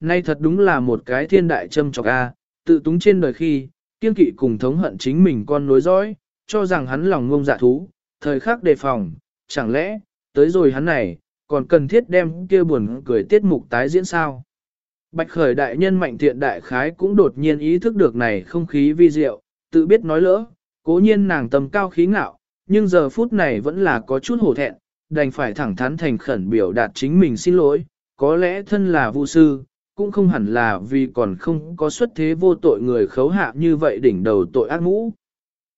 Nay thật đúng là một cái thiên đại châm trọc A, tự túng trên đời khi, kiên kỵ cùng thống hận chính mình con nối dõi, cho rằng hắn lòng ngông dạ thú, thời khắc đề phòng, chẳng lẽ, tới rồi hắn này, còn cần thiết đem kia buồn cười tiết mục tái diễn sao? Bạch khởi đại nhân mạnh thiện đại khái cũng đột nhiên ý thức được này không khí vi diệu, tự biết nói lỡ, cố nhiên nàng tầm cao khí ngạo, nhưng giờ phút này vẫn là có chút hổ thẹn, đành phải thẳng thắn thành khẩn biểu đạt chính mình xin lỗi, có lẽ thân là vu sư, cũng không hẳn là vì còn không có xuất thế vô tội người khấu hạ như vậy đỉnh đầu tội ác ngũ.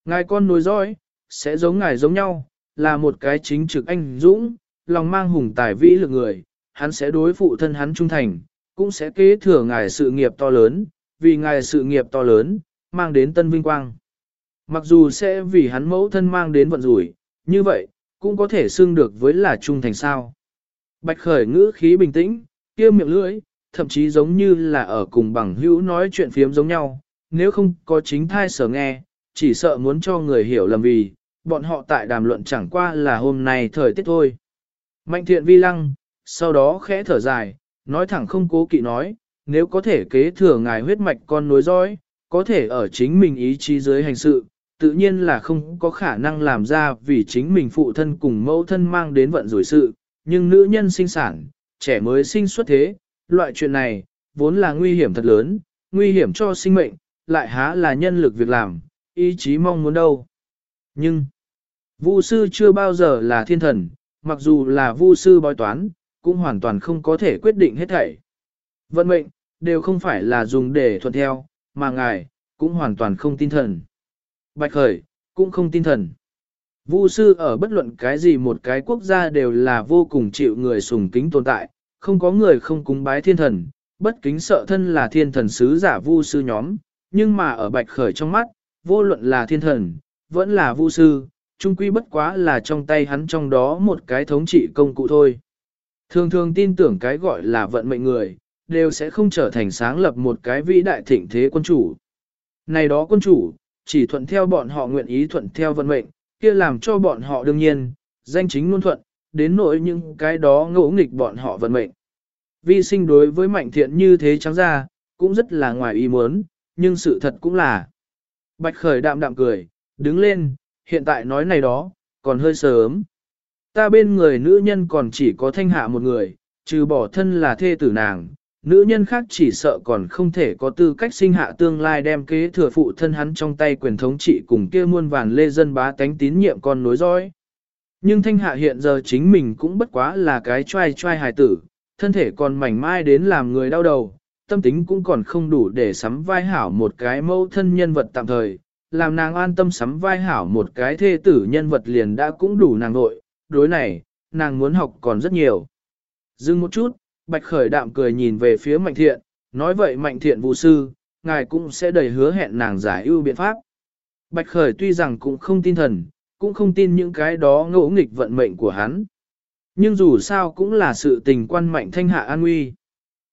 Ngài con nối dõi, sẽ giống ngài giống nhau, là một cái chính trực anh dũng, lòng mang hùng tài vĩ lực người, hắn sẽ đối phụ thân hắn trung thành, cũng sẽ kế thừa ngài sự nghiệp to lớn, vì ngài sự nghiệp to lớn, mang đến tân vinh quang. Mặc dù sẽ vì hắn mẫu thân mang đến vận rủi, như vậy, cũng có thể xưng được với là trung thành sao. Bạch khởi ngữ khí bình tĩnh, kia miệng lưỡi, thậm chí giống như là ở cùng bằng hữu nói chuyện phiếm giống nhau, nếu không có chính thai sở nghe, chỉ sợ muốn cho người hiểu lầm vì, bọn họ tại đàm luận chẳng qua là hôm nay thời tiết thôi. Mạnh thiện vi lăng, sau đó khẽ thở dài, nói thẳng không cố kỵ nói, nếu có thể kế thừa ngài huyết mạch con nối dõi, có thể ở chính mình ý chí dưới hành sự, tự nhiên là không có khả năng làm ra vì chính mình phụ thân cùng mẫu thân mang đến vận rủi sự, nhưng nữ nhân sinh sản, trẻ mới sinh xuất thế, loại chuyện này, vốn là nguy hiểm thật lớn, nguy hiểm cho sinh mệnh, lại há là nhân lực việc làm, ý chí mong muốn đâu. Nhưng, Vu sư chưa bao giờ là thiên thần, mặc dù là vu sư bói toán, cũng hoàn toàn không có thể quyết định hết thảy. Vận mệnh, đều không phải là dùng để thuận theo, mà ngài, cũng hoàn toàn không tin thần. Bạch Khởi, cũng không tin thần. Vu sư ở bất luận cái gì một cái quốc gia đều là vô cùng chịu người sùng kính tồn tại, không có người không cúng bái thiên thần, bất kính sợ thân là thiên thần sứ giả vu sư nhóm, nhưng mà ở Bạch Khởi trong mắt, vô luận là thiên thần, vẫn là vu sư, trung quy bất quá là trong tay hắn trong đó một cái thống trị công cụ thôi. Thường thường tin tưởng cái gọi là vận mệnh người, đều sẽ không trở thành sáng lập một cái vĩ đại thịnh thế quân chủ. Này đó quân chủ, chỉ thuận theo bọn họ nguyện ý thuận theo vận mệnh, kia làm cho bọn họ đương nhiên, danh chính luôn thuận, đến nỗi những cái đó ngỗ nghịch bọn họ vận mệnh. Vi sinh đối với mạnh thiện như thế trắng ra, cũng rất là ngoài ý muốn, nhưng sự thật cũng là. Bạch khởi đạm đạm cười, đứng lên, hiện tại nói này đó, còn hơi sớm. Ta bên người nữ nhân còn chỉ có thanh hạ một người, trừ bỏ thân là thê tử nàng, nữ nhân khác chỉ sợ còn không thể có tư cách sinh hạ tương lai đem kế thừa phụ thân hắn trong tay quyền thống trị cùng kia muôn vàn lê dân bá tánh tín nhiệm con nối dõi. Nhưng thanh hạ hiện giờ chính mình cũng bất quá là cái trai trai hài tử, thân thể còn mảnh mai đến làm người đau đầu, tâm tính cũng còn không đủ để sắm vai hảo một cái mâu thân nhân vật tạm thời, làm nàng an tâm sắm vai hảo một cái thê tử nhân vật liền đã cũng đủ nàng nội, đối này, nàng muốn học còn rất nhiều. Dừng một chút, Bạch Khởi đạm cười nhìn về phía Mạnh Thiện, nói vậy Mạnh Thiện vụ sư, ngài cũng sẽ đầy hứa hẹn nàng giải ưu biện pháp. Bạch Khởi tuy rằng cũng không tin thần, cũng không tin những cái đó ngỗ nghịch vận mệnh của hắn. Nhưng dù sao cũng là sự tình quan mạnh thanh hạ an nguy.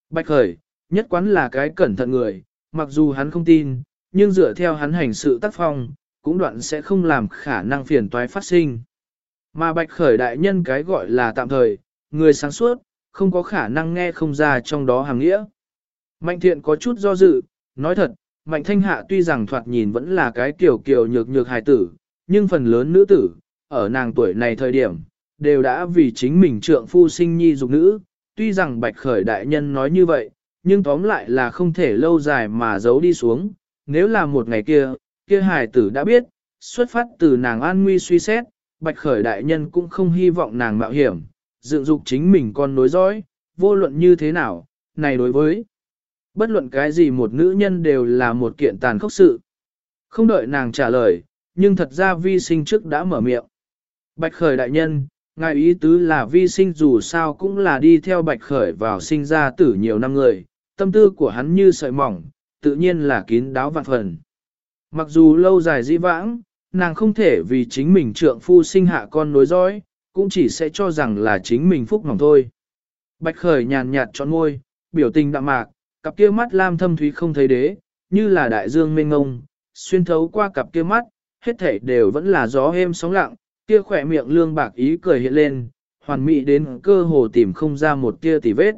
Bạch Khởi, nhất quán là cái cẩn thận người, mặc dù hắn không tin, nhưng dựa theo hắn hành sự tác phong, cũng đoạn sẽ không làm khả năng phiền toái phát sinh. Mà Bạch Khởi đại nhân cái gọi là tạm thời, người sáng suốt, không có khả năng nghe không ra trong đó hàng nghĩa. Mạnh thiện có chút do dự, nói thật, mạnh thanh hạ tuy rằng thoạt nhìn vẫn là cái kiểu kiểu nhược nhược hài tử, nhưng phần lớn nữ tử, ở nàng tuổi này thời điểm, đều đã vì chính mình trượng phu sinh nhi dục nữ, tuy rằng bạch khởi đại nhân nói như vậy, nhưng tóm lại là không thể lâu dài mà giấu đi xuống, nếu là một ngày kia, kia hài tử đã biết, xuất phát từ nàng an nguy suy xét, bạch khởi đại nhân cũng không hy vọng nàng mạo hiểm, dựng dục chính mình con nối dõi, vô luận như thế nào, này đối với bất luận cái gì một nữ nhân đều là một kiện tàn khốc sự. Không đợi nàng trả lời, nhưng thật ra vi sinh trước đã mở miệng. Bạch khởi đại nhân, ngài ý tứ là vi sinh dù sao cũng là đi theo bạch khởi vào sinh ra tử nhiều năm người, tâm tư của hắn như sợi mỏng, tự nhiên là kín đáo vạn phần. Mặc dù lâu dài dĩ vãng, nàng không thể vì chính mình trượng phu sinh hạ con nối dõi, cũng chỉ sẽ cho rằng là chính mình phúc mỏng thôi. Bạch khởi nhàn nhạt trọn môi, biểu tình đạm mạc, cặp kia mắt lam thâm thúy không thấy đế, như là đại dương mênh ngông, xuyên thấu qua cặp kia mắt, hết thảy đều vẫn là gió êm sóng lặng, kia khỏe miệng lương bạc ý cười hiện lên, hoàn mỹ đến cơ hồ tìm không ra một tia tỉ vết.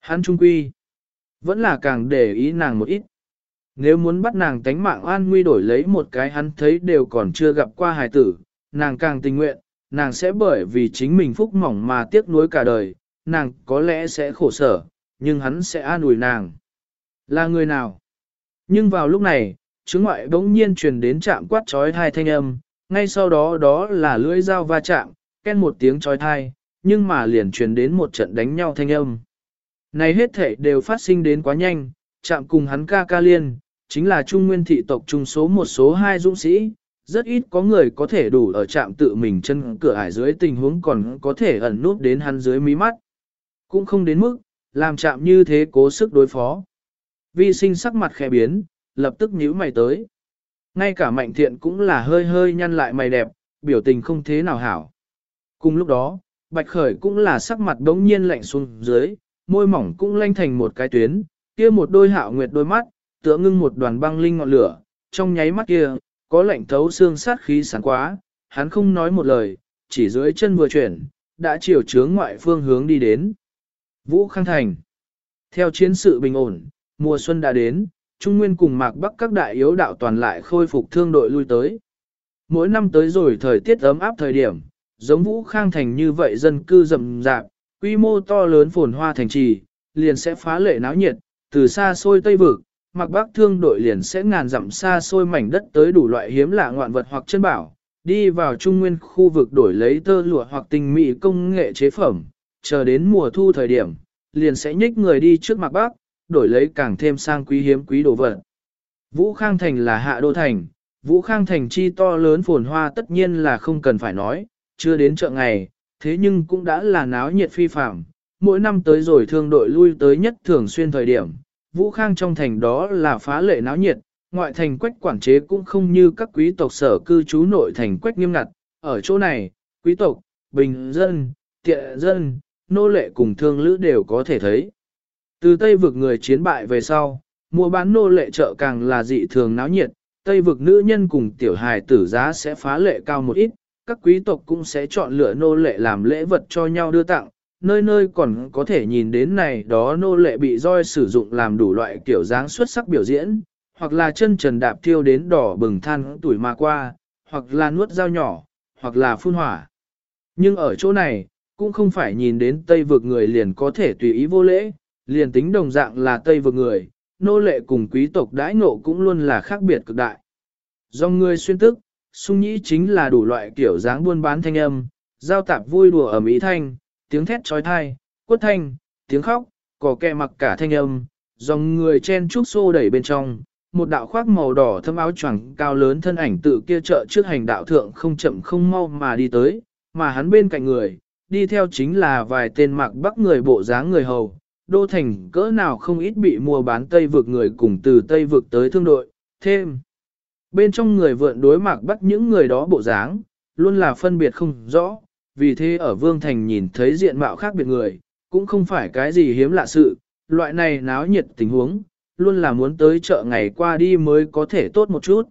Hắn trung quy, Vẫn là càng để ý nàng một ít. Nếu muốn bắt nàng tánh mạng an nguy đổi lấy một cái hắn thấy đều còn chưa gặp qua hài tử, nàng càng tình nguyện, nàng sẽ bởi vì chính mình phúc mỏng mà tiếc nuối cả đời, nàng có lẽ sẽ khổ sở, nhưng hắn sẽ an ủi nàng. Là người nào? Nhưng vào lúc này, chứng ngoại bỗng nhiên truyền đến chạm quát trói thai thanh âm, ngay sau đó đó là lưỡi dao va chạm, ken một tiếng trói thai, nhưng mà liền truyền đến một trận đánh nhau thanh âm. Này hết thể đều phát sinh đến quá nhanh, chạm cùng hắn ca ca liên, chính là trung nguyên thị tộc trung số một số hai dũng sĩ, rất ít có người có thể đủ ở trạm tự mình chân cửa ải dưới tình huống còn có thể ẩn nút đến hắn dưới mí mắt. Cũng không đến mức, làm chạm như thế cố sức đối phó. Vi sinh sắc mặt khẽ biến, lập tức nhíu mày tới. Ngay cả mạnh thiện cũng là hơi hơi nhăn lại mày đẹp, biểu tình không thế nào hảo. Cùng lúc đó, bạch khởi cũng là sắc mặt đống nhiên lạnh xuống dưới, môi mỏng cũng lanh thành một cái tuyến, kia một đôi hạo nguyệt đôi mắt, tựa ngưng một đoàn băng linh ngọn lửa, trong nháy mắt kia, có lạnh thấu xương sát khí sáng quá, hắn không nói một lời, chỉ dưới chân vừa chuyển, đã chiều chướng ngoại phương hướng đi đến. Vũ Khang Thành Theo chiến sự bình ổn, mùa xuân đã đến, Trung Nguyên cùng Mạc Bắc các đại yếu đạo toàn lại khôi phục thương đội lui tới. Mỗi năm tới rồi thời tiết ấm áp thời điểm, giống Vũ Khang Thành như vậy dân cư rậm rạp, quy mô to lớn phồn hoa thành trì, liền sẽ phá lệ náo nhiệt, từ xa xôi Tây Vực, Mạc Bắc thương đội liền sẽ ngàn dặm xa xôi mảnh đất tới đủ loại hiếm lạ ngoạn vật hoặc chân bảo, đi vào trung nguyên khu vực đổi lấy tơ lụa hoặc tình mỹ công nghệ chế phẩm, chờ đến mùa thu thời điểm, liền sẽ nhích người đi trước Mạc Bắc đổi lấy càng thêm sang quý hiếm quý đồ vật. Vũ Khang Thành là hạ đô thành, Vũ Khang Thành chi to lớn phồn hoa tất nhiên là không cần phải nói, chưa đến chợ ngày, thế nhưng cũng đã là náo nhiệt phi phạm, mỗi năm tới rồi thương đội lui tới nhất thường xuyên thời điểm, Vũ Khang trong thành đó là phá lệ náo nhiệt, ngoại thành quách quản chế cũng không như các quý tộc sở cư trú nội thành quách nghiêm ngặt. Ở chỗ này, quý tộc, bình dân, tiện dân, nô lệ cùng thương lữ đều có thể thấy. Từ Tây vực người chiến bại về sau, mua bán nô lệ chợ càng là dị thường náo nhiệt, Tây vực nữ nhân cùng tiểu hài tử giá sẽ phá lệ cao một ít, các quý tộc cũng sẽ chọn lựa nô lệ làm lễ vật cho nhau đưa tặng, nơi nơi còn có thể nhìn đến này đó nô lệ bị roi sử dụng làm đủ loại kiểu dáng xuất sắc biểu diễn, hoặc là chân trần đạp thiêu đến đỏ bừng than tuổi mà qua, hoặc là nuốt dao nhỏ, hoặc là phun hỏa. Nhưng ở chỗ này, cũng không phải nhìn đến Tây vực người liền có thể tùy ý vô lễ, liền tính đồng dạng là Tây vực người, nô lệ cùng quý tộc đãi ngộ cũng luôn là khác biệt cực đại. Do người xuyên tức, sung nhĩ chính là đủ loại kiểu dáng buôn bán thanh âm, giao tạp vui đùa ở Mỹ thanh, tiếng thét trói thai, quất thanh, tiếng khóc, cỏ kẹ mặc cả thanh âm, dòng người chen trúc xô đẩy bên trong, một đạo khoác màu đỏ thâm áo choàng cao lớn thân ảnh tự kia chợ trước hành đạo thượng không chậm không mau mà đi tới, mà hắn bên cạnh người, đi theo chính là vài tên mặc bắc người bộ dáng người hầu, đô thành cỡ nào không ít bị mua bán Tây vực người cùng từ Tây vực tới thương đội, thêm. Bên trong người vượn đối mạc bắt những người đó bộ dáng, luôn là phân biệt không rõ, vì thế ở Vương Thành nhìn thấy diện mạo khác biệt người, cũng không phải cái gì hiếm lạ sự, loại này náo nhiệt tình huống, luôn là muốn tới chợ ngày qua đi mới có thể tốt một chút.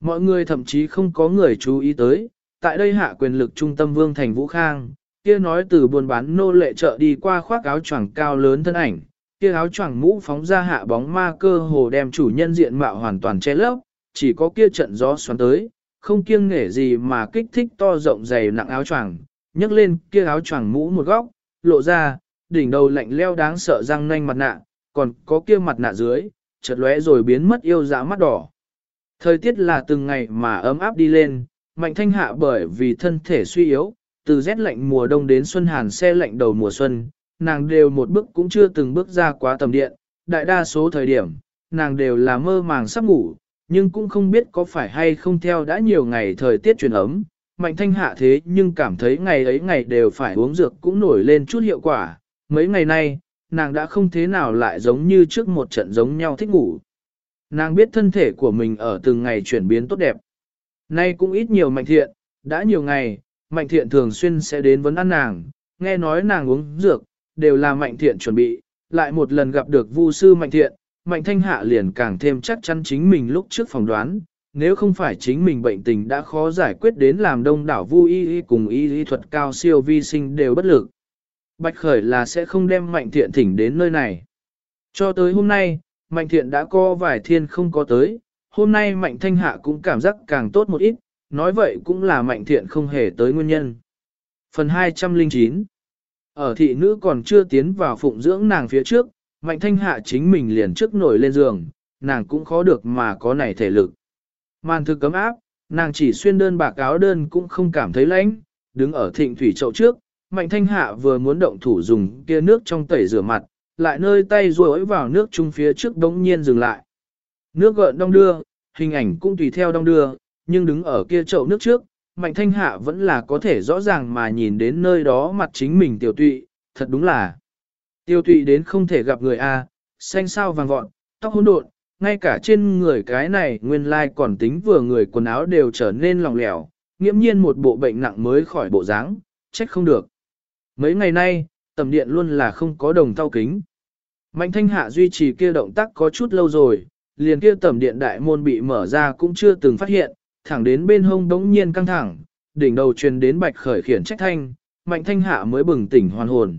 Mọi người thậm chí không có người chú ý tới, tại đây hạ quyền lực trung tâm Vương Thành Vũ Khang, kia nói từ buôn bán nô lệ chợ đi qua khoác áo choàng cao lớn thân ảnh, kia áo choàng mũ phóng ra hạ bóng ma cơ hồ đem chủ nhân diện mạo hoàn toàn che lấp, chỉ có kia trận gió xoắn tới, không kiêng nể gì mà kích thích to rộng dày nặng áo choàng, nhấc lên kia áo choàng mũ một góc, lộ ra, đỉnh đầu lạnh leo đáng sợ răng nanh mặt nạ, còn có kia mặt nạ dưới, chợt lóe rồi biến mất yêu dã mắt đỏ. Thời tiết là từng ngày mà ấm áp đi lên, mạnh thanh hạ bởi vì thân thể suy yếu, từ rét lạnh mùa đông đến xuân hàn xe lạnh đầu mùa xuân, nàng đều một bước cũng chưa từng bước ra quá tầm điện, đại đa số thời điểm, nàng đều là mơ màng sắp ngủ, nhưng cũng không biết có phải hay không theo đã nhiều ngày thời tiết chuyển ấm, mạnh thanh hạ thế nhưng cảm thấy ngày ấy ngày đều phải uống dược cũng nổi lên chút hiệu quả. Mấy ngày nay, nàng đã không thế nào lại giống như trước một trận giống nhau thích ngủ. Nàng biết thân thể của mình ở từng ngày chuyển biến tốt đẹp. Nay cũng ít nhiều mạnh thiện, đã nhiều ngày, mạnh thiện thường xuyên sẽ đến vấn ăn nàng, nghe nói nàng uống dược, đều là mạnh thiện chuẩn bị, lại một lần gặp được vu sư mạnh thiện, mạnh thanh hạ liền càng thêm chắc chắn chính mình lúc trước phỏng đoán, nếu không phải chính mình bệnh tình đã khó giải quyết đến làm đông đảo vu y y cùng y y thuật cao siêu vi sinh đều bất lực. Bạch Khởi là sẽ không đem mạnh thiện thỉnh đến nơi này. Cho tới hôm nay, Mạnh Thiện đã có vài thiên không có tới, hôm nay Mạnh Thanh Hạ cũng cảm giác càng tốt một ít, nói vậy cũng là Mạnh Thiện không hề tới nguyên nhân. Phần 209 Ở thị nữ còn chưa tiến vào phụng dưỡng nàng phía trước, Mạnh Thanh Hạ chính mình liền trước nổi lên giường, nàng cũng khó được mà có này thể lực. Màn thực cấm áp, nàng chỉ xuyên đơn bạc áo đơn cũng không cảm thấy lạnh, đứng ở thịnh thủy chậu trước, Mạnh Thanh Hạ vừa muốn động thủ dùng kia nước trong tẩy rửa mặt, lại nơi tay ruồi vào nước chung phía trước đống nhiên dừng lại. Nước gợn đong đưa, hình ảnh cũng tùy theo đong đưa, nhưng đứng ở kia chậu nước trước, Mạnh Thanh Hạ vẫn là có thể rõ ràng mà nhìn đến nơi đó mặt chính mình tiểu tụy, thật đúng là tiêu tụy đến không thể gặp người A, xanh sao vàng vọt, tóc hỗn độn, ngay cả trên người cái này nguyên lai còn tính vừa người quần áo đều trở nên lỏng lẻo, nghiễm nhiên một bộ bệnh nặng mới khỏi bộ dáng, trách không được. Mấy ngày nay, tầm điện luôn là không có đồng thau kính. Mạnh thanh hạ duy trì kia động tác có chút lâu rồi, liền kia tầm điện đại môn bị mở ra cũng chưa từng phát hiện, thẳng đến bên hông đống nhiên căng thẳng, đỉnh đầu truyền đến bạch khởi khiển trách thanh, mạnh thanh hạ mới bừng tỉnh hoàn hồn.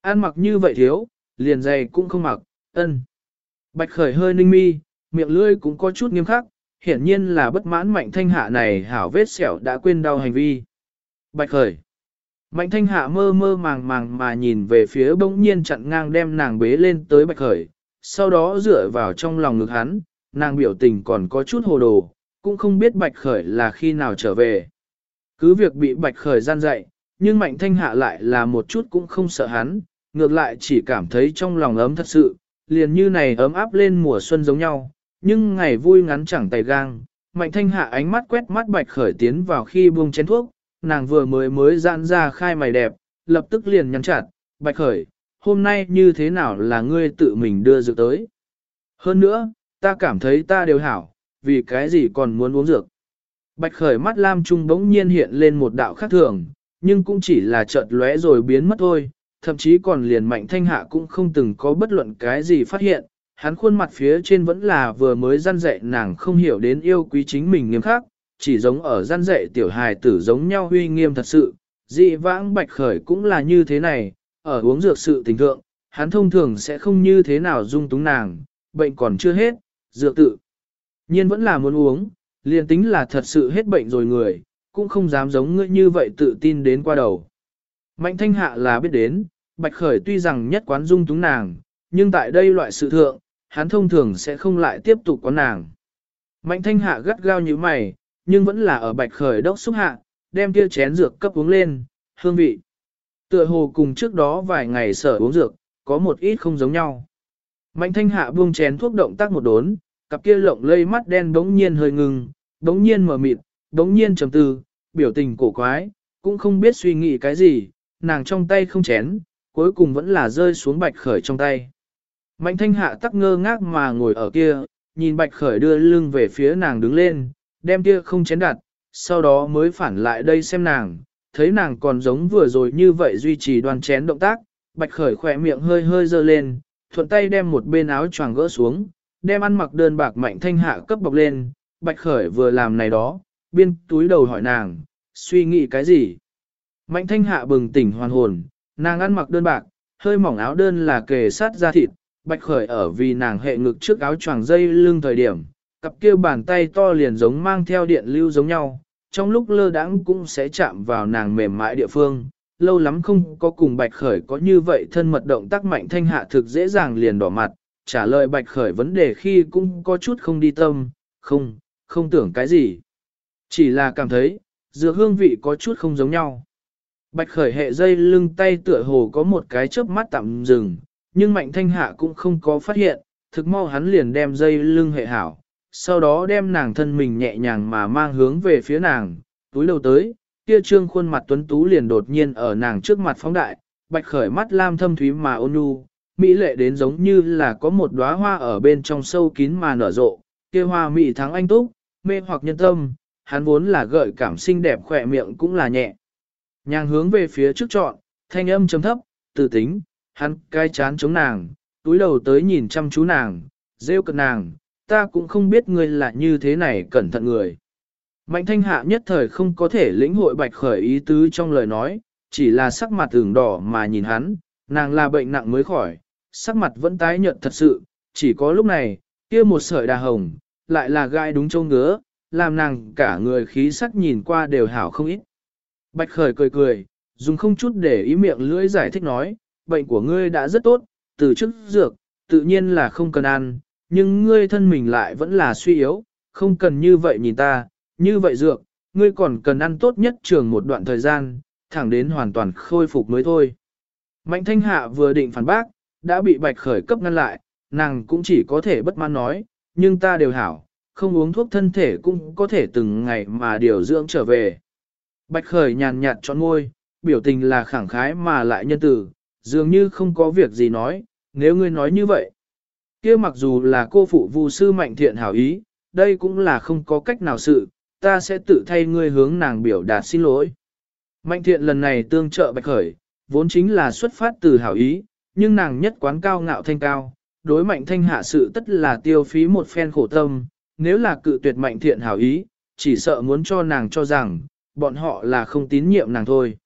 An mặc như vậy thiếu, liền dày cũng không mặc, ân. Bạch khởi hơi ninh mi, miệng lưỡi cũng có chút nghiêm khắc, hiển nhiên là bất mãn mạnh thanh hạ này hảo vết sẹo đã quên đau hành vi. Bạch khởi. Mạnh thanh hạ mơ mơ màng màng mà nhìn về phía bỗng nhiên chặn ngang đem nàng bế lên tới bạch khởi, sau đó dựa vào trong lòng ngực hắn, nàng biểu tình còn có chút hồ đồ, cũng không biết bạch khởi là khi nào trở về. Cứ việc bị bạch khởi gian dạy, nhưng mạnh thanh hạ lại là một chút cũng không sợ hắn, ngược lại chỉ cảm thấy trong lòng ấm thật sự, liền như này ấm áp lên mùa xuân giống nhau, nhưng ngày vui ngắn chẳng tay gang. Mạnh thanh hạ ánh mắt quét mắt bạch khởi tiến vào khi buông chén thuốc, nàng vừa mới mới giãn ra khai mày đẹp, lập tức liền nhắn chặt, bạch khởi, hôm nay như thế nào là ngươi tự mình đưa dự tới. Hơn nữa, ta cảm thấy ta đều hảo, vì cái gì còn muốn uống dược. Bạch khởi mắt lam trung bỗng nhiên hiện lên một đạo khác thường, nhưng cũng chỉ là chợt lóe rồi biến mất thôi, thậm chí còn liền mạnh thanh hạ cũng không từng có bất luận cái gì phát hiện, hắn khuôn mặt phía trên vẫn là vừa mới gian dạy nàng không hiểu đến yêu quý chính mình nghiêm khắc, chỉ giống ở gian dạy tiểu hài tử giống nhau huy nghiêm thật sự, dị vãng bạch khởi cũng là như thế này, ở uống dược sự tình thượng, hắn thông thường sẽ không như thế nào dung túng nàng, bệnh còn chưa hết, dược tự. Nhiên vẫn là muốn uống, liền tính là thật sự hết bệnh rồi người, cũng không dám giống ngươi như vậy tự tin đến qua đầu. Mạnh thanh hạ là biết đến, bạch khởi tuy rằng nhất quán dung túng nàng, nhưng tại đây loại sự thượng, hắn thông thường sẽ không lại tiếp tục có nàng. Mạnh thanh hạ gắt gao như mày, nhưng vẫn là ở bạch khởi đốc xúc hạ, đem kia chén dược cấp uống lên, hương vị. Tựa hồ cùng trước đó vài ngày sở uống dược, có một ít không giống nhau. Mạnh thanh hạ buông chén thuốc động tác một đốn, cặp kia lộng lây mắt đen đống nhiên hơi ngừng, đống nhiên mở mịt, đống nhiên trầm tư, biểu tình cổ quái, cũng không biết suy nghĩ cái gì, nàng trong tay không chén, cuối cùng vẫn là rơi xuống bạch khởi trong tay. Mạnh thanh hạ tắc ngơ ngác mà ngồi ở kia, nhìn bạch khởi đưa lưng về phía nàng đứng lên, đem kia không chén đặt, sau đó mới phản lại đây xem nàng, thấy nàng còn giống vừa rồi như vậy duy trì đoàn chén động tác, bạch khởi khỏe miệng hơi hơi dơ lên, thuận tay đem một bên áo choàng gỡ xuống, đem ăn mặc đơn bạc mạnh thanh hạ cấp bọc lên, bạch khởi vừa làm này đó, biên túi đầu hỏi nàng, suy nghĩ cái gì? Mạnh thanh hạ bừng tỉnh hoàn hồn, nàng ăn mặc đơn bạc, hơi mỏng áo đơn là kề sát da thịt, bạch khởi ở vì nàng hệ ngực trước áo choàng dây lưng thời điểm, cặp kia bàn tay to liền giống mang theo điện lưu giống nhau, trong lúc lơ đãng cũng sẽ chạm vào nàng mềm mại địa phương. Lâu lắm không có cùng bạch khởi có như vậy thân mật động tác mạnh thanh hạ thực dễ dàng liền đỏ mặt, trả lời bạch khởi vấn đề khi cũng có chút không đi tâm, không, không tưởng cái gì. Chỉ là cảm thấy, dược hương vị có chút không giống nhau. Bạch khởi hệ dây lưng tay tựa hồ có một cái chớp mắt tạm dừng, nhưng mạnh thanh hạ cũng không có phát hiện, thực mau hắn liền đem dây lưng hệ hảo, sau đó đem nàng thân mình nhẹ nhàng mà mang hướng về phía nàng, túi đầu tới, kia trương khuôn mặt tuấn tú liền đột nhiên ở nàng trước mặt phóng đại, bạch khởi mắt lam thâm thúy mà ôn nhu, mỹ lệ đến giống như là có một đóa hoa ở bên trong sâu kín mà nở rộ, kia hoa mỹ thắng anh túc, mê hoặc nhân tâm, hắn vốn là gợi cảm xinh đẹp khỏe miệng cũng là nhẹ. Nhàng hướng về phía trước trọn, thanh âm trầm thấp, tự tính, hắn cai chán chống nàng, túi đầu tới nhìn chăm chú nàng, rêu cận nàng, ta cũng không biết ngươi là như thế này cẩn thận người. Mạnh thanh hạ nhất thời không có thể lĩnh hội bạch khởi ý tứ trong lời nói, chỉ là sắc mặt thường đỏ mà nhìn hắn, nàng là bệnh nặng mới khỏi, sắc mặt vẫn tái nhợt thật sự, chỉ có lúc này, kia một sợi đà hồng, lại là gai đúng châu ngứa, làm nàng cả người khí sắc nhìn qua đều hảo không ít. Bạch khởi cười cười, dùng không chút để ý miệng lưỡi giải thích nói, bệnh của ngươi đã rất tốt, từ trước dược, tự nhiên là không cần ăn, nhưng ngươi thân mình lại vẫn là suy yếu, không cần như vậy nhìn ta, như vậy dược, ngươi còn cần ăn tốt nhất trường một đoạn thời gian, thẳng đến hoàn toàn khôi phục mới thôi. Mạnh thanh hạ vừa định phản bác, đã bị bạch khởi cấp ngăn lại, nàng cũng chỉ có thể bất mãn nói, nhưng ta đều hảo, không uống thuốc thân thể cũng có thể từng ngày mà điều dưỡng trở về. Bạch khởi nhàn nhạt trọn ngôi, biểu tình là khẳng khái mà lại nhân tử, dường như không có việc gì nói, nếu ngươi nói như vậy. kia mặc dù là cô phụ vu sư mạnh thiện hảo ý, đây cũng là không có cách nào sự, ta sẽ tự thay ngươi hướng nàng biểu đạt xin lỗi. Mạnh thiện lần này tương trợ bạch khởi, vốn chính là xuất phát từ hảo ý, nhưng nàng nhất quán cao ngạo thanh cao, đối mạnh thanh hạ sự tất là tiêu phí một phen khổ tâm, nếu là cự tuyệt mạnh thiện hảo ý, chỉ sợ muốn cho nàng cho rằng, bọn họ là không tín nhiệm nàng thôi.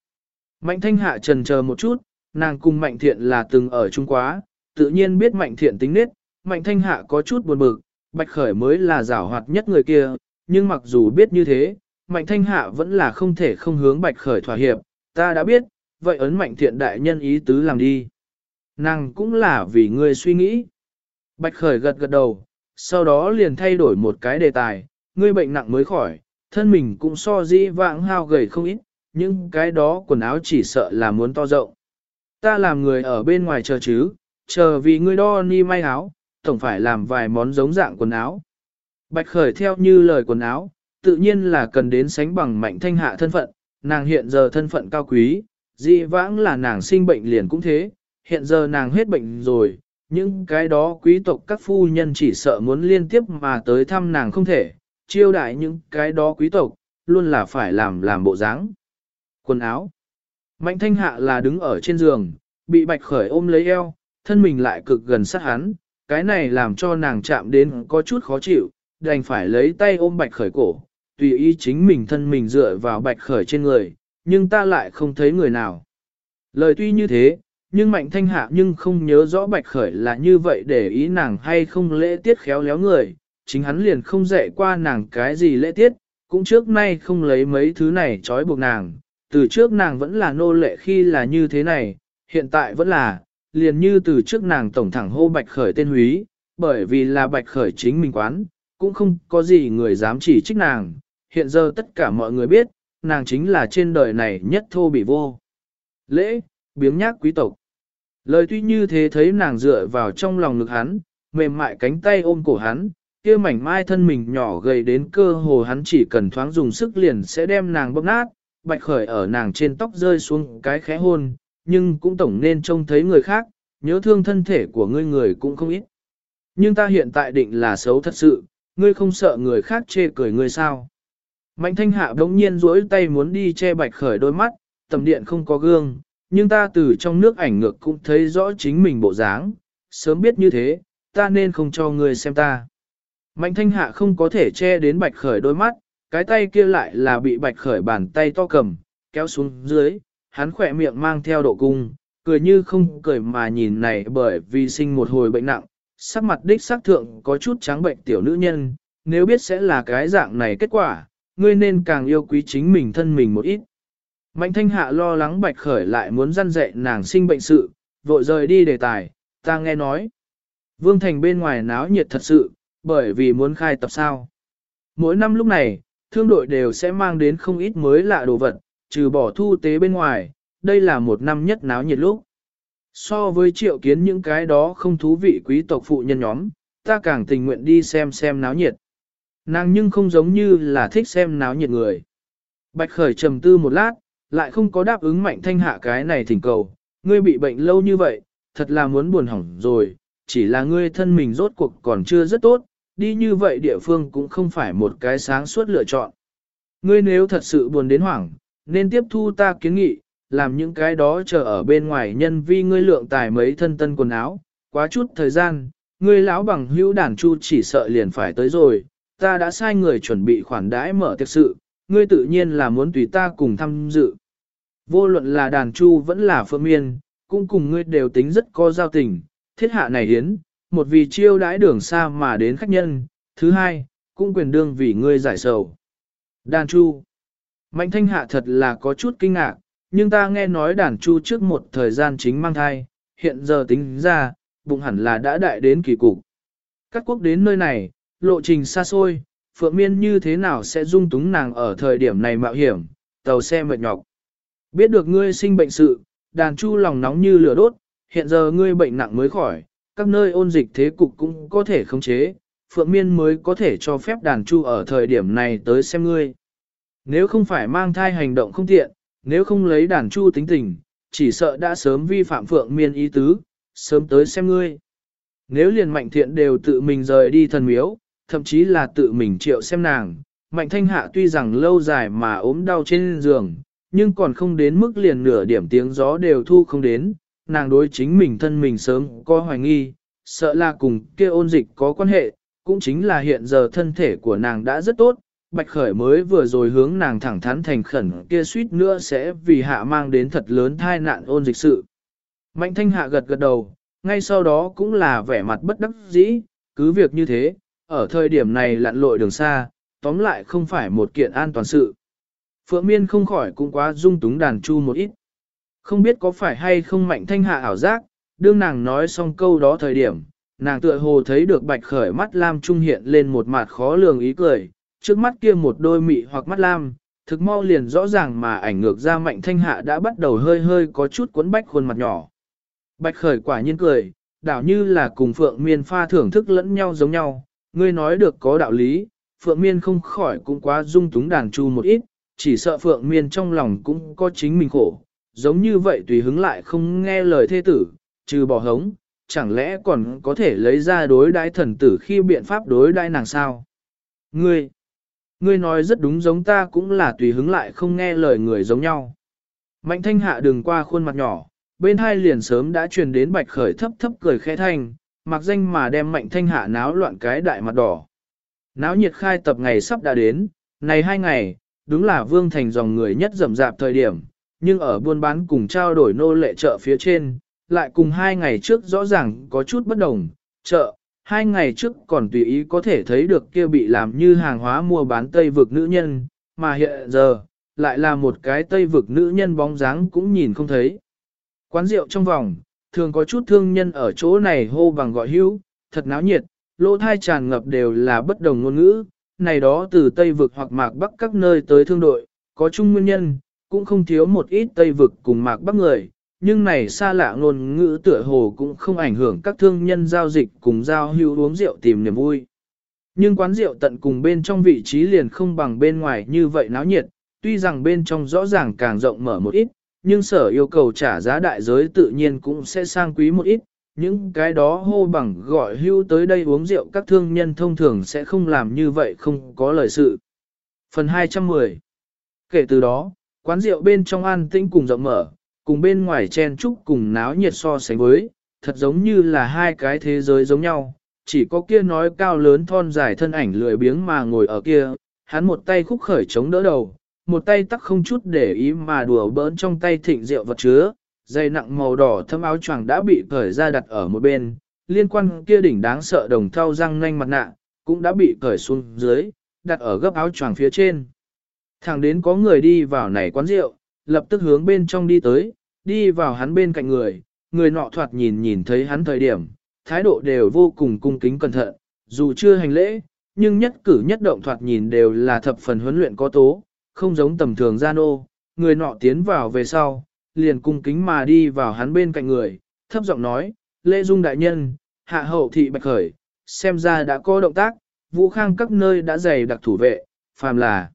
Mạnh thanh hạ trần chờ một chút, nàng cùng mạnh thiện là từng ở chung quá, tự nhiên biết mạnh thiện tính nết, mạnh thanh hạ có chút buồn bực, bạch khởi mới là giảo hoạt nhất người kia, nhưng mặc dù biết như thế, mạnh thanh hạ vẫn là không thể không hướng bạch khởi thỏa hiệp, ta đã biết, vậy ấn mạnh thiện đại nhân ý tứ làm đi. Nàng cũng là vì ngươi suy nghĩ. Bạch khởi gật gật đầu, sau đó liền thay đổi một cái đề tài, ngươi bệnh nặng mới khỏi, thân mình cũng so dĩ vãng hao gầy không ít, nhưng cái đó quần áo chỉ sợ là muốn to rộng. Ta làm người ở bên ngoài chờ chứ, chờ vì ngươi đo ni may áo, tổng phải làm vài món giống dạng quần áo. Bạch khởi theo như lời quần áo, tự nhiên là cần đến sánh bằng mạnh thanh hạ thân phận, nàng hiện giờ thân phận cao quý, di vãng là nàng sinh bệnh liền cũng thế, hiện giờ nàng hết bệnh rồi, những cái đó quý tộc các phu nhân chỉ sợ muốn liên tiếp mà tới thăm nàng không thể, chiêu đại những cái đó quý tộc, luôn là phải làm làm bộ dáng. Quần áo. Mạnh thanh hạ là đứng ở trên giường, bị bạch khởi ôm lấy eo, thân mình lại cực gần sát hắn, cái này làm cho nàng chạm đến có chút khó chịu, đành phải lấy tay ôm bạch khởi cổ, tùy ý chính mình thân mình dựa vào bạch khởi trên người, nhưng ta lại không thấy người nào. Lời tuy như thế, nhưng mạnh thanh hạ nhưng không nhớ rõ bạch khởi là như vậy để ý nàng hay không lễ tiết khéo léo người, chính hắn liền không dạy qua nàng cái gì lễ tiết, cũng trước nay không lấy mấy thứ này trói buộc nàng, từ trước nàng vẫn là nô lệ khi là như thế này, hiện tại vẫn là, liền như từ trước nàng tổng thẳng hô bạch khởi tên húy, bởi vì là bạch khởi chính mình quán, cũng không có gì người dám chỉ trích nàng, hiện giờ tất cả mọi người biết, nàng chính là trên đời này nhất thô bị vô. Lễ, biếng nhác quý tộc. Lời tuy như thế thấy nàng dựa vào trong lòng ngực hắn, mềm mại cánh tay ôm cổ hắn, kia mảnh mai thân mình nhỏ gầy đến cơ hồ hắn chỉ cần thoáng dùng sức liền sẽ đem nàng bóp nát, bạch khởi ở nàng trên tóc rơi xuống cái khẽ hôn, nhưng cũng tổng nên trông thấy người khác, nhớ thương thân thể của ngươi người cũng không ít. Nhưng ta hiện tại định là xấu thật sự, ngươi không sợ người khác chê cười ngươi sao. Mạnh thanh hạ đống nhiên duỗi tay muốn đi che bạch khởi đôi mắt, tầm điện không có gương, nhưng ta từ trong nước ảnh ngược cũng thấy rõ chính mình bộ dáng, sớm biết như thế, ta nên không cho ngươi xem ta. Mạnh thanh hạ không có thể che đến bạch khởi đôi mắt, cái tay kia lại là bị bạch khởi bàn tay to cầm, kéo xuống dưới, hắn khỏe miệng mang theo độ cung, cười như không cười mà nhìn này bởi vì sinh một hồi bệnh nặng, sắc mặt đích sắc thượng có chút trắng bệnh tiểu nữ nhân, nếu biết sẽ là cái dạng này kết quả, ngươi nên càng yêu quý chính mình thân mình một ít. Mạnh thanh hạ lo lắng bạch khởi lại muốn răn dạy nàng sinh bệnh sự, vội rời đi đề tài, ta nghe nói. Vương Thành bên ngoài náo nhiệt thật sự, bởi vì muốn khai tập sao. Mỗi năm lúc này, thương đội đều sẽ mang đến không ít mới lạ đồ vật, trừ bỏ thu tế bên ngoài, đây là một năm nhất náo nhiệt lúc. So với triệu kiến những cái đó không thú vị quý tộc phụ nhân nhóm, ta càng tình nguyện đi xem xem náo nhiệt. Nàng nhưng không giống như là thích xem náo nhiệt người. Bạch khởi trầm tư một lát, lại không có đáp ứng mạnh thanh hạ cái này thỉnh cầu. Ngươi bị bệnh lâu như vậy, thật là muốn buồn hỏng rồi, chỉ là ngươi thân mình rốt cuộc còn chưa rất tốt, đi như vậy địa phương cũng không phải một cái sáng suốt lựa chọn. Ngươi nếu thật sự buồn đến hoảng, nên tiếp thu ta kiến nghị, làm những cái đó chờ ở bên ngoài nhân vi ngươi lượng tài mấy thân tân quần áo, quá chút thời gian, ngươi lão bằng hữu đàn chu chỉ sợ liền phải tới rồi, ta đã sai người chuẩn bị khoản đãi mở tiệc sự, ngươi tự nhiên là muốn tùy ta cùng tham dự. Vô luận là đàn chu vẫn là phượng miên, cũng cùng ngươi đều tính rất có giao tình, thiết hạ này hiến, một vì chiêu đãi đường xa mà đến khách nhân, thứ hai, cũng quyền đương vì ngươi giải sầu. Đàn chu. Mạnh thanh hạ thật là có chút kinh ngạc, nhưng ta nghe nói đàn chu trước một thời gian chính mang thai, hiện giờ tính ra, bụng hẳn là đã đại đến kỳ cục. Các quốc đến nơi này, lộ trình xa xôi, Phượng Miên như thế nào sẽ dung túng nàng ở thời điểm này mạo hiểm, tàu xe mệt nhọc. Biết được ngươi sinh bệnh sự, đàn chu lòng nóng như lửa đốt, hiện giờ ngươi bệnh nặng mới khỏi, các nơi ôn dịch thế cục cũng có thể khống chế, Phượng Miên mới có thể cho phép đàn chu ở thời điểm này tới xem ngươi. Nếu không phải mang thai hành động không tiện, nếu không lấy đàn chu tính tình, chỉ sợ đã sớm vi phạm Phượng Miên ý tứ, sớm tới xem ngươi. Nếu liền mạnh thiện đều tự mình rời đi thần miếu, thậm chí là tự mình triệu xem nàng, mạnh thanh hạ tuy rằng lâu dài mà ốm đau trên giường, nhưng còn không đến mức liền nửa điểm tiếng gió đều thu không đến, nàng đối chính mình thân mình sớm có hoài nghi, sợ là cùng kia ôn dịch có quan hệ, cũng chính là hiện giờ thân thể của nàng đã rất tốt, Bạch Khởi mới vừa rồi hướng nàng thẳng thắn thành khẩn kia suýt nữa sẽ vì hạ mang đến thật lớn thai nạn ôn dịch sự. Mạnh thanh hạ gật gật đầu, ngay sau đó cũng là vẻ mặt bất đắc dĩ, cứ việc như thế, ở thời điểm này lặn lội đường xa, tóm lại không phải một kiện an toàn sự. Phượng Miên không khỏi cũng quá dung túng đàn chu một ít. Không biết có phải hay không mạnh thanh hạ ảo giác, đương nàng nói xong câu đó thời điểm, nàng tựa hồ thấy được bạch khởi mắt lam trung hiện lên một mặt khó lường ý cười, trước mắt kia một đôi mị hoặc mắt lam, thực mau liền rõ ràng mà ảnh ngược ra mạnh thanh hạ đã bắt đầu hơi hơi có chút cuốn bách khuôn mặt nhỏ. Bạch khởi quả nhiên cười, đảo như là cùng phượng miên pha thưởng thức lẫn nhau giống nhau, ngươi nói được có đạo lý, phượng miên không khỏi cũng quá dung túng đàn chu một ít, chỉ sợ phượng miên trong lòng cũng có chính mình khổ, giống như vậy tùy hứng lại không nghe lời thê tử, trừ bỏ hống, chẳng lẽ còn có thể lấy ra đối đãi thần tử khi biện pháp đối đãi nàng sao? Ngươi, ngươi nói rất đúng giống ta cũng là tùy hứng lại không nghe lời người giống nhau. Mạnh thanh hạ đường qua khuôn mặt nhỏ, bên hai liền sớm đã truyền đến bạch khởi thấp thấp cười khẽ thanh, mặc danh mà đem mạnh thanh hạ náo loạn cái đại mặt đỏ. Náo nhiệt khai tập ngày sắp đã đến, này hai ngày, đúng là vương thành dòng người nhất rầm rạp thời điểm, nhưng ở buôn bán cùng trao đổi nô lệ chợ phía trên, lại cùng hai ngày trước rõ ràng có chút bất đồng, chợ, hai ngày trước còn tùy ý có thể thấy được kia bị làm như hàng hóa mua bán Tây vực nữ nhân, mà hiện giờ, lại là một cái Tây vực nữ nhân bóng dáng cũng nhìn không thấy. Quán rượu trong vòng, thường có chút thương nhân ở chỗ này hô bằng gọi hữu, thật náo nhiệt, lỗ thai tràn ngập đều là bất đồng ngôn ngữ, này đó từ Tây vực hoặc mạc bắc các nơi tới thương đội, có chung nguyên nhân, cũng không thiếu một ít Tây vực cùng mạc bắc người, nhưng này xa lạ ngôn ngữ tựa hồ cũng không ảnh hưởng các thương nhân giao dịch cùng giao hữu uống rượu tìm niềm vui. Nhưng quán rượu tận cùng bên trong vị trí liền không bằng bên ngoài như vậy náo nhiệt, tuy rằng bên trong rõ ràng càng rộng mở một ít, nhưng sở yêu cầu trả giá đại giới tự nhiên cũng sẽ sang quý một ít. Những cái đó hô bằng gọi hưu tới đây uống rượu các thương nhân thông thường sẽ không làm như vậy không có lời sự. Phần 210 Kể từ đó, quán rượu bên trong an tĩnh cùng rộng mở, cùng bên ngoài chen trúc cùng náo nhiệt so sánh với, thật giống như là hai cái thế giới giống nhau, chỉ có kia nói cao lớn thon dài thân ảnh lười biếng mà ngồi ở kia, hắn một tay khúc khởi chống đỡ đầu, một tay tắc không chút để ý mà đùa bỡn trong tay thịnh rượu vật chứa, dây nặng màu đỏ thâm áo choàng đã bị cởi ra đặt ở một bên, liên quan kia đỉnh đáng sợ đồng thau răng nanh mặt nạ, cũng đã bị cởi xuống dưới, đặt ở gấp áo choàng phía trên. Thẳng đến có người đi vào này quán rượu, lập tức hướng bên trong đi tới, đi vào hắn bên cạnh người, người nọ thoạt nhìn nhìn thấy hắn thời điểm, thái độ đều vô cùng cung kính cẩn thận, dù chưa hành lễ, nhưng nhất cử nhất động thoạt nhìn đều là thập phần huấn luyện có tố, không giống tầm thường gian ô, người nọ tiến vào về sau, liền cung kính mà đi vào hắn bên cạnh người, thấp giọng nói, lễ dung đại nhân, hạ hậu thị bạch khởi, xem ra đã có động tác, vũ khang các nơi đã dày đặc thủ vệ, phàm là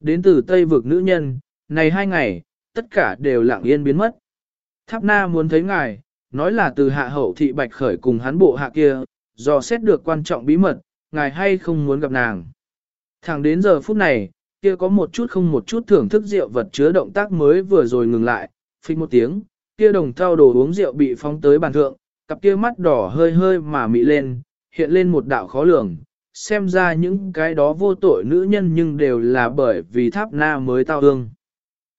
đến từ Tây vực nữ nhân, này hai ngày, tất cả đều lặng yên biến mất. Tháp na muốn thấy ngài, nói là từ hạ hậu thị bạch khởi cùng hắn bộ hạ kia, do xét được quan trọng bí mật, ngài hay không muốn gặp nàng. Thẳng đến giờ phút này, kia có một chút không một chút thưởng thức rượu vật chứa động tác mới vừa rồi ngừng lại, phích một tiếng, kia đồng thao đồ uống rượu bị phóng tới bàn thượng, cặp kia mắt đỏ hơi hơi mà mị lên, hiện lên một đạo khó lường, xem ra những cái đó vô tội nữ nhân nhưng đều là bởi vì tháp na mới tao ương.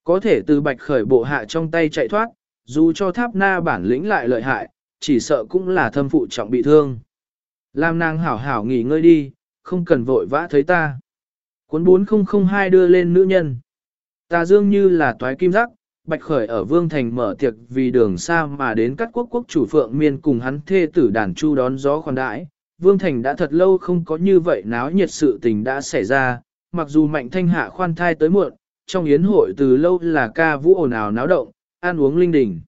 Có thể từ bạch khởi bộ hạ trong tay chạy thoát, dù cho tháp na bản lĩnh lại lợi hại, chỉ sợ cũng là thâm phụ trọng bị thương. Làm nàng hảo hảo nghỉ ngơi đi, không cần vội vã thấy ta. Cuốn 4002 đưa lên nữ nhân. Ta dương như là toái kim giác, Bạch Khởi ở Vương Thành mở tiệc vì đường xa mà đến các quốc quốc chủ Phượng Miên cùng hắn thê tử đàn chu đón gió khoan đãi. Vương Thành đã thật lâu không có như vậy náo nhiệt sự tình đã xảy ra, mặc dù mạnh thanh hạ khoan thai tới muộn, trong yến hội từ lâu là ca vũ ồn ào náo động, ăn uống linh đình.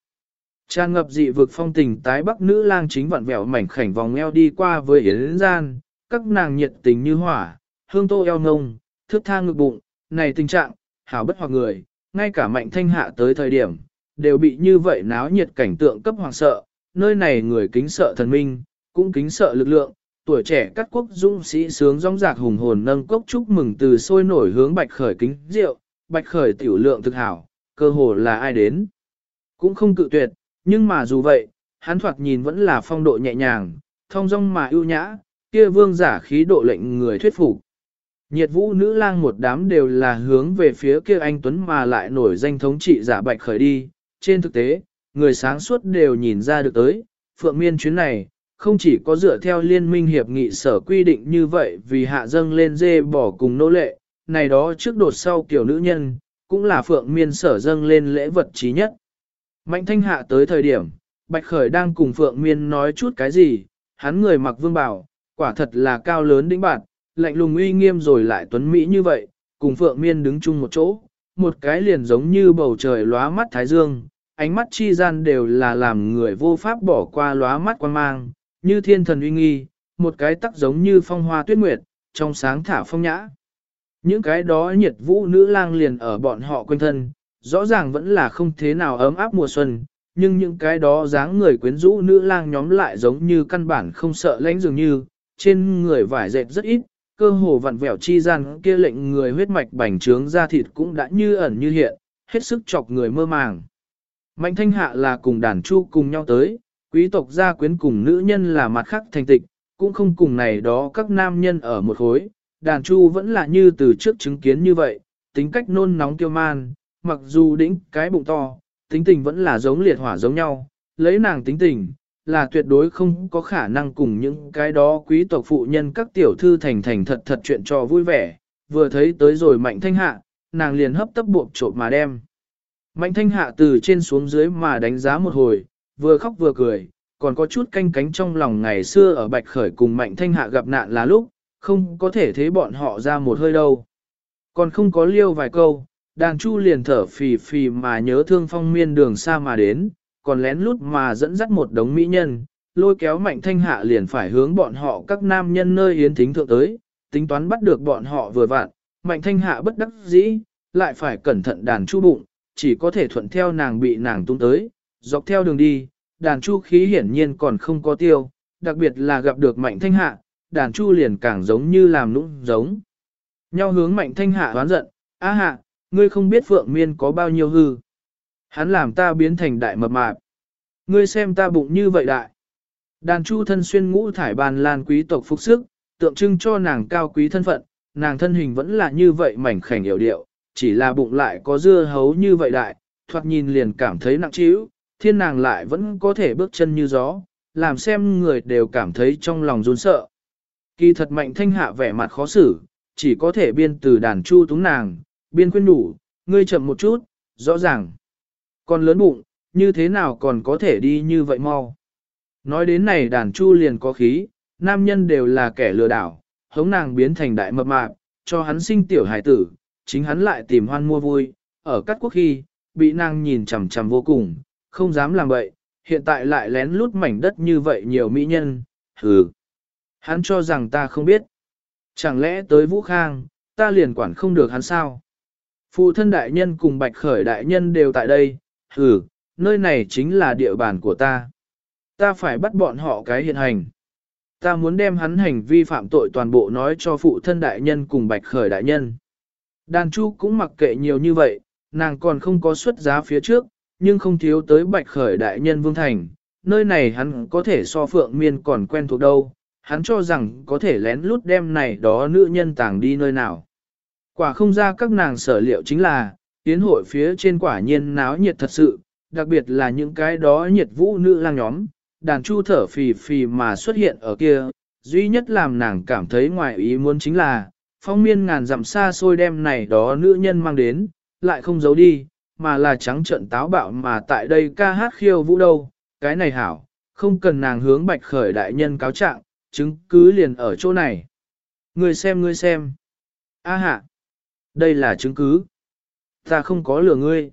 Tràn ngập dị vực phong tình tái bắc nữ lang chính vặn vẹo mảnh khảnh vòng eo đi qua với yến gian, các nàng nhiệt tình như hỏa, hương tô eo ngông, thước tha ngực bụng, này tình trạng, hảo bất hoặc người, ngay cả mạnh thanh hạ tới thời điểm, đều bị như vậy náo nhiệt cảnh tượng cấp hoàng sợ, nơi này người kính sợ thần minh, cũng kính sợ lực lượng, tuổi trẻ các quốc dũng sĩ sướng rong rạc hùng hồn nâng cốc chúc mừng từ sôi nổi hướng bạch khởi kính rượu, bạch khởi tiểu lượng thực hảo, cơ hồ là ai đến. Cũng không cự tuyệt, nhưng mà dù vậy, hắn thoạt nhìn vẫn là phong độ nhẹ nhàng, thông dong mà ưu nhã, kia vương giả khí độ lệnh người thuyết phục. Nhiệt vũ nữ lang một đám đều là hướng về phía kia anh Tuấn mà lại nổi danh thống trị giả bạch khởi đi. Trên thực tế, người sáng suốt đều nhìn ra được tới, phượng miên chuyến này, không chỉ có dựa theo liên minh hiệp nghị sở quy định như vậy vì hạ dâng lên dê bỏ cùng nô lệ, này đó trước đột sau kiểu nữ nhân, cũng là phượng miên sở dâng lên lễ vật trí nhất. Mạnh thanh hạ tới thời điểm, Bạch Khởi đang cùng phượng miên nói chút cái gì, hắn người mặc vương bảo, quả thật là cao lớn đĩnh bạn, lạnh lùng uy nghiêm rồi lại tuấn mỹ như vậy, cùng Phượng Miên đứng chung một chỗ, một cái liền giống như bầu trời lóa mắt thái dương, ánh mắt chi gian đều là làm người vô pháp bỏ qua lóa mắt quan mang, như thiên thần uy nghi, một cái tắc giống như phong hoa tuyết nguyệt, trong sáng thả phong nhã. Những cái đó nhiệt vũ nữ lang liền ở bọn họ quanh thân, rõ ràng vẫn là không thế nào ấm áp mùa xuân, nhưng những cái đó dáng người quyến rũ nữ lang nhóm lại giống như căn bản không sợ lãnh dường như, trên người vải dệt rất ít, cơ hồ vặn vẹo chi gian kia lệnh người huyết mạch bành trướng ra thịt cũng đã như ẩn như hiện, hết sức chọc người mơ màng. Mạnh thanh hạ là cùng đàn chu cùng nhau tới, quý tộc gia quyến cùng nữ nhân là mặt khác thành tịch, cũng không cùng này đó các nam nhân ở một khối. Đàn chu vẫn là như từ trước chứng kiến như vậy, tính cách nôn nóng kiêu man, mặc dù đĩnh cái bụng to, tính tình vẫn là giống liệt hỏa giống nhau, lấy nàng tính tình, là tuyệt đối không có khả năng cùng những cái đó quý tộc phụ nhân các tiểu thư thành thành thật thật chuyện trò vui vẻ, vừa thấy tới rồi mạnh thanh hạ, nàng liền hấp tấp buộc trộm mà đem. Mạnh thanh hạ từ trên xuống dưới mà đánh giá một hồi, vừa khóc vừa cười, còn có chút canh cánh trong lòng ngày xưa ở Bạch Khởi cùng mạnh thanh hạ gặp nạn là lúc, không có thể thấy bọn họ ra một hơi đâu. Còn không có liêu vài câu, đàn chu liền thở phì phì mà nhớ thương phong miên đường xa mà đến, còn lén lút mà dẫn dắt một đống mỹ nhân, lôi kéo mạnh thanh hạ liền phải hướng bọn họ các nam nhân nơi yến thính thượng tới, tính toán bắt được bọn họ vừa vặn, mạnh thanh hạ bất đắc dĩ, lại phải cẩn thận đàn chu bụng, chỉ có thể thuận theo nàng bị nàng tung tới, dọc theo đường đi, đàn chu khí hiển nhiên còn không có tiêu, đặc biệt là gặp được mạnh thanh hạ, đàn chu liền càng giống như làm nũng giống. Nhau hướng mạnh thanh hạ đoán giận, á hạ, ngươi không biết phượng miên có bao nhiêu hư. Hắn làm ta biến thành đại mập mạp. Ngươi xem ta bụng như vậy đại. Đàn chu thân xuyên ngũ thải bàn lan quý tộc phục sức, tượng trưng cho nàng cao quý thân phận, nàng thân hình vẫn là như vậy mảnh khảnh hiểu điệu, chỉ là bụng lại có dưa hấu như vậy đại, thoạt nhìn liền cảm thấy nặng trĩu, thiên nàng lại vẫn có thể bước chân như gió, làm xem người đều cảm thấy trong lòng run sợ. Kỳ thật mạnh thanh hạ vẻ mặt khó xử, chỉ có thể biên từ đàn chu túng nàng, biên khuyên đủ, ngươi chậm một chút, rõ ràng. Còn lớn bụng, như thế nào còn có thể đi như vậy mau. Nói đến này đàn chu liền có khí, nam nhân đều là kẻ lừa đảo, hống nàng biến thành đại mập mạp, cho hắn sinh tiểu hải tử, chính hắn lại tìm hoan mua vui, ở các quốc khi, bị nàng nhìn chằm chằm vô cùng, không dám làm vậy, hiện tại lại lén lút mảnh đất như vậy nhiều mỹ nhân, hừ. Hắn cho rằng ta không biết. Chẳng lẽ tới Vũ Khang, ta liền quản không được hắn sao? Phụ thân đại nhân cùng bạch khởi đại nhân đều tại đây, hừ, nơi này chính là địa bàn của ta. Ta phải bắt bọn họ cái hiện hành. Ta muốn đem hắn hành vi phạm tội toàn bộ nói cho phụ thân đại nhân cùng bạch khởi đại nhân. Đàn chu cũng mặc kệ nhiều như vậy, nàng còn không có xuất giá phía trước, nhưng không thiếu tới bạch khởi đại nhân vương thành. Nơi này hắn có thể so phượng miên còn quen thuộc đâu, hắn cho rằng có thể lén lút đem này đó nữ nhân tàng đi nơi nào. Quả không ra các nàng sở liệu chính là, Yến hội phía trên quả nhiên náo nhiệt thật sự, đặc biệt là những cái đó nhiệt vũ nữ lang nhóm, đàn chu thở phì phì mà xuất hiện ở kia, duy nhất làm nàng cảm thấy ngoài ý muốn chính là, phong miên ngàn dặm xa xôi đem này đó nữ nhân mang đến, lại không giấu đi, mà là trắng trận táo bạo mà tại đây ca hát khiêu vũ đâu, cái này hảo, không cần nàng hướng bạch khởi đại nhân cáo trạng, chứng cứ liền ở chỗ này. người xem người xem. A hạ, đây là chứng cứ. Ta không có lừa ngươi.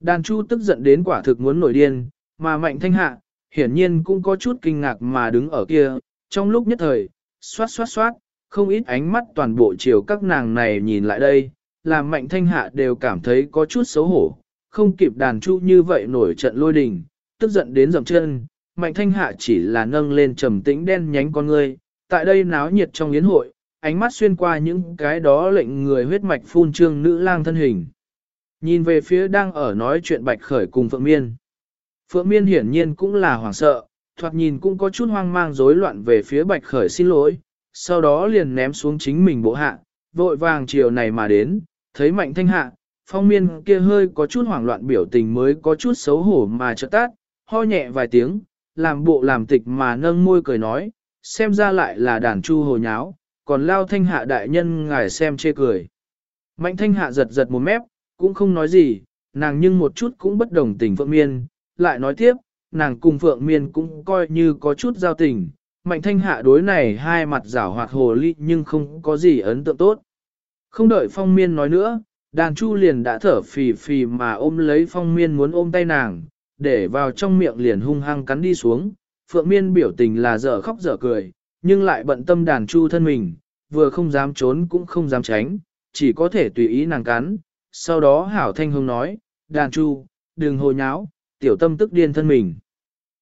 Đàn chu tức giận đến quả thực muốn nổi điên, mà mạnh thanh hạ, hiển nhiên cũng có chút kinh ngạc mà đứng ở kia, trong lúc nhất thời, xoát xoát xoát, không ít ánh mắt toàn bộ chiều các nàng này nhìn lại đây, làm mạnh thanh hạ đều cảm thấy có chút xấu hổ, không kịp đàn chu như vậy nổi trận lôi đình, tức giận đến dầm chân, mạnh thanh hạ chỉ là nâng lên trầm tĩnh đen nhánh con ngươi, tại đây náo nhiệt trong yến hội, ánh mắt xuyên qua những cái đó lệnh người huyết mạch phun trương nữ lang thân hình. Nhìn về phía đang ở nói chuyện bạch khởi cùng Phượng Miên. Phượng Miên hiển nhiên cũng là hoảng sợ, thoạt nhìn cũng có chút hoang mang rối loạn về phía bạch khởi xin lỗi, sau đó liền ném xuống chính mình bộ hạ, vội vàng chiều này mà đến, thấy mạnh thanh hạ, phong miên kia hơi có chút hoảng loạn biểu tình mới có chút xấu hổ mà chợt tát, ho nhẹ vài tiếng, làm bộ làm tịch mà nâng môi cười nói, xem ra lại là đàn chu hồ nháo, còn lao thanh hạ đại nhân ngài xem chê cười. Mạnh thanh hạ giật giật một mép, cũng không nói gì, nàng nhưng một chút cũng bất đồng tình Phượng Miên, lại nói tiếp, nàng cùng Phượng Miên cũng coi như có chút giao tình, mạnh thanh hạ đối này hai mặt rảo hoạt hồ ly nhưng không có gì ấn tượng tốt. Không đợi phong miên nói nữa, đàn chu liền đã thở phì phì mà ôm lấy phong miên muốn ôm tay nàng, để vào trong miệng liền hung hăng cắn đi xuống. Phượng miên biểu tình là dở khóc dở cười, nhưng lại bận tâm đàn chu thân mình, vừa không dám trốn cũng không dám tránh, chỉ có thể tùy ý nàng cắn. Sau đó hảo thanh hương nói, đàn chu, đừng hồ nháo, tiểu tâm tức điên thân mình.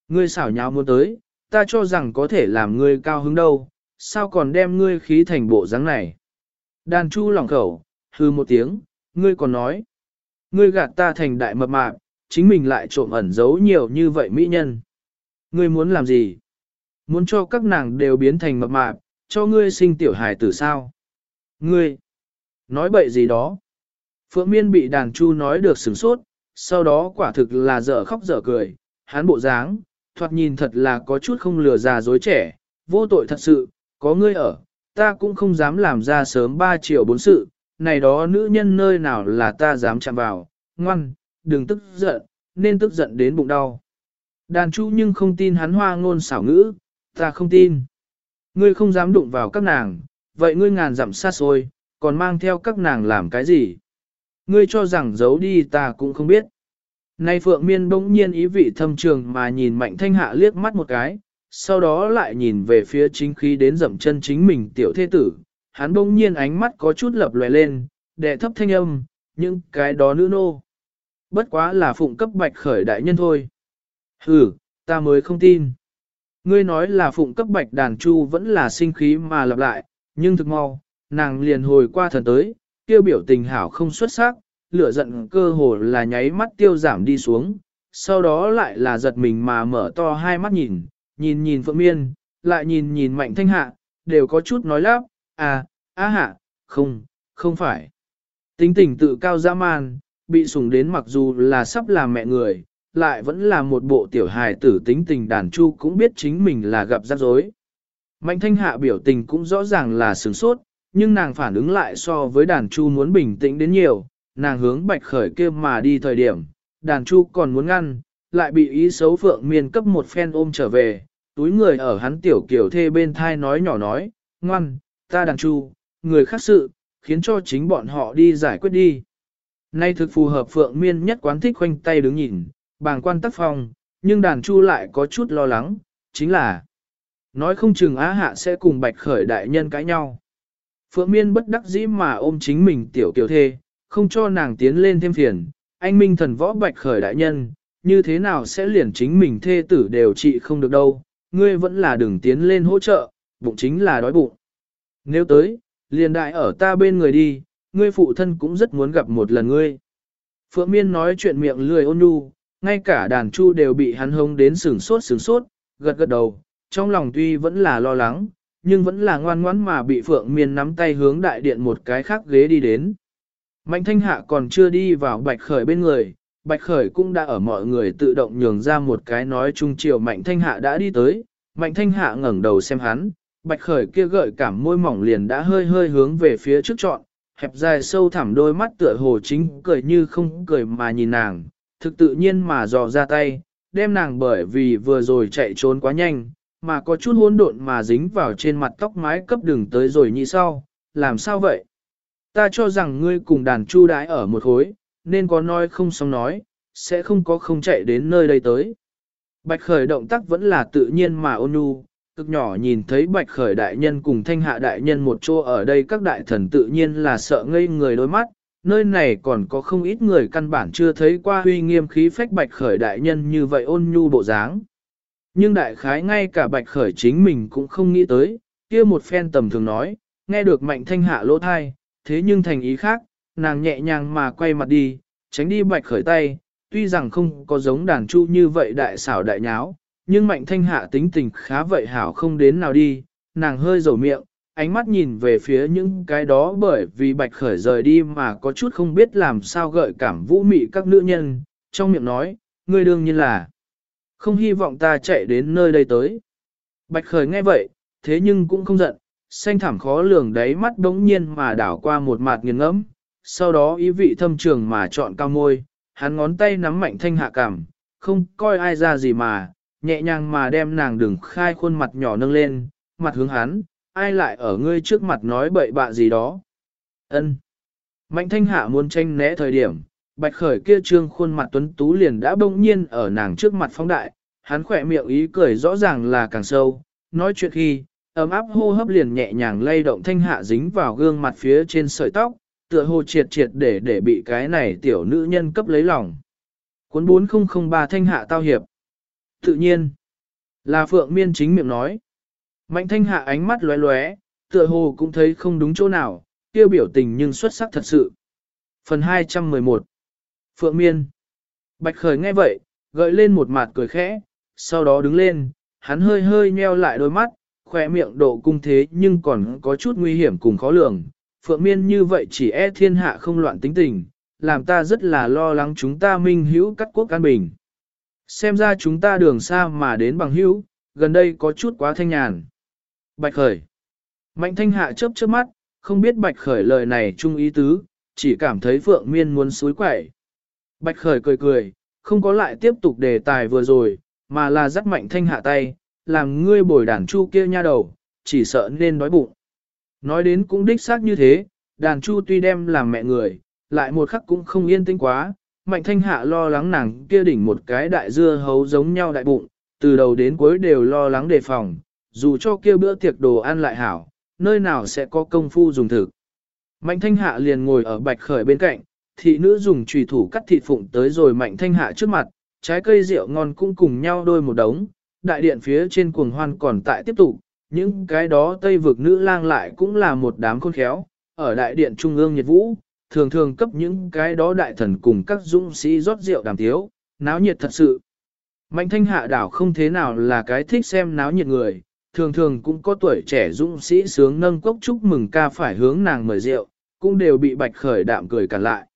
Ngươi xảo nháo muốn tới, ta cho rằng có thể làm ngươi cao hứng đâu, sao còn đem ngươi khí thành bộ dáng này. Đàn chu lỏng khẩu, hư một tiếng, ngươi còn nói. Ngươi gạt ta thành đại mập mạp, chính mình lại trộm ẩn giấu nhiều như vậy mỹ nhân. Ngươi muốn làm gì? Muốn cho các nàng đều biến thành mập mạp, cho ngươi sinh tiểu hài tử sao? Ngươi, nói bậy gì đó? Phượng Miên bị đàn chu nói được sửng sốt, sau đó quả thực là dở khóc dở cười, hắn bộ dáng, thoạt nhìn thật là có chút không lừa già dối trẻ, vô tội thật sự, có ngươi ở, ta cũng không dám làm ra sớm 3 triệu bốn sự, này đó nữ nhân nơi nào là ta dám chạm vào, ngoan, đừng tức giận, nên tức giận đến bụng đau. Đàn chu nhưng không tin hắn hoa ngôn xảo ngữ, ta không tin. Ngươi không dám đụng vào các nàng, vậy ngươi ngàn dặm xa xôi, còn mang theo các nàng làm cái gì? Ngươi cho rằng giấu đi ta cũng không biết. Nay Phượng Miên bỗng nhiên ý vị thâm trường mà nhìn Mạnh Thanh Hạ liếc mắt một cái, sau đó lại nhìn về phía chính khí đến dậm chân chính mình tiểu thế tử, hắn bỗng nhiên ánh mắt có chút lập lòe lên, đệ thấp thanh âm, nhưng cái đó nữ nô. Bất quá là phụng cấp bạch khởi đại nhân thôi. Hừ, ta mới không tin. Ngươi nói là phụng cấp bạch đàn chu vẫn là sinh khí mà lặp lại, nhưng thực mau, nàng liền hồi qua thần tới, kêu biểu tình hảo không xuất sắc, lửa giận cơ hồ là nháy mắt tiêu giảm đi xuống, sau đó lại là giật mình mà mở to hai mắt nhìn, nhìn nhìn Phượng Miên, lại nhìn nhìn Mạnh Thanh Hạ, đều có chút nói lắp, à, á hạ, không, không phải. Tính tình tự cao dã man, bị sủng đến mặc dù là sắp làm mẹ người, lại vẫn là một bộ tiểu hài tử tính tình đàn chu cũng biết chính mình là gặp rắc rối. Mạnh thanh hạ biểu tình cũng rõ ràng là sướng sốt, nhưng nàng phản ứng lại so với đàn chu muốn bình tĩnh đến nhiều, nàng hướng bạch khởi kia mà đi thời điểm, đàn chu còn muốn ngăn, lại bị ý xấu phượng miên cấp một phen ôm trở về, túi người ở hắn tiểu kiểu thê bên thai nói nhỏ nói, ngoan, ta đàn chu, người khác sự, khiến cho chính bọn họ đi giải quyết đi. Nay thực phù hợp phượng miên nhất quán thích khoanh tay đứng nhìn, bàng quan tác phong, nhưng đàn chu lại có chút lo lắng, chính là nói không chừng á hạ sẽ cùng bạch khởi đại nhân cãi nhau. Phượng miên bất đắc dĩ mà ôm chính mình tiểu kiểu thê, không cho nàng tiến lên thêm phiền, anh minh thần võ bạch khởi đại nhân, như thế nào sẽ liền chính mình thê tử đều trị không được đâu, ngươi vẫn là đừng tiến lên hỗ trợ, bụng chính là đói bụng. Nếu tới, liền đại ở ta bên người đi, ngươi phụ thân cũng rất muốn gặp một lần ngươi. Phượng Miên nói chuyện miệng lười ôn nhu, ngay cả đàn chu đều bị hắn hông đến sừng sốt sừng sốt, gật gật đầu, trong lòng tuy vẫn là lo lắng, nhưng vẫn là ngoan ngoãn mà bị Phượng Miên nắm tay hướng đại điện một cái khác ghế đi đến. Mạnh thanh hạ còn chưa đi vào bạch khởi bên người, Bạch Khởi cũng đã ở mọi người tự động nhường ra một cái nói chung chiều Mạnh Thanh Hạ đã đi tới, Mạnh Thanh Hạ ngẩng đầu xem hắn, Bạch Khởi kia gợi cảm môi mỏng liền đã hơi hơi hướng về phía trước trọn, hẹp dài sâu thẳm đôi mắt tựa hồ chính cười như không cười mà nhìn nàng, thực tự nhiên mà dò ra tay, đem nàng bởi vì vừa rồi chạy trốn quá nhanh, mà có chút hỗn độn mà dính vào trên mặt tóc mái cấp đường tới rồi như sau, làm sao vậy? Ta cho rằng ngươi cùng đàn chu đái ở một khối, nên có nói không xong nói, sẽ không có không chạy đến nơi đây tới. Bạch khởi động tác vẫn là tự nhiên mà ôn nhu, cực nhỏ nhìn thấy bạch khởi đại nhân cùng thanh hạ đại nhân một chỗ ở đây các đại thần tự nhiên là sợ ngây người đôi mắt, nơi này còn có không ít người căn bản chưa thấy qua huy nghiêm khí phách bạch khởi đại nhân như vậy ôn nhu bộ dáng. Nhưng đại khái ngay cả bạch khởi chính mình cũng không nghĩ tới, kia một phen tầm thường nói, nghe được mạnh thanh hạ lỗ thai, thế nhưng thành ý khác, nàng nhẹ nhàng mà quay mặt đi, tránh đi bạch khởi tay, tuy rằng không có giống đàn chu như vậy đại xảo đại nháo, nhưng mạnh thanh hạ tính tình khá vậy hảo không đến nào đi, nàng hơi dầu miệng, ánh mắt nhìn về phía những cái đó bởi vì bạch khởi rời đi mà có chút không biết làm sao gợi cảm vũ mị các nữ nhân, trong miệng nói, ngươi đương nhiên là không hy vọng ta chạy đến nơi đây tới. Bạch khởi nghe vậy, thế nhưng cũng không giận, xanh thảm khó lường đáy mắt đống nhiên mà đảo qua một mặt nghiền ngẫm, sau đó ý vị thâm trường mà chọn cao môi, hắn ngón tay nắm mạnh thanh hạ cảm, không coi ai ra gì mà, nhẹ nhàng mà đem nàng đừng khai khuôn mặt nhỏ nâng lên, mặt hướng hắn, ai lại ở ngươi trước mặt nói bậy bạ gì đó. Ân. Mạnh thanh hạ muốn tranh né thời điểm, bạch khởi kia trương khuôn mặt tuấn tú liền đã bỗng nhiên ở nàng trước mặt phóng đại, hắn khỏe miệng ý cười rõ ràng là càng sâu, nói chuyện khi, ấm áp hô hấp liền nhẹ nhàng lay động thanh hạ dính vào gương mặt phía trên sợi tóc, tựa hồ triệt triệt để để bị cái này tiểu nữ nhân cấp lấy lòng. Cuốn 4003 thanh hạ tao hiệp. Tự nhiên, là Phượng Miên chính miệng nói. Mạnh thanh hạ ánh mắt lóe lóe, tựa hồ cũng thấy không đúng chỗ nào, tiêu biểu tình nhưng xuất sắc thật sự. Phần 211 Phượng Miên Bạch Khởi nghe vậy, gợi lên một mặt cười khẽ, sau đó đứng lên, hắn hơi hơi nheo lại đôi mắt, khỏe miệng độ cung thế nhưng còn có chút nguy hiểm cùng khó lường. Phượng Miên như vậy chỉ e thiên hạ không loạn tính tình, làm ta rất là lo lắng chúng ta minh hữu cắt quốc an bình. Xem ra chúng ta đường xa mà đến bằng hữu, gần đây có chút quá thanh nhàn. Bạch Khởi Mạnh thanh hạ chớp chớp mắt, không biết Bạch Khởi lời này chung ý tứ, chỉ cảm thấy Phượng Miên muốn suối quẩy. Bạch Khởi cười cười, không có lại tiếp tục đề tài vừa rồi, mà là dắt mạnh thanh hạ tay, làm ngươi bồi đàn chu kia nha đầu, chỉ sợ nên đói bụng. Nói đến cũng đích xác như thế, đàn chu tuy đem làm mẹ người, lại một khắc cũng không yên tĩnh quá, mạnh thanh hạ lo lắng nàng kia đỉnh một cái đại dưa hấu giống nhau đại bụng, từ đầu đến cuối đều lo lắng đề phòng, dù cho kia bữa tiệc đồ ăn lại hảo, nơi nào sẽ có công phu dùng thực. Mạnh thanh hạ liền ngồi ở bạch khởi bên cạnh, thị nữ dùng trùy thủ cắt thịt phụng tới rồi mạnh thanh hạ trước mặt, trái cây rượu ngon cũng cùng nhau đôi một đống, đại điện phía trên cuồng hoan còn tại tiếp tục, những cái đó tây vực nữ lang lại cũng là một đám khôn khéo, ở đại điện trung ương nhiệt vũ, thường thường cấp những cái đó đại thần cùng các dũng sĩ rót rượu đàm tiếu, náo nhiệt thật sự. Mạnh thanh hạ đảo không thế nào là cái thích xem náo nhiệt người, thường thường cũng có tuổi trẻ dũng sĩ sướng nâng cốc chúc mừng ca phải hướng nàng mời rượu, cũng đều bị bạch khởi đạm cười cản lại.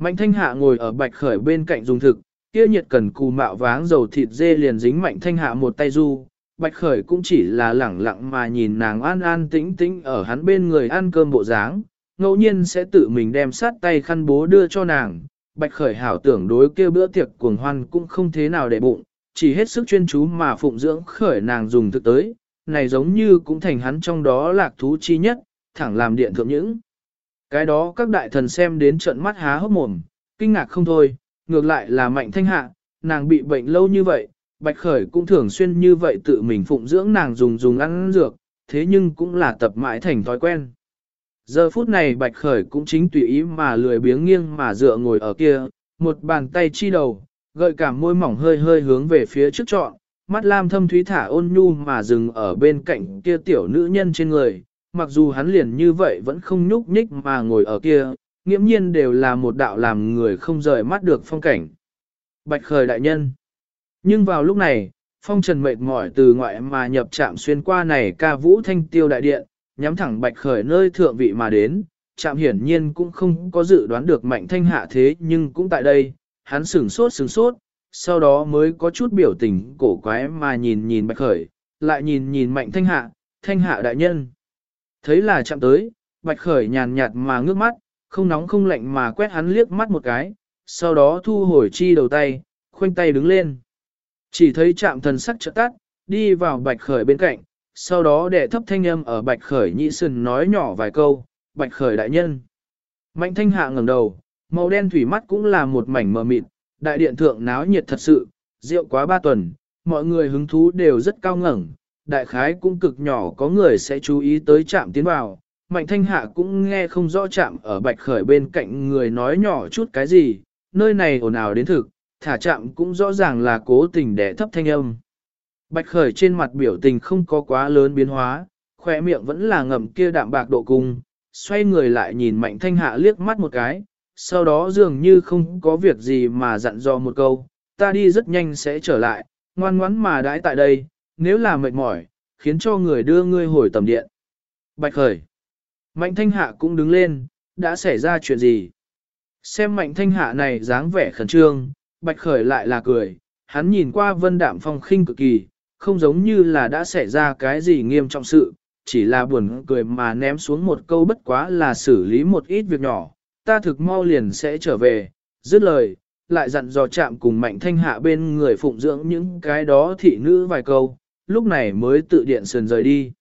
Mạnh thanh hạ ngồi ở bạch khởi bên cạnh dùng thực, kia nhiệt cần cù mạo váng dầu thịt dê liền dính mạnh thanh hạ một tay du, bạch khởi cũng chỉ là lẳng lặng mà nhìn nàng an an tĩnh tĩnh ở hắn bên người ăn cơm bộ dáng, ngẫu nhiên sẽ tự mình đem sát tay khăn bố đưa cho nàng, bạch khởi hảo tưởng đối kia bữa tiệc cuồng hoan cũng không thế nào để bụng, chỉ hết sức chuyên chú mà phụng dưỡng khởi nàng dùng thực tới, này giống như cũng thành hắn trong đó lạc thú chi nhất, thẳng làm điện thượng những. Cái đó các đại thần xem đến trận mắt há hốc mồm, kinh ngạc không thôi, ngược lại là mạnh thanh hạ, nàng bị bệnh lâu như vậy, bạch khởi cũng thường xuyên như vậy tự mình phụng dưỡng nàng dùng dùng ăn dược, thế nhưng cũng là tập mãi thành thói quen. Giờ phút này bạch khởi cũng chính tùy ý mà lười biếng nghiêng mà dựa ngồi ở kia, một bàn tay chi đầu, gợi cảm môi mỏng hơi hơi hướng về phía trước trọn, mắt lam thâm thúy thả ôn nhu mà dừng ở bên cạnh kia tiểu nữ nhân trên người, mặc dù hắn liền như vậy vẫn không nhúc nhích mà ngồi ở kia, nghiễm nhiên đều là một đạo làm người không rời mắt được phong cảnh. Bạch khởi đại nhân. Nhưng vào lúc này, phong trần mệt mỏi từ ngoại mà nhập chạm xuyên qua này ca vũ thanh tiêu đại điện, nhắm thẳng bạch khởi nơi thượng vị mà đến, chạm hiển nhiên cũng không có dự đoán được mạnh thanh hạ thế nhưng cũng tại đây, hắn sửng sốt sửng sốt, sau đó mới có chút biểu tình cổ quái mà nhìn nhìn bạch khởi, lại nhìn nhìn mạnh thanh hạ, thanh hạ đại nhân. Thấy là chạm tới, bạch khởi nhàn nhạt mà ngước mắt, không nóng không lạnh mà quét hắn liếc mắt một cái, sau đó thu hồi chi đầu tay, khoanh tay đứng lên. Chỉ thấy chạm thần sắc trợ tắt, đi vào bạch khởi bên cạnh, sau đó đệ thấp thanh âm ở bạch khởi nhị sừng nói nhỏ vài câu, bạch khởi đại nhân. Mạnh thanh hạ ngẩng đầu, màu đen thủy mắt cũng là một mảnh mờ mịt, đại điện thượng náo nhiệt thật sự, rượu quá ba tuần, mọi người hứng thú đều rất cao ngẩng, đại khái cũng cực nhỏ có người sẽ chú ý tới chạm tiến vào. Mạnh thanh hạ cũng nghe không rõ chạm ở bạch khởi bên cạnh người nói nhỏ chút cái gì, nơi này ồn ào đến thực, thả chạm cũng rõ ràng là cố tình để thấp thanh âm. Bạch khởi trên mặt biểu tình không có quá lớn biến hóa, khỏe miệng vẫn là ngậm kia đạm bạc độ cung, xoay người lại nhìn mạnh thanh hạ liếc mắt một cái, sau đó dường như không có việc gì mà dặn dò một câu, ta đi rất nhanh sẽ trở lại, ngoan ngoãn mà đãi tại đây, nếu là mệt mỏi, khiến cho người đưa ngươi hồi tầm điện. Bạch khởi. Mạnh thanh hạ cũng đứng lên, đã xảy ra chuyện gì? Xem mạnh thanh hạ này dáng vẻ khẩn trương, bạch khởi lại là cười, hắn nhìn qua vân đạm phong khinh cực kỳ, không giống như là đã xảy ra cái gì nghiêm trọng sự, chỉ là buồn cười mà ném xuống một câu bất quá là xử lý một ít việc nhỏ, ta thực mau liền sẽ trở về, dứt lời, lại dặn dò chạm cùng mạnh thanh hạ bên người phụng dưỡng những cái đó thị nữ vài câu, lúc này mới tự điện sườn rời đi.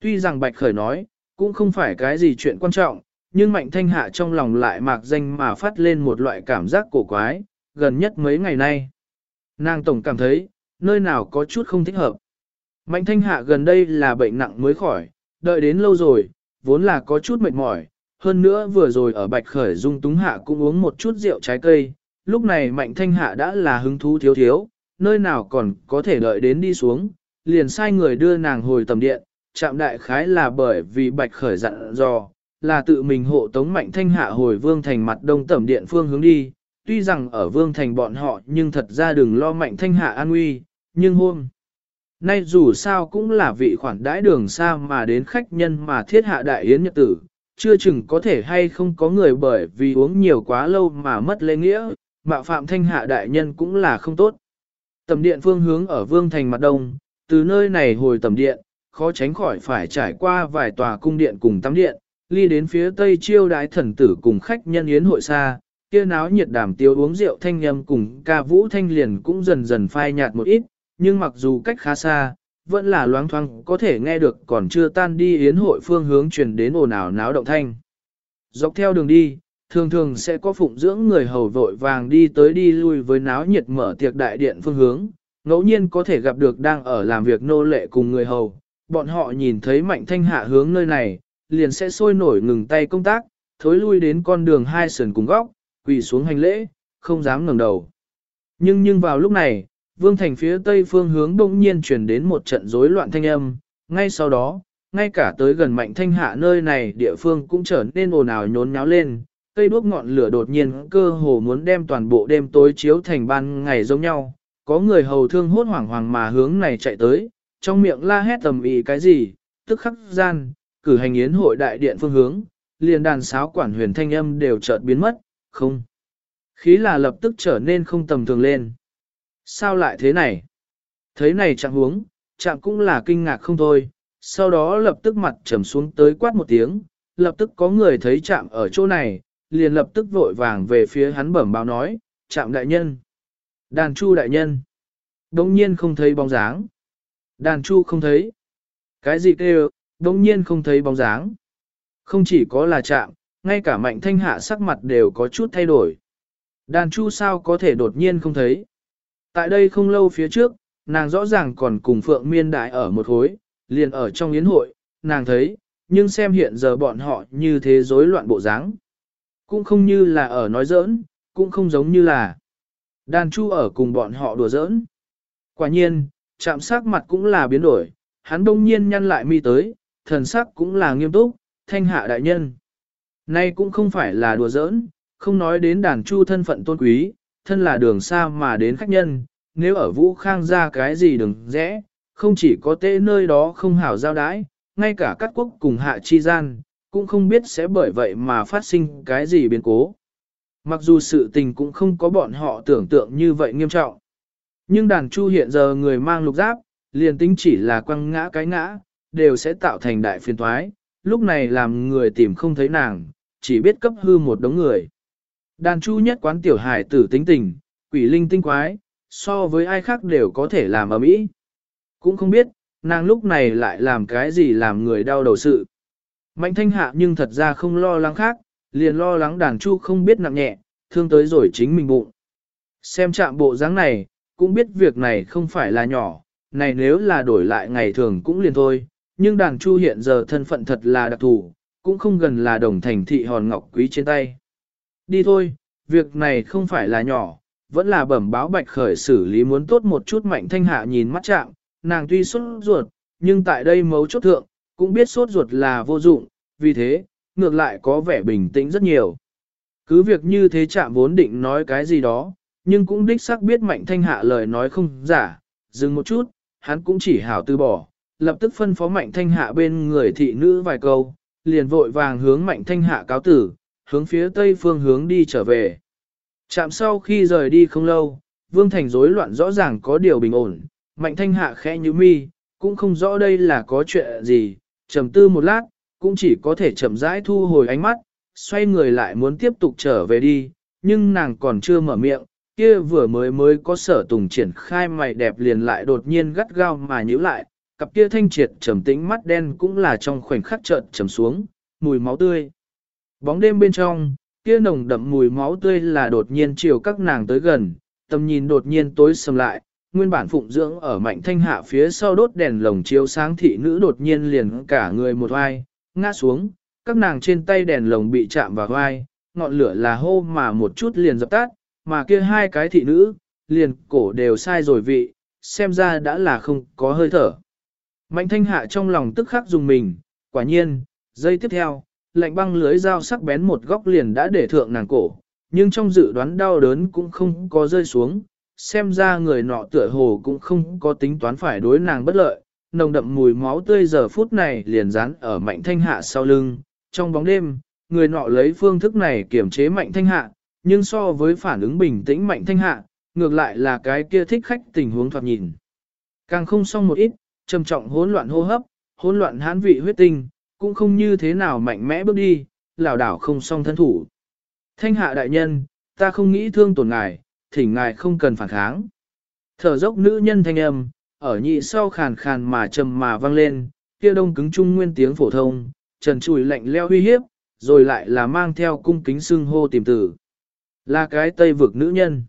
Tuy rằng Bạch Khởi nói, cũng không phải cái gì chuyện quan trọng, nhưng mạnh thanh hạ trong lòng lại mạc danh mà phát lên một loại cảm giác cổ quái, gần nhất mấy ngày nay. Nàng tổng cảm thấy, nơi nào có chút không thích hợp. Mạnh thanh hạ gần đây là bệnh nặng mới khỏi, đợi đến lâu rồi, vốn là có chút mệt mỏi, hơn nữa vừa rồi ở bạch khởi dung túng hạ cũng uống một chút rượu trái cây, lúc này mạnh thanh hạ đã là hứng thú thiếu thiếu, nơi nào còn có thể đợi đến đi xuống, liền sai người đưa nàng hồi tầm điện, chạm đại khái là bởi vì bạch khởi dặn dò, là tự mình hộ tống mạnh thanh hạ hồi vương thành mặt đông tầm điện phương hướng đi, tuy rằng ở vương thành bọn họ nhưng thật ra đừng lo mạnh thanh hạ an nguy, nhưng hôm nay dù sao cũng là vị khoản đãi đường xa mà đến khách nhân mà thiết hạ đại yến nhật tử, chưa chừng có thể hay không có người bởi vì uống nhiều quá lâu mà mất lễ nghĩa, mạo phạm thanh hạ đại nhân cũng là không tốt. Tầm điện phương hướng ở vương thành mặt đông, từ nơi này hồi tầm điện, khó tránh khỏi phải trải qua vài tòa cung điện cùng tắm điện, ly đến phía tây chiêu đái thần tử cùng khách nhân yến hội xa, kia náo nhiệt đàm tiêu uống rượu thanh nhâm cùng ca vũ thanh liền cũng dần dần phai nhạt một ít, nhưng mặc dù cách khá xa, vẫn là loáng thoáng có thể nghe được còn chưa tan đi yến hội phương hướng truyền đến ồn ào náo động thanh. Dọc theo đường đi, thường thường sẽ có phụng dưỡng người hầu vội vàng đi tới đi lui với náo nhiệt mở tiệc đại điện phương hướng, ngẫu nhiên có thể gặp được đang ở làm việc nô lệ cùng người hầu, bọn họ nhìn thấy mạnh thanh hạ hướng nơi này, liền sẽ sôi nổi ngừng tay công tác, thối lui đến con đường hai sườn cùng góc, quỳ xuống hành lễ, không dám ngẩng đầu. Nhưng nhưng vào lúc này, vương thành phía tây phương hướng bỗng nhiên chuyển đến một trận rối loạn thanh âm, ngay sau đó, ngay cả tới gần mạnh thanh hạ nơi này địa phương cũng trở nên ồn ào nhốn nháo lên, cây đuốc ngọn lửa đột nhiên cơ hồ muốn đem toàn bộ đêm tối chiếu thành ban ngày giống nhau, có người hầu thương hốt hoảng hoàng mà hướng này chạy tới, trong miệng la hét tầm ý cái gì, tức khắc gian, cử hành yến hội đại điện phương hướng, liền đàn sáo quản huyền thanh âm đều chợt biến mất, không. Khí là lập tức trở nên không tầm thường lên. Sao lại thế này? Thấy này chẳng huống, chạm cũng là kinh ngạc không thôi, sau đó lập tức mặt trầm xuống tới quát một tiếng, lập tức có người thấy chạm ở chỗ này, liền lập tức vội vàng về phía hắn bẩm báo nói, chạm đại nhân. Đàn chu đại nhân. Đông nhiên không thấy bóng dáng. Đàn chu không thấy. Cái gì kêu, đông nhiên không thấy bóng dáng. Không chỉ có là chạm, ngay cả mạnh thanh hạ sắc mặt đều có chút thay đổi. Đàn chu sao có thể đột nhiên không thấy. Tại đây không lâu phía trước, nàng rõ ràng còn cùng Phượng Miên Đại ở một hối, liền ở trong yến hội, nàng thấy, nhưng xem hiện giờ bọn họ như thế rối loạn bộ dáng, Cũng không như là ở nói giỡn, cũng không giống như là đàn chu ở cùng bọn họ đùa giỡn. Quả nhiên, chạm sắc mặt cũng là biến đổi, hắn đông nhiên nhăn lại mi tới, thần sắc cũng là nghiêm túc, thanh hạ đại nhân. Nay cũng không phải là đùa giỡn, không nói đến đàn chu thân phận tôn quý, thân là đường xa mà đến khách nhân, nếu ở Vũ Khang ra cái gì đừng rẽ, không chỉ có tệ nơi đó không hảo giao đái, ngay cả các quốc cùng hạ chi gian, cũng không biết sẽ bởi vậy mà phát sinh cái gì biến cố mặc dù sự tình cũng không có bọn họ tưởng tượng như vậy nghiêm trọng. Nhưng đàn chu hiện giờ người mang lục giáp, liền tính chỉ là quăng ngã cái ngã, đều sẽ tạo thành đại phiền thoái. lúc này làm người tìm không thấy nàng, chỉ biết cấp hư một đống người. Đàn chu nhất quán tiểu hải tử tính tình, quỷ linh tinh quái, so với ai khác đều có thể làm ở mỹ. Cũng không biết, nàng lúc này lại làm cái gì làm người đau đầu sự. Mạnh thanh hạ nhưng thật ra không lo lắng khác, liền lo lắng đàn chu không biết nặng nhẹ, thương tới rồi chính mình bụng. Xem chạm bộ dáng này, cũng biết việc này không phải là nhỏ, này nếu là đổi lại ngày thường cũng liền thôi, nhưng đàn chu hiện giờ thân phận thật là đặc thù, cũng không gần là đồng thành thị hòn ngọc quý trên tay. Đi thôi, việc này không phải là nhỏ, vẫn là bẩm báo bạch khởi xử lý muốn tốt một chút mạnh thanh hạ nhìn mắt chạm, nàng tuy sốt ruột, nhưng tại đây mấu chốt thượng, cũng biết sốt ruột là vô dụng, vì thế, ngược lại có vẻ bình tĩnh rất nhiều. Cứ việc như thế chạm vốn định nói cái gì đó, nhưng cũng đích xác biết mạnh thanh hạ lời nói không giả, dừng một chút, hắn cũng chỉ hảo từ bỏ, lập tức phân phó mạnh thanh hạ bên người thị nữ vài câu, liền vội vàng hướng mạnh thanh hạ cáo tử, hướng phía tây phương hướng đi trở về. Chạm sau khi rời đi không lâu, vương thành rối loạn rõ ràng có điều bình ổn, mạnh thanh hạ khẽ như mi, cũng không rõ đây là có chuyện gì, trầm tư một lát, cũng chỉ có thể chậm rãi thu hồi ánh mắt, xoay người lại muốn tiếp tục trở về đi, nhưng nàng còn chưa mở miệng, kia vừa mới mới có sở tùng triển khai mày đẹp liền lại đột nhiên gắt gao mà nhíu lại, cặp kia thanh triệt trầm tĩnh mắt đen cũng là trong khoảnh khắc chợt trầm xuống, mùi máu tươi. Bóng đêm bên trong, kia nồng đậm mùi máu tươi là đột nhiên chiều các nàng tới gần, tầm nhìn đột nhiên tối sầm lại, nguyên bản phụng dưỡng ở mạnh thanh hạ phía sau đốt đèn lồng chiếu sáng thị nữ đột nhiên liền cả người một ai ngã xuống, các nàng trên tay đèn lồng bị chạm vào vai, ngọn lửa là hô mà một chút liền dập tắt, mà kia hai cái thị nữ, liền cổ đều sai rồi vị, xem ra đã là không có hơi thở. Mạnh thanh hạ trong lòng tức khắc dùng mình, quả nhiên, giây tiếp theo, lạnh băng lưới dao sắc bén một góc liền đã để thượng nàng cổ, nhưng trong dự đoán đau đớn cũng không có rơi xuống, xem ra người nọ tựa hồ cũng không có tính toán phải đối nàng bất lợi, nồng đậm mùi máu tươi giờ phút này liền dán ở mạnh thanh hạ sau lưng, trong bóng đêm, người nọ lấy phương thức này kiểm chế mạnh thanh hạ, nhưng so với phản ứng bình tĩnh mạnh thanh hạ, ngược lại là cái kia thích khách tình huống thoạt nhìn. Càng không xong một ít, trầm trọng hỗn loạn hô hấp, hỗn loạn hán vị huyết tinh, cũng không như thế nào mạnh mẽ bước đi, lảo đảo không xong thân thủ. Thanh hạ đại nhân, ta không nghĩ thương tổn ngài, thỉnh ngài không cần phản kháng. Thở dốc nữ nhân thanh âm, ở nhị sau khàn khàn mà trầm mà vang lên, kia đông cứng trung nguyên tiếng phổ thông, trần chùi lạnh leo uy hiếp, rồi lại là mang theo cung kính xưng hô tìm tử. Là cái tây vực nữ nhân.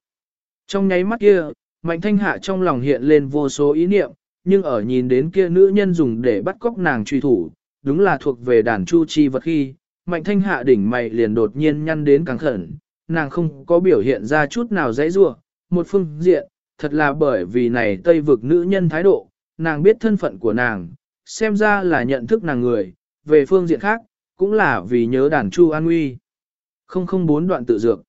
Trong nháy mắt kia, mạnh thanh hạ trong lòng hiện lên vô số ý niệm, nhưng ở nhìn đến kia nữ nhân dùng để bắt cóc nàng truy thủ, đúng là thuộc về đàn chu chi vật khi, mạnh thanh hạ đỉnh mày liền đột nhiên nhăn đến càng khẩn, nàng không có biểu hiện ra chút nào dãy rua, một phương diện, thật là bởi vì này tây vực nữ nhân thái độ, nàng biết thân phận của nàng, xem ra là nhận thức nàng người, về phương diện khác, cũng là vì nhớ đàn chu an nguy. 004 đoạn tự dược.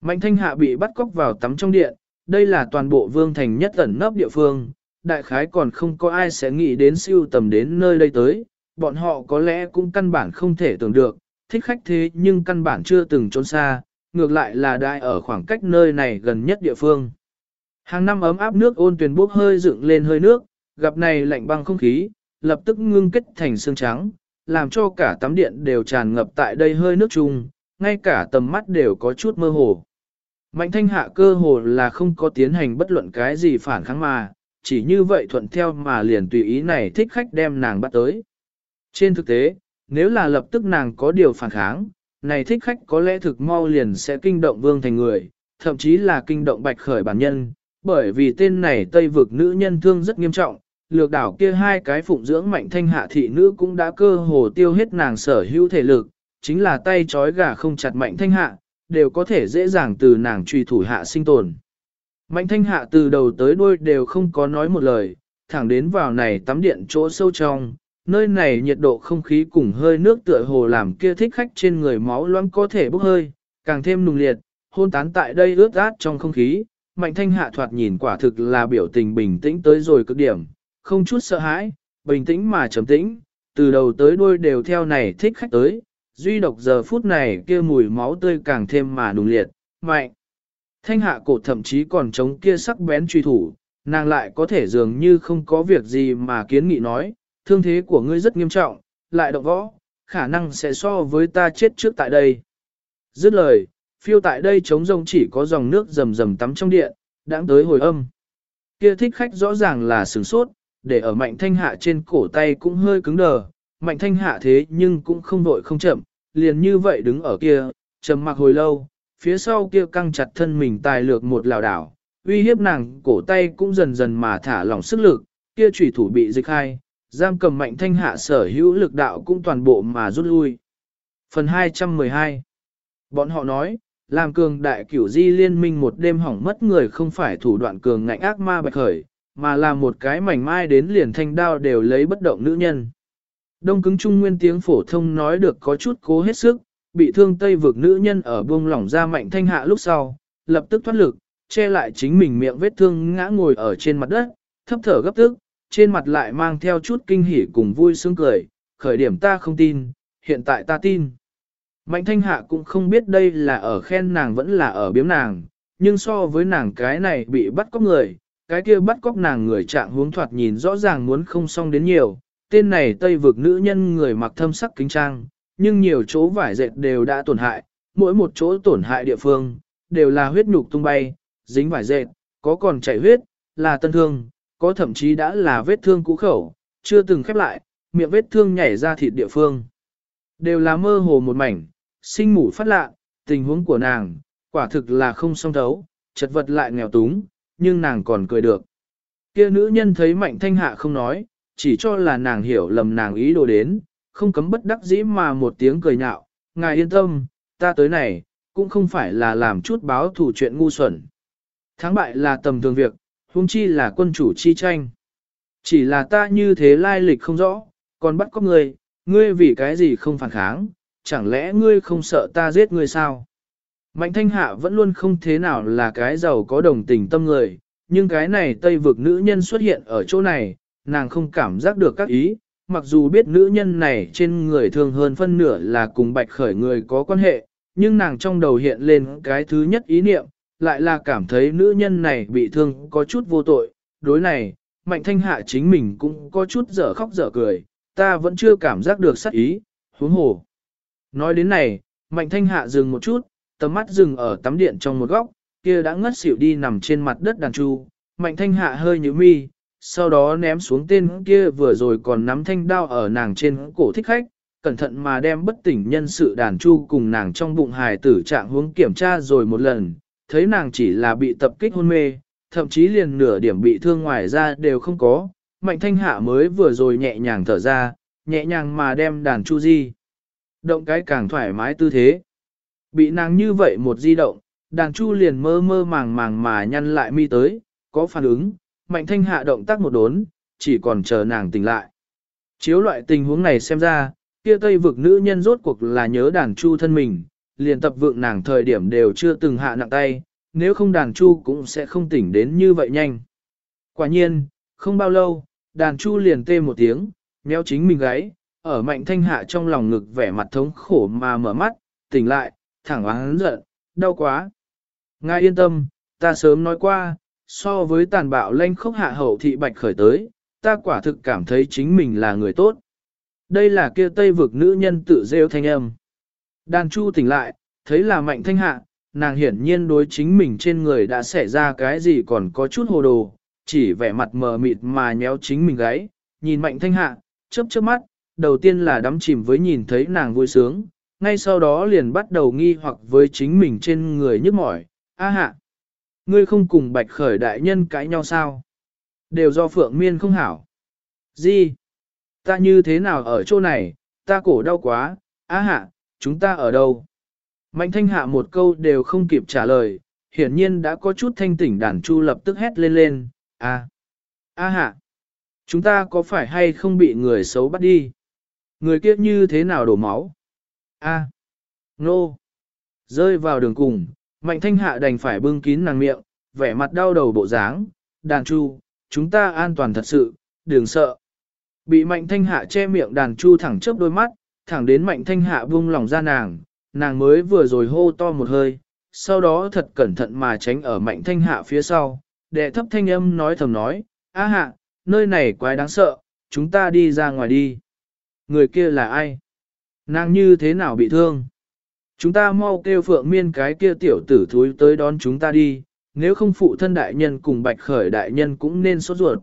Mạnh thanh hạ bị bắt cóc vào tắm trong điện, đây là toàn bộ vương thành nhất ẩn nấp địa phương, đại khái còn không có ai sẽ nghĩ đến siêu tầm đến nơi đây tới, bọn họ có lẽ cũng căn bản không thể tưởng được, thích khách thế nhưng căn bản chưa từng trốn xa, ngược lại là đại ở khoảng cách nơi này gần nhất địa phương. Hàng năm ấm áp nước ôn tuyền bốc hơi dựng lên hơi nước, gặp này lạnh băng không khí, lập tức ngưng kết thành xương trắng, làm cho cả tắm điện đều tràn ngập tại đây hơi nước chung, ngay cả tầm mắt đều có chút mơ hồ. Mạnh thanh hạ cơ hồ là không có tiến hành bất luận cái gì phản kháng mà, chỉ như vậy thuận theo mà liền tùy ý này thích khách đem nàng bắt tới. Trên thực tế, nếu là lập tức nàng có điều phản kháng, này thích khách có lẽ thực mau liền sẽ kinh động vương thành người, thậm chí là kinh động bạch khởi bản nhân, bởi vì tên này Tây vực nữ nhân thương rất nghiêm trọng, lược đảo kia hai cái phụng dưỡng mạnh thanh hạ thị nữ cũng đã cơ hồ tiêu hết nàng sở hữu thể lực, chính là tay trói gà không chặt mạnh thanh hạ, đều có thể dễ dàng từ nàng truy thủ hạ sinh tồn. Mạnh thanh hạ từ đầu tới đuôi đều không có nói một lời, thẳng đến vào này tắm điện chỗ sâu trong, nơi này nhiệt độ không khí cùng hơi nước tựa hồ làm kia thích khách trên người máu loãng có thể bốc hơi, càng thêm nùng liệt, hôn tán tại đây ướt át trong không khí, mạnh thanh hạ thoạt nhìn quả thực là biểu tình bình tĩnh tới rồi cực điểm, không chút sợ hãi, bình tĩnh mà trầm tĩnh, từ đầu tới đuôi đều theo này thích khách tới, duy độc giờ phút này kia mùi máu tươi càng thêm mà nùng liệt. mạnh. Thanh hạ cổ thậm chí còn chống kia sắc bén truy thủ, nàng lại có thể dường như không có việc gì mà kiến nghị nói, thương thế của ngươi rất nghiêm trọng, lại động võ, khả năng sẽ so với ta chết trước tại đây. Dứt lời, phiêu tại đây trống rông chỉ có dòng nước rầm rầm tắm trong điện, đã tới hồi âm. Kia thích khách rõ ràng là sửng sốt, để ở mạnh thanh hạ trên cổ tay cũng hơi cứng đờ, mạnh thanh hạ thế nhưng cũng không vội không chậm, liền như vậy đứng ở kia, trầm mặc hồi lâu, phía sau kia căng chặt thân mình tài lược một lào đảo, uy hiếp nàng cổ tay cũng dần dần mà thả lỏng sức lực, kia chủy thủ bị dịch hai, giam cầm mạnh thanh hạ sở hữu lực đạo cũng toàn bộ mà rút lui. Phần 212 Bọn họ nói, làm cường đại cửu di liên minh một đêm hỏng mất người không phải thủ đoạn cường ngạnh ác ma bạch khởi, mà là một cái mảnh mai đến liền thanh đao đều lấy bất động nữ nhân. Đông cứng trung nguyên tiếng phổ thông nói được có chút cố hết sức, bị thương tây vực nữ nhân ở buông lỏng ra mạnh thanh hạ lúc sau, lập tức thoát lực, che lại chính mình miệng vết thương ngã ngồi ở trên mặt đất, thấp thở gấp tức, trên mặt lại mang theo chút kinh hỉ cùng vui sướng cười, khởi điểm ta không tin, hiện tại ta tin. Mạnh thanh hạ cũng không biết đây là ở khen nàng vẫn là ở biếm nàng, nhưng so với nàng cái này bị bắt cóc người, cái kia bắt cóc nàng người trạng hướng thoạt nhìn rõ ràng muốn không xong đến nhiều, tên này tây vực nữ nhân người mặc thâm sắc kính trang, nhưng nhiều chỗ vải dệt đều đã tổn hại, mỗi một chỗ tổn hại địa phương, đều là huyết nhục tung bay, dính vải dệt, có còn chảy huyết, là tân thương, có thậm chí đã là vết thương cũ khẩu, chưa từng khép lại, miệng vết thương nhảy ra thịt địa phương. Đều là mơ hồ một mảnh, sinh mủ phát lạ, tình huống của nàng, quả thực là không song thấu, chật vật lại nghèo túng, nhưng nàng còn cười được. Kia nữ nhân thấy mạnh thanh hạ không nói, chỉ cho là nàng hiểu lầm nàng ý đồ đến, không cấm bất đắc dĩ mà một tiếng cười nhạo, ngài yên tâm, ta tới này, cũng không phải là làm chút báo thủ chuyện ngu xuẩn. Thắng bại là tầm thường việc, huống chi là quân chủ chi tranh. Chỉ là ta như thế lai lịch không rõ, còn bắt có người, ngươi vì cái gì không phản kháng, chẳng lẽ ngươi không sợ ta giết ngươi sao? Mạnh thanh hạ vẫn luôn không thế nào là cái giàu có đồng tình tâm người, nhưng cái này tây vực nữ nhân xuất hiện ở chỗ này, nàng không cảm giác được các ý, mặc dù biết nữ nhân này trên người thường hơn phân nửa là cùng bạch khởi người có quan hệ, nhưng nàng trong đầu hiện lên cái thứ nhất ý niệm, lại là cảm thấy nữ nhân này bị thương có chút vô tội, đối này, mạnh thanh hạ chính mình cũng có chút dở khóc dở cười, ta vẫn chưa cảm giác được sắc ý, huống hồ. Nói đến này, mạnh thanh hạ dừng một chút, tầm mắt dừng ở tắm điện trong một góc, kia đã ngất xỉu đi nằm trên mặt đất đàn chu, mạnh thanh hạ hơi nhíu mi, sau đó ném xuống tên kia vừa rồi còn nắm thanh đao ở nàng trên cổ thích khách, cẩn thận mà đem bất tỉnh nhân sự đàn chu cùng nàng trong bụng hài tử trạng hướng kiểm tra rồi một lần, thấy nàng chỉ là bị tập kích hôn mê, thậm chí liền nửa điểm bị thương ngoài ra đều không có, mạnh thanh hạ mới vừa rồi nhẹ nhàng thở ra, nhẹ nhàng mà đem đàn chu di. Động cái càng thoải mái tư thế. Bị nàng như vậy một di động, đàn chu liền mơ mơ màng màng mà nhăn lại mi tới, có phản ứng, mạnh thanh hạ động tác một đốn, chỉ còn chờ nàng tỉnh lại. Chiếu loại tình huống này xem ra, kia tây vực nữ nhân rốt cuộc là nhớ đàn chu thân mình, liền tập vượng nàng thời điểm đều chưa từng hạ nặng tay, nếu không đàn chu cũng sẽ không tỉnh đến như vậy nhanh. Quả nhiên, không bao lâu, đàn chu liền tê một tiếng, méo chính mình gáy, ở mạnh thanh hạ trong lòng ngực vẻ mặt thống khổ mà mở mắt, tỉnh lại, thẳng oán giận, đau quá. Ngài yên tâm, ta sớm nói qua, so với tàn bạo lanh khốc hạ hậu thị bạch khởi tới, ta quả thực cảm thấy chính mình là người tốt. Đây là kia tây vực nữ nhân tự rêu thanh âm. Đàn chu tỉnh lại, thấy là mạnh thanh hạ, nàng hiển nhiên đối chính mình trên người đã xảy ra cái gì còn có chút hồ đồ, chỉ vẻ mặt mờ mịt mà nhéo chính mình gáy, nhìn mạnh thanh hạ, chớp chớp mắt, đầu tiên là đắm chìm với nhìn thấy nàng vui sướng, ngay sau đó liền bắt đầu nghi hoặc với chính mình trên người nhức mỏi, a hạ. Ngươi không cùng bạch khởi đại nhân cãi nhau sao? Đều do phượng miên không hảo. Gì? Ta như thế nào ở chỗ này, ta cổ đau quá, A hạ, chúng ta ở đâu? Mạnh thanh hạ một câu đều không kịp trả lời, hiển nhiên đã có chút thanh tỉnh đàn chu lập tức hét lên lên, a, a hạ, chúng ta có phải hay không bị người xấu bắt đi? Người kia như thế nào đổ máu? a, nô, rơi vào đường cùng, mạnh thanh hạ đành phải bưng kín nàng miệng, vẻ mặt đau đầu bộ dáng, đàn chu, chúng ta an toàn thật sự, đừng sợ. Bị mạnh thanh hạ che miệng đàn chu thẳng chớp đôi mắt, thẳng đến mạnh thanh hạ buông lòng ra nàng, nàng mới vừa rồi hô to một hơi, sau đó thật cẩn thận mà tránh ở mạnh thanh hạ phía sau, đệ thấp thanh âm nói thầm nói, a hạ, nơi này quái đáng sợ, chúng ta đi ra ngoài đi. Người kia là ai? Nàng như thế nào bị thương? Chúng ta mau kêu phượng miên cái kia tiểu tử thúi tới đón chúng ta đi, nếu không phụ thân đại nhân cùng bạch khởi đại nhân cũng nên sốt ruột.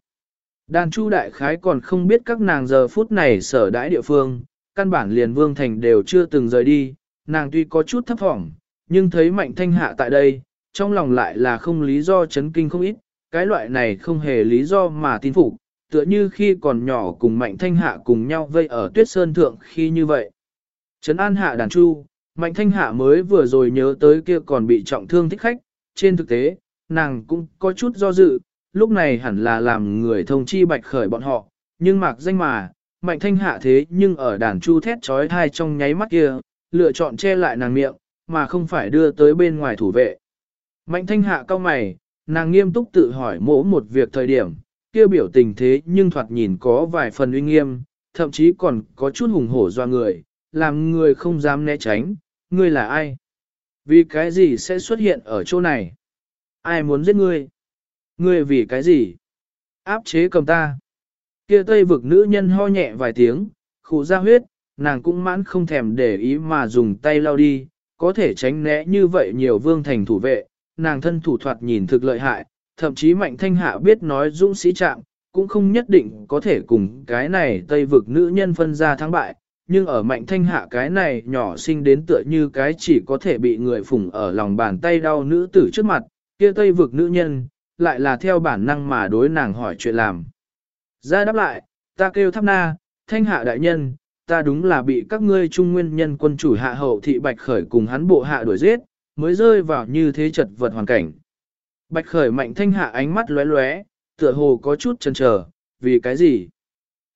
Đàn chu đại khái còn không biết các nàng giờ phút này sở đãi địa phương, căn bản liền vương thành đều chưa từng rời đi, nàng tuy có chút thấp thỏm, nhưng thấy mạnh thanh hạ tại đây, trong lòng lại là không lý do chấn kinh không ít, cái loại này không hề lý do mà tin phục, tựa như khi còn nhỏ cùng mạnh thanh hạ cùng nhau vây ở tuyết sơn thượng khi như vậy. Trấn an hạ đàn chu, mạnh thanh hạ mới vừa rồi nhớ tới kia còn bị trọng thương thích khách, trên thực tế, nàng cũng có chút do dự, lúc này hẳn là làm người thông chi bạch khởi bọn họ, nhưng mặc danh mà, mạnh thanh hạ thế nhưng ở đàn chu thét trói thai trong nháy mắt kia, lựa chọn che lại nàng miệng, mà không phải đưa tới bên ngoài thủ vệ. Mạnh thanh hạ cao mày, nàng nghiêm túc tự hỏi mỗi một việc thời điểm, kia biểu tình thế nhưng thoạt nhìn có vài phần uy nghiêm, thậm chí còn có chút hùng hổ do người, làm người không dám né tránh, ngươi là ai? Vì cái gì sẽ xuất hiện ở chỗ này? Ai muốn giết ngươi? Ngươi vì cái gì? Áp chế cầm ta. Kia tây vực nữ nhân ho nhẹ vài tiếng, khụ ra huyết, nàng cũng mãn không thèm để ý mà dùng tay lau đi, có thể tránh né như vậy nhiều vương thành thủ vệ, nàng thân thủ thoạt nhìn thực lợi hại, thậm chí mạnh thanh hạ biết nói dũng sĩ trạng, cũng không nhất định có thể cùng cái này tây vực nữ nhân phân ra thắng bại, nhưng ở mạnh thanh hạ cái này nhỏ sinh đến tựa như cái chỉ có thể bị người phủng ở lòng bàn tay đau nữ tử trước mặt, kia tây vực nữ nhân, lại là theo bản năng mà đối nàng hỏi chuyện làm. Ra đáp lại, ta kêu tháp na, thanh hạ đại nhân, ta đúng là bị các ngươi trung nguyên nhân quân chủ hạ hậu thị bạch khởi cùng hắn bộ hạ đuổi giết, mới rơi vào như thế chật vật hoàn cảnh. Bạch khởi mạnh thanh hạ ánh mắt lóe lóe, tựa hồ có chút chần chờ, vì cái gì?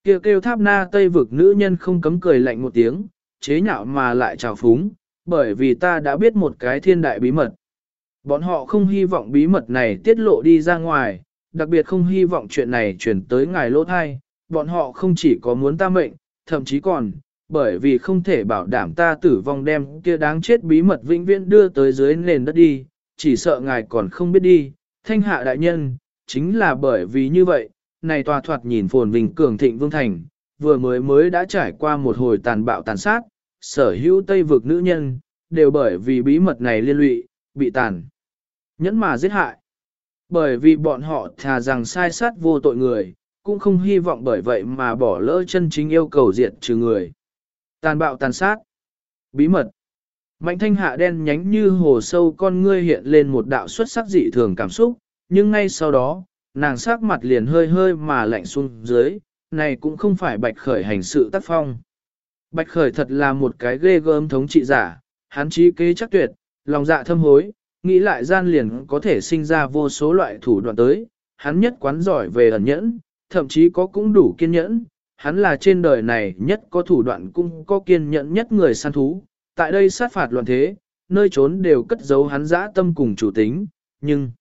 Kêu kêu tháp na tây vực nữ nhân không cấm cười lạnh một tiếng, chế nhạo mà lại trào phúng, bởi vì ta đã biết một cái thiên đại bí mật. Bọn họ không hy vọng bí mật này tiết lộ đi ra ngoài, đặc biệt không hy vọng chuyện này chuyển tới ngài lỗ thai, bọn họ không chỉ có muốn ta mệnh, thậm chí còn, bởi vì không thể bảo đảm ta tử vong đem kia đáng chết bí mật vĩnh viễn đưa tới dưới nền đất đi, chỉ sợ ngài còn không biết đi, thanh hạ đại nhân, chính là bởi vì như vậy, này tòa thoạt nhìn phồn vinh cường thịnh vương thành, vừa mới mới đã trải qua một hồi tàn bạo tàn sát, sở hữu tây vực nữ nhân, đều bởi vì bí mật này liên lụy, bị tàn. Nhẫn mà giết hại. Bởi vì bọn họ thà rằng sai sát vô tội người, cũng không hy vọng bởi vậy mà bỏ lỡ chân chính yêu cầu diệt trừ người. Tàn bạo tàn sát. Bí mật. Mạnh thanh hạ đen nhánh như hồ sâu con ngươi hiện lên một đạo xuất sắc dị thường cảm xúc, nhưng ngay sau đó, nàng sắc mặt liền hơi hơi mà lạnh xuống dưới, này cũng không phải bạch khởi hành sự tác phong. Bạch khởi thật là một cái ghê gớm thống trị giả, hắn trí kế chắc tuyệt, lòng dạ thâm hối, nghĩ lại gian liền có thể sinh ra vô số loại thủ đoạn tới, hắn nhất quán giỏi về ẩn nhẫn, thậm chí có cũng đủ kiên nhẫn, hắn là trên đời này nhất có thủ đoạn cũng có kiên nhẫn nhất người săn thú, tại đây sát phạt loạn thế, nơi trốn đều cất giấu hắn dã tâm cùng chủ tính, nhưng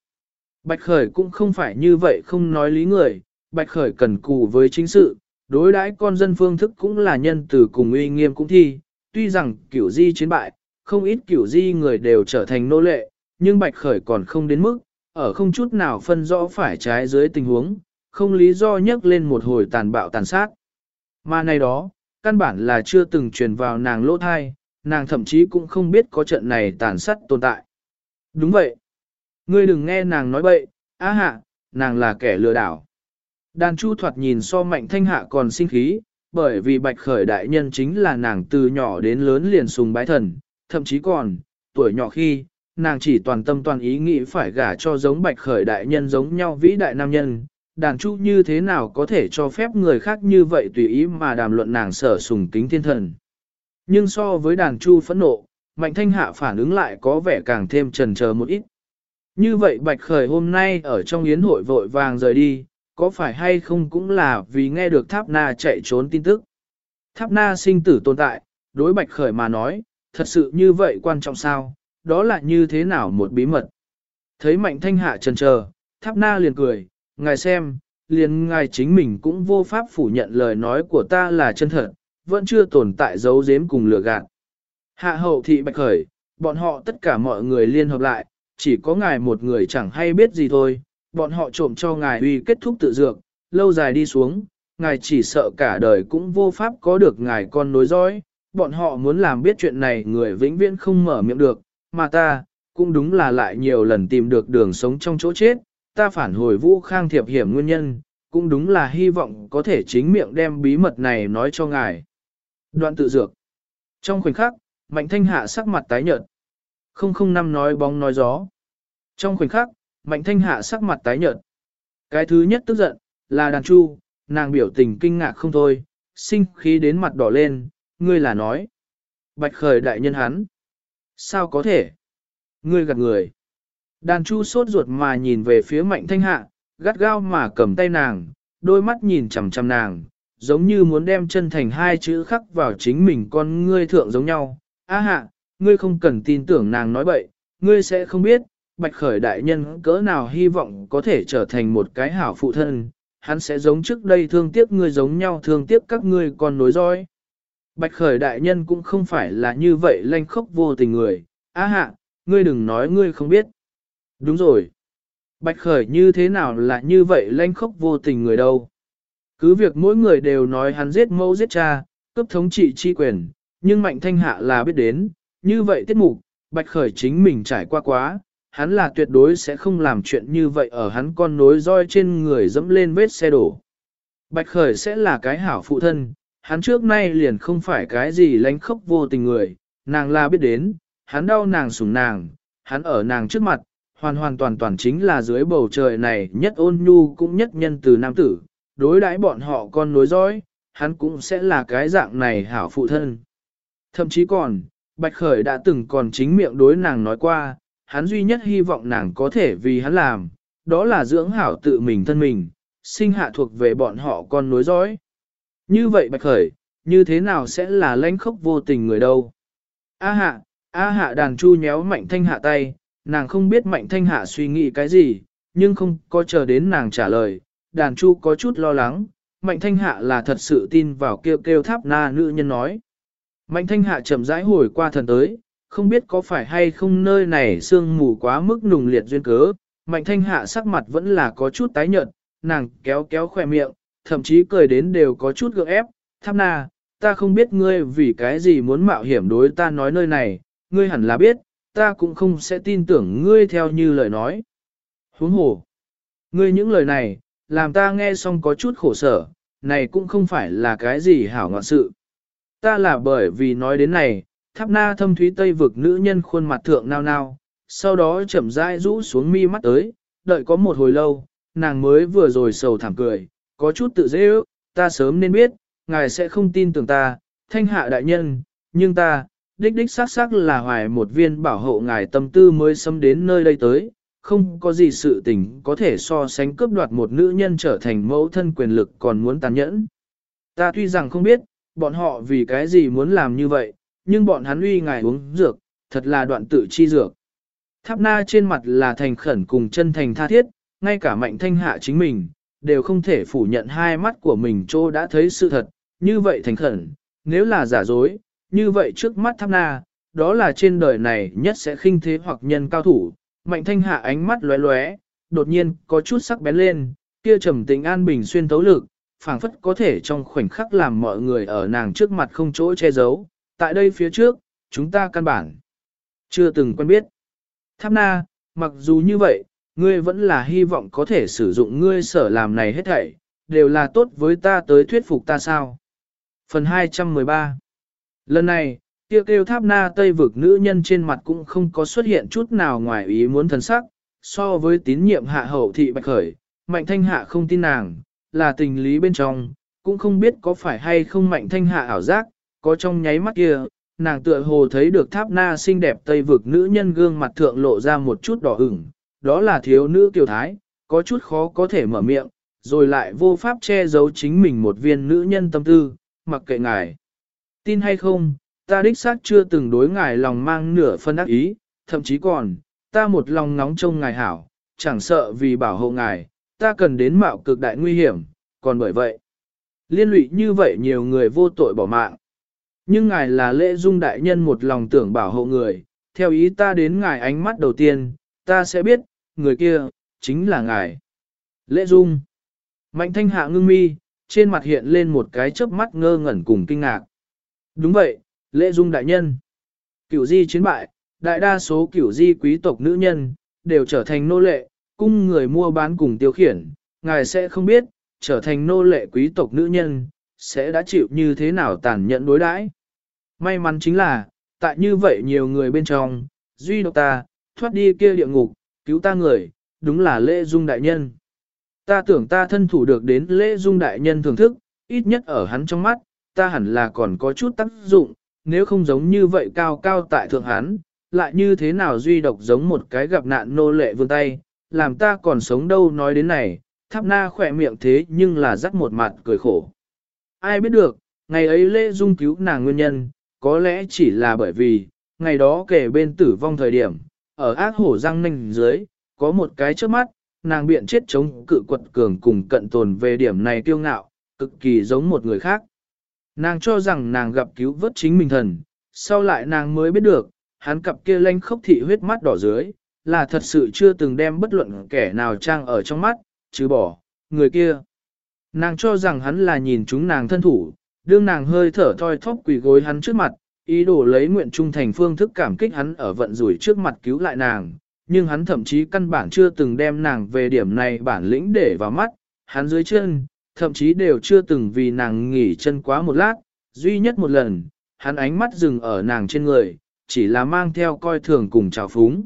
Bạch Khởi cũng không phải như vậy không nói lý người, Bạch Khởi cần cù với chính sự, đối đãi con dân phương thức cũng là nhân từ cùng uy nghiêm cũng thi, tuy rằng kiểu di chiến bại, không ít kiểu di người đều trở thành nô lệ, nhưng Bạch Khởi còn không đến mức, ở không chút nào phân rõ phải trái dưới tình huống, không lý do nhắc lên một hồi tàn bạo tàn sát. Mà này đó, căn bản là chưa từng truyền vào nàng lỗ thai, nàng thậm chí cũng không biết có trận này tàn sát tồn tại. Đúng vậy. Ngươi đừng nghe nàng nói bậy, á hạ, nàng là kẻ lừa đảo. Đàn chu thoạt nhìn so mạnh thanh hạ còn sinh khí, bởi vì bạch khởi đại nhân chính là nàng từ nhỏ đến lớn liền sùng bái thần, thậm chí còn, tuổi nhỏ khi, nàng chỉ toàn tâm toàn ý nghĩ phải gả cho giống bạch khởi đại nhân giống nhau vĩ đại nam nhân. Đàn chu như thế nào có thể cho phép người khác như vậy tùy ý mà đàm luận nàng sở sùng kính thiên thần. Nhưng so với đàn chu phẫn nộ, mạnh thanh hạ phản ứng lại có vẻ càng thêm trần chờ một ít. Như vậy Bạch Khởi hôm nay ở trong yến hội vội vàng rời đi, có phải hay không cũng là vì nghe được Tháp Na chạy trốn tin tức. Tháp Na sinh tử tồn tại, đối Bạch Khởi mà nói, thật sự như vậy quan trọng sao, đó là như thế nào một bí mật. Thấy Mạnh Thanh Hạ trần chờ, Tháp Na liền cười, ngài xem, liền ngài chính mình cũng vô pháp phủ nhận lời nói của ta là chân thật, vẫn chưa tồn tại dấu giếm cùng lừa gạt. Hạ hậu thị Bạch Khởi, bọn họ tất cả mọi người liên hợp lại, chỉ có ngài một người chẳng hay biết gì thôi, bọn họ trộm cho ngài uy kết thúc tự dược, lâu dài đi xuống, ngài chỉ sợ cả đời cũng vô pháp có được ngài con nối dõi, bọn họ muốn làm biết chuyện này người vĩnh viễn không mở miệng được, mà ta, cũng đúng là lại nhiều lần tìm được đường sống trong chỗ chết, ta phản hồi vũ khang thiệp hiểm nguyên nhân, cũng đúng là hy vọng có thể chính miệng đem bí mật này nói cho ngài. Đoạn tự dược. Trong khoảnh khắc, Mạnh Thanh Hạ sắc mặt tái nhợt. Không không năm nói bóng nói gió. Trong khoảnh khắc, Mạnh Thanh Hạ sắc mặt tái nhợt. Cái thứ nhất tức giận, là đàn chu, nàng biểu tình kinh ngạc không thôi, sinh khí đến mặt đỏ lên, ngươi là nói. Bạch khởi đại nhân hắn. Sao có thể? Ngươi gạt người. Đàn chu sốt ruột mà nhìn về phía mạnh thanh hạ, gắt gao mà cầm tay nàng, đôi mắt nhìn chằm chằm nàng, giống như muốn đem chân thành hai chữ khắc vào chính mình con ngươi thượng giống nhau. A hạ, ngươi không cần tin tưởng nàng nói bậy, ngươi sẽ không biết, bạch khởi đại nhân cỡ nào hy vọng có thể trở thành một cái hảo phụ thân, hắn sẽ giống trước đây thương tiếc ngươi giống nhau thương tiếc các ngươi còn nối dõi. Bạch khởi đại nhân cũng không phải là như vậy lanh khốc vô tình người, á hạ, ngươi đừng nói ngươi không biết. Đúng rồi. Bạch khởi như thế nào là như vậy lanh khốc vô tình người đâu. Cứ việc mỗi người đều nói hắn giết mẫu giết cha, cấp thống trị chi quyền, nhưng mạnh thanh hạ là biết đến, như vậy tiết mục, bạch khởi chính mình trải qua quá, hắn là tuyệt đối sẽ không làm chuyện như vậy ở hắn con nối roi trên người dẫm lên vết xe đổ. Bạch Khởi sẽ là cái hảo phụ thân, hắn trước nay liền không phải cái gì lánh khóc vô tình người, nàng là biết đến, hắn đau nàng sủng nàng, hắn ở nàng trước mặt, hoàn hoàn toàn toàn chính là dưới bầu trời này nhất ôn nhu cũng nhất nhân từ nam tử, đối đãi bọn họ con nối dõi, hắn cũng sẽ là cái dạng này hảo phụ thân. Thậm chí còn, Bạch Khởi đã từng còn chính miệng đối nàng nói qua, hắn duy nhất hy vọng nàng có thể vì hắn làm, đó là dưỡng hảo tự mình thân mình, sinh hạ thuộc về bọn họ con nối dõi. Như vậy Bạch Khởi, như thế nào sẽ là lãnh khốc vô tình người đâu? A hạ, A hạ đàn chu nhéo mạnh thanh hạ tay, nàng không biết mạnh thanh hạ suy nghĩ cái gì, nhưng không có chờ đến nàng trả lời, đàn chu có chút lo lắng, mạnh thanh hạ là thật sự tin vào kêu kêu tháp na nữ nhân nói. Mạnh thanh hạ chậm rãi hồi qua thần tới, không biết có phải hay không nơi này sương mù quá mức nùng liệt duyên cớ, mạnh thanh hạ sắc mặt vẫn là có chút tái nhợt, nàng kéo kéo khỏe miệng, thậm chí cười đến đều có chút gượng ép, tháp na, ta không biết ngươi vì cái gì muốn mạo hiểm đối ta nói nơi này, ngươi hẳn là biết, ta cũng không sẽ tin tưởng ngươi theo như lời nói. Huống hồ, ngươi những lời này, làm ta nghe xong có chút khổ sở, này cũng không phải là cái gì hảo ngọn sự. Ta là bởi vì nói đến này, tháp na thâm thúy tây vực nữ nhân khuôn mặt thượng nao nao, sau đó chậm rãi rũ xuống mi mắt tới, đợi có một hồi lâu, nàng mới vừa rồi sầu thảm cười, có chút tự dễ ước, ta sớm nên biết, ngài sẽ không tin tưởng ta, thanh hạ đại nhân, nhưng ta, đích đích xác xác là hoài một viên bảo hộ ngài tâm tư mới xâm đến nơi đây tới, không có gì sự tình có thể so sánh cướp đoạt một nữ nhân trở thành mẫu thân quyền lực còn muốn tàn nhẫn. Ta tuy rằng không biết, bọn họ vì cái gì muốn làm như vậy, nhưng bọn hắn uy ngài uống dược, thật là đoạn tự chi dược. Tháp na trên mặt là thành khẩn cùng chân thành tha thiết, ngay cả mạnh thanh hạ chính mình, đều không thể phủ nhận hai mắt của mình trô đã thấy sự thật, như vậy thành khẩn, nếu là giả dối, như vậy trước mắt tháp na, đó là trên đời này nhất sẽ khinh thế hoặc nhân cao thủ, mạnh thanh hạ ánh mắt lóe lóe, đột nhiên có chút sắc bén lên, kia trầm tĩnh an bình xuyên tấu lực, phảng phất có thể trong khoảnh khắc làm mọi người ở nàng trước mặt không chỗ che giấu, tại đây phía trước, chúng ta căn bản chưa từng quen biết. Tháp na, mặc dù như vậy, ngươi vẫn là hy vọng có thể sử dụng ngươi sở làm này hết thảy, đều là tốt với ta tới thuyết phục ta sao. Phần 213 Lần này, kêu, kêu tháp na tây vực nữ nhân trên mặt cũng không có xuất hiện chút nào ngoài ý muốn thần sắc, so với tín nhiệm hạ hậu thị bạch khởi, mạnh thanh hạ không tin nàng, là tình lý bên trong, cũng không biết có phải hay không mạnh thanh hạ ảo giác, có trong nháy mắt kia, nàng tựa hồ thấy được tháp na xinh đẹp tây vực nữ nhân gương mặt thượng lộ ra một chút đỏ ửng, đó là thiếu nữ kiều thái, có chút khó có thể mở miệng, rồi lại vô pháp che giấu chính mình một viên nữ nhân tâm tư, mặc kệ ngài. Tin hay không, ta đích xác chưa từng đối ngài lòng mang nửa phân ác ý, thậm chí còn, ta một lòng nóng trông ngài hảo, chẳng sợ vì bảo hộ ngài, ta cần đến mạo cực đại nguy hiểm, còn bởi vậy, liên lụy như vậy nhiều người vô tội bỏ mạng. Nhưng ngài là lễ dung đại nhân một lòng tưởng bảo hộ người, theo ý ta đến ngài ánh mắt đầu tiên, ta sẽ biết, người kia, chính là ngài. Lễ Dung. Mạnh thanh hạ ngưng mi, trên mặt hiện lên một cái chớp mắt ngơ ngẩn cùng kinh ngạc. Đúng vậy, Lễ Dung đại nhân. Cửu di chiến bại, đại đa số cửu di quý tộc nữ nhân, đều trở thành nô lệ, cung người mua bán cùng tiêu khiển. Ngài sẽ không biết, trở thành nô lệ quý tộc nữ nhân, sẽ đã chịu như thế nào tàn nhẫn đối đãi. May mắn chính là, tại như vậy nhiều người bên trong, duy độc ta, thoát đi kia địa ngục, cứu ta người, đúng là lễ dung đại nhân. Ta tưởng ta thân thủ được đến lễ dung đại nhân thưởng thức, ít nhất ở hắn trong mắt, ta hẳn là còn có chút tác dụng, nếu không giống như vậy cao cao tại thượng hán lại như thế nào duy độc giống một cái gặp nạn nô lệ vương tay, làm ta còn sống đâu nói đến này, tháp na khỏe miệng thế nhưng là rắc một mặt cười khổ. Ai biết được, ngày ấy lễ dung cứu nàng nguyên nhân, có lẽ chỉ là bởi vì, ngày đó kể bên tử vong thời điểm, ở ác hổ răng nanh dưới, có một cái trước mắt, nàng biện chết chống cự quật cường cùng cận tồn về điểm này kiêu ngạo, cực kỳ giống một người khác. Nàng cho rằng nàng gặp cứu vớt chính mình thần, sau lại nàng mới biết được, hắn cặp kia lanh khốc thị huyết mắt đỏ dưới, là thật sự chưa từng đem bất luận kẻ nào trang ở trong mắt, chứ bỏ, người kia. Nàng cho rằng hắn là nhìn chúng nàng thân thủ, đương nàng hơi thở thoi thóp quỳ gối hắn trước mặt, ý đồ lấy nguyện trung thành phương thức cảm kích hắn ở vận rủi trước mặt cứu lại nàng, nhưng hắn thậm chí căn bản chưa từng đem nàng về điểm này bản lĩnh để vào mắt, hắn dưới chân, thậm chí đều chưa từng vì nàng nghỉ chân quá một lát, duy nhất một lần, hắn ánh mắt dừng ở nàng trên người, chỉ là mang theo coi thường cùng chào phúng.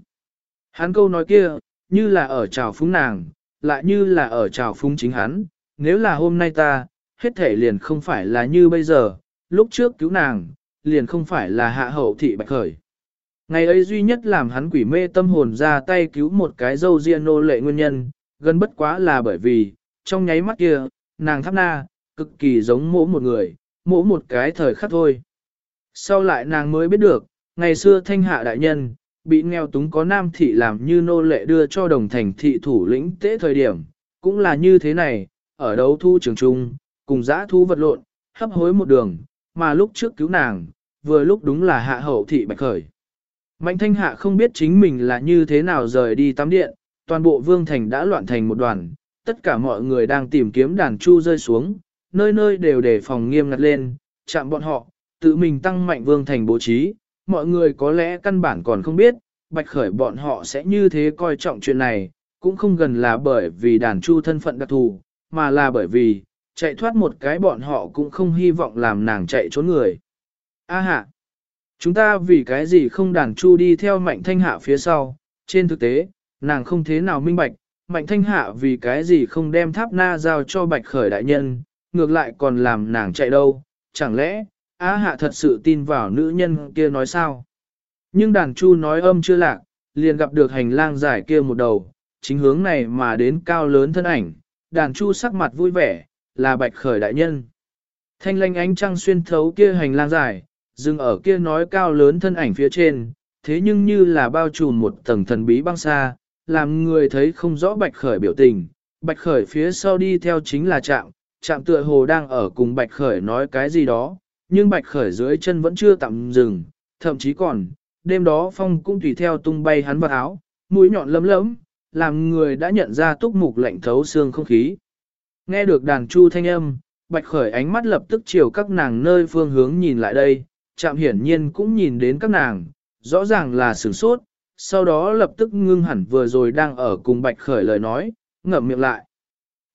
Hắn câu nói kia, như là ở chào phúng nàng, lại như là ở chào phúng chính hắn, nếu là hôm nay ta, hết thể liền không phải là như bây giờ, lúc trước cứu nàng, liền không phải là hạ hậu thị bạch khởi. Ngày ấy duy nhất làm hắn quỷ mê tâm hồn ra tay cứu một cái dâu riêng nô lệ nguyên nhân, gần bất quá là bởi vì, trong nháy mắt kia, nàng tháp na, cực kỳ giống mỗ một người, mỗ một cái thời khắc thôi. Sau lại nàng mới biết được, ngày xưa thanh hạ đại nhân, bị nghèo túng có nam thị làm như nô lệ đưa cho đồng thành thị thủ lĩnh tế thời điểm, cũng là như thế này, ở đấu thu trường trung, cùng giã thu vật lộn, hấp hối một đường, mà lúc trước cứu nàng, vừa lúc đúng là hạ hậu thị bạch khởi. Mạnh thanh hạ không biết chính mình là như thế nào rời đi tắm điện, toàn bộ vương thành đã loạn thành một đoàn, tất cả mọi người đang tìm kiếm đàn chu rơi xuống, nơi nơi đều để phòng nghiêm ngặt lên, chạm bọn họ, tự mình tăng mạnh vương thành bố trí, mọi người có lẽ căn bản còn không biết, bạch khởi bọn họ sẽ như thế coi trọng chuyện này, cũng không gần là bởi vì đàn chu thân phận đặc thù, mà là bởi vì, chạy thoát một cái bọn họ cũng không hy vọng làm nàng chạy trốn người. A hạ, chúng ta vì cái gì không đàn chu đi theo mạnh thanh hạ phía sau, trên thực tế, nàng không thế nào minh bạch, mạnh thanh hạ vì cái gì không đem tháp na giao cho bạch khởi đại nhân, ngược lại còn làm nàng chạy đâu, chẳng lẽ, Á hạ thật sự tin vào nữ nhân kia nói sao? Nhưng đàn chu nói âm chưa lạc, liền gặp được hành lang dài kia một đầu, chính hướng này mà đến cao lớn thân ảnh, đàn chu sắc mặt vui vẻ, là bạch khởi đại nhân. Thanh lanh ánh trăng xuyên thấu kia hành lang dài, dừng ở kia nói cao lớn thân ảnh phía trên, thế nhưng như là bao trùm một tầng thần bí băng xa, làm người thấy không rõ bạch khởi biểu tình. Bạch khởi phía sau đi theo chính là trạm, trạm tựa hồ đang ở cùng bạch khởi nói cái gì đó, nhưng bạch khởi dưới chân vẫn chưa tạm dừng, thậm chí còn, đêm đó phong cũng tùy theo tung bay hắn vào áo, mũi nhọn lấm lấm, làm người đã nhận ra túc mục lạnh thấu xương không khí. Nghe được đàn chu thanh âm, bạch khởi ánh mắt lập tức chiều các nàng nơi phương hướng nhìn lại đây, chạm hiển nhiên cũng nhìn đến các nàng, rõ ràng là sửng sốt, sau đó lập tức ngưng hẳn vừa rồi đang ở cùng bạch khởi lời nói, ngậm miệng lại.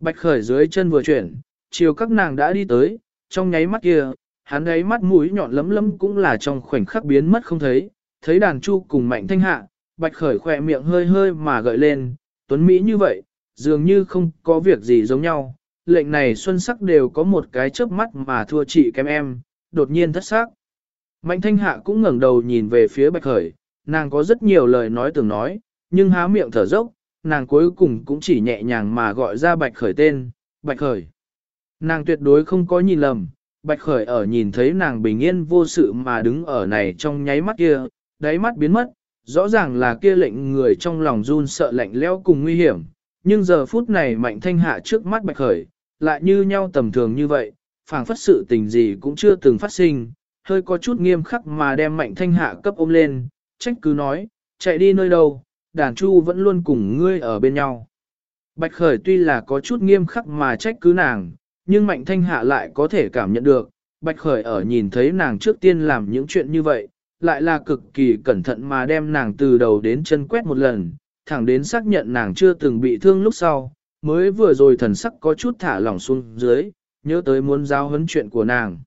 Bạch khởi dưới chân vừa chuyển, chiều các nàng đã đi tới, trong nháy mắt kia, hắn ấy mắt mũi nhọn lấm lấm cũng là trong khoảnh khắc biến mất không thấy, thấy đàn chu cùng mạnh thanh hạ, bạch khởi khỏe miệng hơi hơi mà gợi lên, tuấn Mỹ như vậy, dường như không có việc gì giống nhau, lệnh này xuân sắc đều có một cái chớp mắt mà thua chị kém em, đột nhiên thất sắc. Mạnh thanh hạ cũng ngẩng đầu nhìn về phía bạch khởi, nàng có rất nhiều lời nói tưởng nói, nhưng há miệng thở dốc, nàng cuối cùng cũng chỉ nhẹ nhàng mà gọi ra bạch khởi tên, bạch khởi. Nàng tuyệt đối không có nhìn lầm, bạch khởi ở nhìn thấy nàng bình yên vô sự mà đứng ở này trong nháy mắt kia, đáy mắt biến mất, rõ ràng là kia lệnh người trong lòng run sợ lạnh lẽo cùng nguy hiểm, nhưng giờ phút này mạnh thanh hạ trước mắt bạch khởi, lại như nhau tầm thường như vậy, phảng phất sự tình gì cũng chưa từng phát sinh, hơi có chút nghiêm khắc mà đem mạnh thanh hạ cấp ôm lên, trách cứ nói, chạy đi nơi đâu, đàn chu vẫn luôn cùng ngươi ở bên nhau. Bạch khởi tuy là có chút nghiêm khắc mà trách cứ nàng, nhưng mạnh thanh hạ lại có thể cảm nhận được, bạch khởi ở nhìn thấy nàng trước tiên làm những chuyện như vậy, lại là cực kỳ cẩn thận mà đem nàng từ đầu đến chân quét một lần, thẳng đến xác nhận nàng chưa từng bị thương lúc sau, mới vừa rồi thần sắc có chút thả lỏng xuống dưới, nhớ tới muốn giao huấn chuyện của nàng.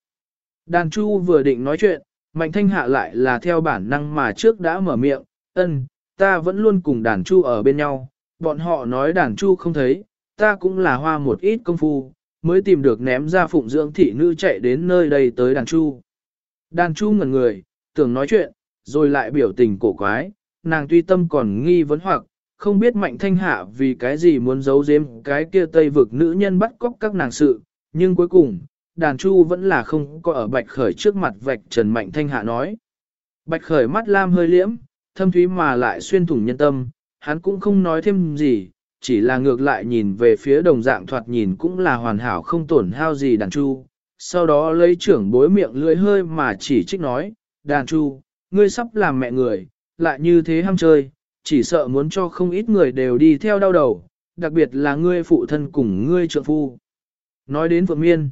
Đàn chu vừa định nói chuyện, mạnh thanh hạ lại là theo bản năng mà trước đã mở miệng, ân, ta vẫn luôn cùng đàn chu ở bên nhau, bọn họ nói đàn chu không thấy, ta cũng là hoa một ít công phu, mới tìm được ném ra phụng dưỡng thị nữ chạy đến nơi đây tới đàn chu. Đàn chu ngẩn người, tưởng nói chuyện, rồi lại biểu tình cổ quái, nàng tuy tâm còn nghi vấn hoặc, không biết mạnh thanh hạ vì cái gì muốn giấu giếm cái kia tây vực nữ nhân bắt cóc các nàng sự, nhưng cuối cùng, đàn chu vẫn là không có ở bạch khởi trước mặt vạch trần mạnh thanh hạ nói. Bạch khởi mắt lam hơi liễm, thâm thúy mà lại xuyên thủng nhân tâm, hắn cũng không nói thêm gì, chỉ là ngược lại nhìn về phía đồng dạng thoạt nhìn cũng là hoàn hảo không tổn hao gì đàn chu. Sau đó lấy trưởng bối miệng lưỡi hơi mà chỉ trích nói, đàn chu, ngươi sắp làm mẹ người, lại như thế ham chơi, chỉ sợ muốn cho không ít người đều đi theo đau đầu, đặc biệt là ngươi phụ thân cùng ngươi trượng phu. Nói đến Phượng Miên,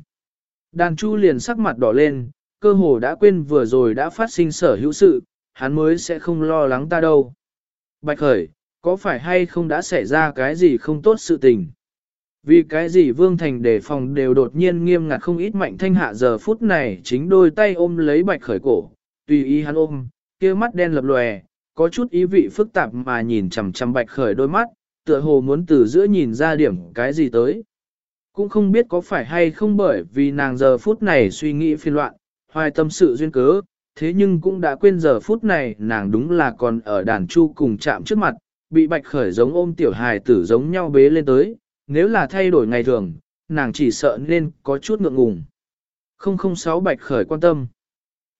đàn chu liền sắc mặt đỏ lên, cơ hồ đã quên vừa rồi đã phát sinh sở hữu sự, hắn mới sẽ không lo lắng ta đâu. Bạch Khởi, có phải hay không đã xảy ra cái gì không tốt sự tình? Vì cái gì Vương Thành đề phòng đều đột nhiên nghiêm ngặt không ít mạnh thanh hạ giờ phút này chính đôi tay ôm lấy Bạch Khởi cổ, tùy ý hắn ôm, kia mắt đen lập lòe, có chút ý vị phức tạp mà nhìn chằm chằm Bạch Khởi đôi mắt, tựa hồ muốn từ giữa nhìn ra điểm cái gì tới. Cũng không biết có phải hay không bởi vì nàng giờ phút này suy nghĩ phiền loạn, hoài tâm sự duyên cớ, thế nhưng cũng đã quên giờ phút này nàng đúng là còn ở đàn chu cùng chạm trước mặt, bị bạch khởi giống ôm tiểu hài tử giống nhau bế lên tới, nếu là thay đổi ngày thường, nàng chỉ sợ nên có chút ngượng ngùng. 006 bạch khởi quan tâm.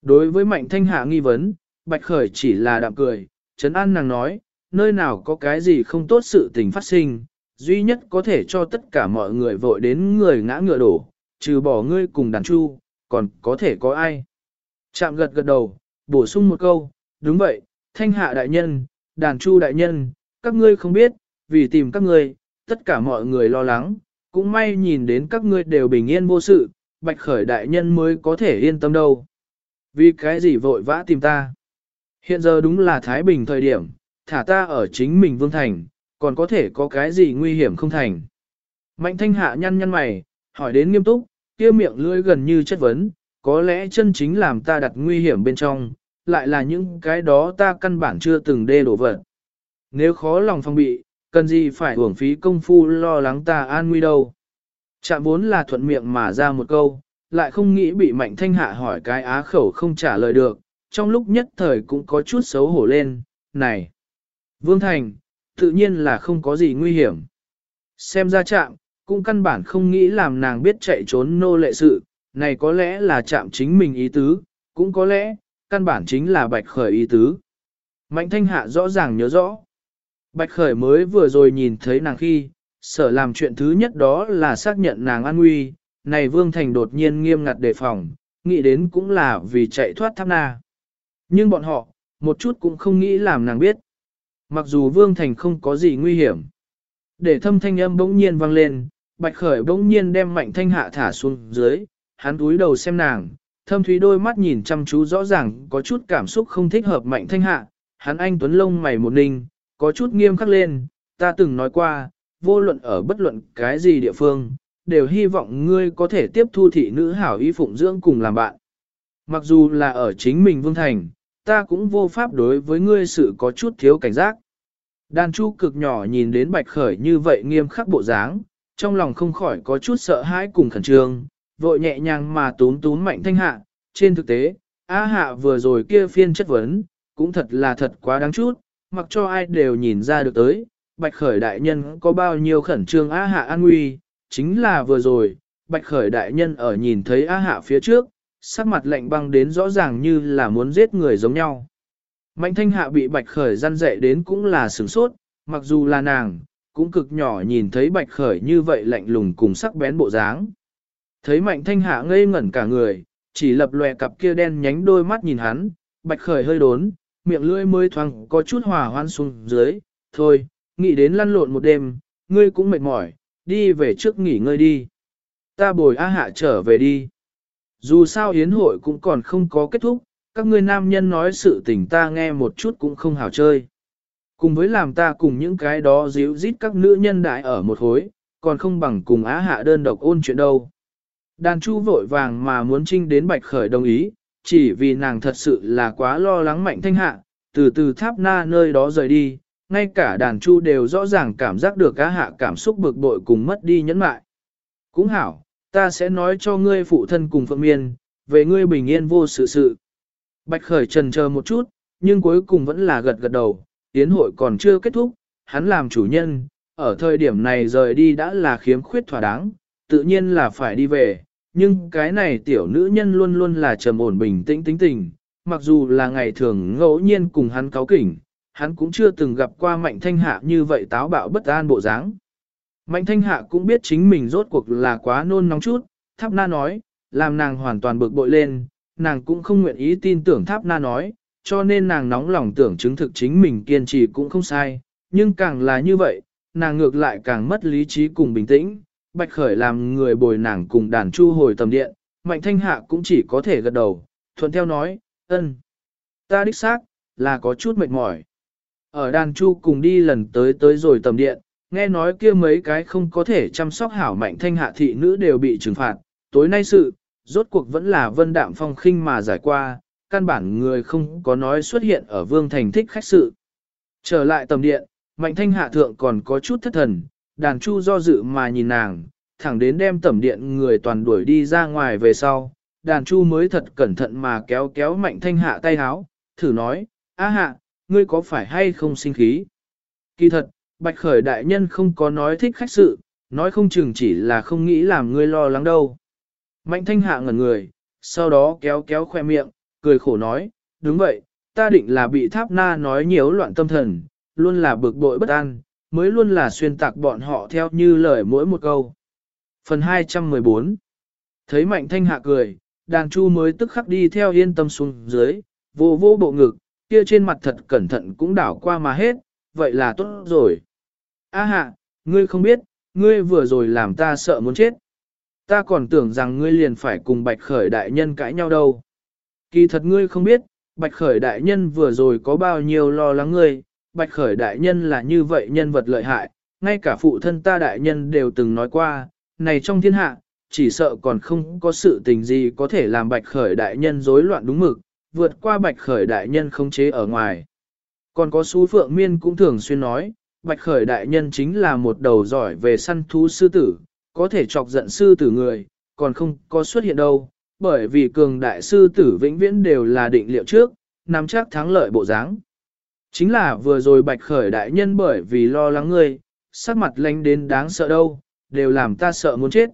Đối với mạnh thanh hạ nghi vấn, bạch khởi chỉ là đạm cười, chấn an nàng nói, nơi nào có cái gì không tốt sự tình phát sinh, duy nhất có thể cho tất cả mọi người vội đến người ngã ngựa đổ, trừ bỏ ngươi cùng đàn chu, còn có thể có ai. Chạm gật gật đầu, bổ sung một câu, đúng vậy, thanh hạ đại nhân, đàn chu đại nhân, các ngươi không biết, vì tìm các ngươi, tất cả mọi người lo lắng, cũng may nhìn đến các ngươi đều bình yên vô sự, bạch khởi đại nhân mới có thể yên tâm đâu. Vì cái gì vội vã tìm ta? Hiện giờ đúng là Thái Bình thời điểm, thả ta ở chính mình vương thành, còn có thể có cái gì nguy hiểm không thành. Mạnh thanh hạ nhăn nhăn mày, hỏi đến nghiêm túc, kia miệng lưỡi gần như chất vấn, có lẽ chân chính làm ta đặt nguy hiểm bên trong, lại là những cái đó ta căn bản chưa từng đê đổ vật. Nếu khó lòng phong bị, cần gì phải uổng phí công phu lo lắng ta an nguy đâu. Chạm vốn là thuận miệng mà ra một câu, lại không nghĩ bị mạnh thanh hạ hỏi cái á khẩu không trả lời được, trong lúc nhất thời cũng có chút xấu hổ lên, này. Vương Thành, tự nhiên là không có gì nguy hiểm. Xem ra chạm, cũng căn bản không nghĩ làm nàng biết chạy trốn nô lệ sự, này có lẽ là chạm chính mình ý tứ, cũng có lẽ, căn bản chính là bạch khởi ý tứ. Mạnh thanh hạ rõ ràng nhớ rõ. Bạch khởi mới vừa rồi nhìn thấy nàng khi, sở làm chuyện thứ nhất đó là xác nhận nàng an nguy, này Vương Thành đột nhiên nghiêm ngặt đề phòng, nghĩ đến cũng là vì chạy thoát tháp na. Nhưng bọn họ, một chút cũng không nghĩ làm nàng biết. Mặc dù Vương Thành không có gì nguy hiểm. Để thâm thanh âm bỗng nhiên vang lên, Bạch Khởi bỗng nhiên đem mạnh thanh hạ thả xuống dưới, hắn túi đầu xem nàng, thâm thúy đôi mắt nhìn chăm chú rõ ràng có chút cảm xúc không thích hợp mạnh thanh hạ, hắn anh tuấn lông mày một ninh, có chút nghiêm khắc lên, ta từng nói qua, vô luận ở bất luận cái gì địa phương, đều hy vọng ngươi có thể tiếp thu thị nữ hảo y phụng dưỡng cùng làm bạn. Mặc dù là ở chính mình vương thành, ta cũng vô pháp đối với ngươi sự có chút thiếu cảnh giác. Đàn chu cực nhỏ nhìn đến bạch khởi như vậy nghiêm khắc bộ dáng, trong lòng không khỏi có chút sợ hãi cùng khẩn trương, vội nhẹ nhàng mà tún tún mạnh thanh hạ, trên thực tế, A hạ vừa rồi kia phiên chất vấn, cũng thật là thật quá đáng chút, mặc cho ai đều nhìn ra được tới, bạch khởi đại nhân có bao nhiêu khẩn trương A hạ an nguy, chính là vừa rồi, bạch khởi đại nhân ở nhìn thấy A hạ phía trước, sắc mặt lạnh băng đến rõ ràng như là muốn giết người giống nhau. Mạnh thanh hạ bị bạch khởi răn dạy đến cũng là sửng sốt, mặc dù là nàng, cũng cực nhỏ nhìn thấy bạch khởi như vậy lạnh lùng cùng sắc bén bộ dáng. Thấy mạnh thanh hạ ngây ngẩn cả người, chỉ lập lòe cặp kia đen nhánh đôi mắt nhìn hắn, bạch khởi hơi đốn, miệng lưỡi mới thoáng có chút hòa hoan xuống dưới, thôi, nghĩ đến lăn lộn một đêm, ngươi cũng mệt mỏi, đi về trước nghỉ ngơi đi. Ta bồi A Hạ trở về đi. Dù sao yến hội cũng còn không có kết thúc, các ngươi nam nhân nói sự tình ta nghe một chút cũng không hảo chơi. Cùng với làm ta cùng những cái đó díu dít các nữ nhân đại ở một hối, còn không bằng cùng Á Hạ đơn độc ôn chuyện đâu. Đàn chu vội vàng mà muốn trinh đến Bạch Khởi đồng ý, chỉ vì nàng thật sự là quá lo lắng mạnh thanh hạ, từ từ tháp na nơi đó rời đi, ngay cả đàn chu đều rõ ràng cảm giác được Á Hạ cảm xúc bực bội cùng mất đi nhẫn mại. Cũng hảo, ta sẽ nói cho ngươi phụ thân cùng Phượng Miên, về ngươi bình yên vô sự sự. Bạch Khởi trần chờ một chút, nhưng cuối cùng vẫn là gật gật đầu, tiến hội còn chưa kết thúc, hắn làm chủ nhân, ở thời điểm này rời đi đã là khiếm khuyết thỏa đáng, tự nhiên là phải đi về, nhưng cái này tiểu nữ nhân luôn luôn là trầm ổn bình tĩnh tính tình, mặc dù là ngày thường ngẫu nhiên cùng hắn cáo kỉnh, hắn cũng chưa từng gặp qua mạnh thanh hạ như vậy táo bạo bất an bộ dáng. Mạnh thanh hạ cũng biết chính mình rốt cuộc là quá nôn nóng chút, tháp na nói, làm nàng hoàn toàn bực bội lên, nàng cũng không nguyện ý tin tưởng tháp na nói, cho nên nàng nóng lòng tưởng chứng thực chính mình kiên trì cũng không sai, nhưng càng là như vậy, nàng ngược lại càng mất lý trí cùng bình tĩnh, bạch khởi làm người bồi nàng cùng đàn chu hồi tầm điện, mạnh thanh hạ cũng chỉ có thể gật đầu, thuận theo nói, ân, ta đích xác, là có chút mệt mỏi. Ở đàn chu cùng đi lần tới tới rồi tầm điện, nghe nói kia mấy cái không có thể chăm sóc hảo mạnh thanh hạ thị nữ đều bị trừng phạt, tối nay sự, rốt cuộc vẫn là vân đạm phong khinh mà giải qua, căn bản người không có nói xuất hiện ở vương thành thích khách sự. Trở lại tầm điện, mạnh thanh hạ thượng còn có chút thất thần, đàn chu do dự mà nhìn nàng, thẳng đến đem tầm điện người toàn đuổi đi ra ngoài về sau, đàn chu mới thật cẩn thận mà kéo kéo mạnh thanh hạ tay háo, thử nói, a hạ, ngươi có phải hay không sinh khí? Kỳ thật, bạch khởi đại nhân không có nói thích khách sự, nói không chừng chỉ là không nghĩ làm ngươi lo lắng đâu. Mạnh thanh hạ ngẩn người, sau đó kéo kéo khoe miệng, cười khổ nói, đúng vậy, ta định là bị tháp na nói nhiều loạn tâm thần, luôn là bực bội bất an, mới luôn là xuyên tạc bọn họ theo như lời mỗi một câu. Phần 214 Thấy mạnh thanh hạ cười, đàn chu mới tức khắc đi theo yên tâm xuống dưới, vô vô bộ ngực, kia trên mặt thật cẩn thận cũng đảo qua mà hết, vậy là tốt rồi. A hạ, ngươi không biết, ngươi vừa rồi làm ta sợ muốn chết. Ta còn tưởng rằng ngươi liền phải cùng bạch khởi đại nhân cãi nhau đâu. Kỳ thật ngươi không biết, bạch khởi đại nhân vừa rồi có bao nhiêu lo lắng ngươi, bạch khởi đại nhân là như vậy nhân vật lợi hại, ngay cả phụ thân ta đại nhân đều từng nói qua, này trong thiên hạ, chỉ sợ còn không có sự tình gì có thể làm bạch khởi đại nhân rối loạn đúng mực, vượt qua bạch khởi đại nhân không chế ở ngoài. Còn có Sú phượng miên cũng thường xuyên nói, bạch khởi đại nhân chính là một đầu giỏi về săn thú sư tử, có thể chọc giận sư tử người, còn không có xuất hiện đâu, bởi vì cường đại sư tử vĩnh viễn đều là định liệu trước, nắm chắc thắng lợi bộ dáng. Chính là vừa rồi bạch khởi đại nhân bởi vì lo lắng ngươi, sắc mặt lánh đến đáng sợ đâu, đều làm ta sợ muốn chết.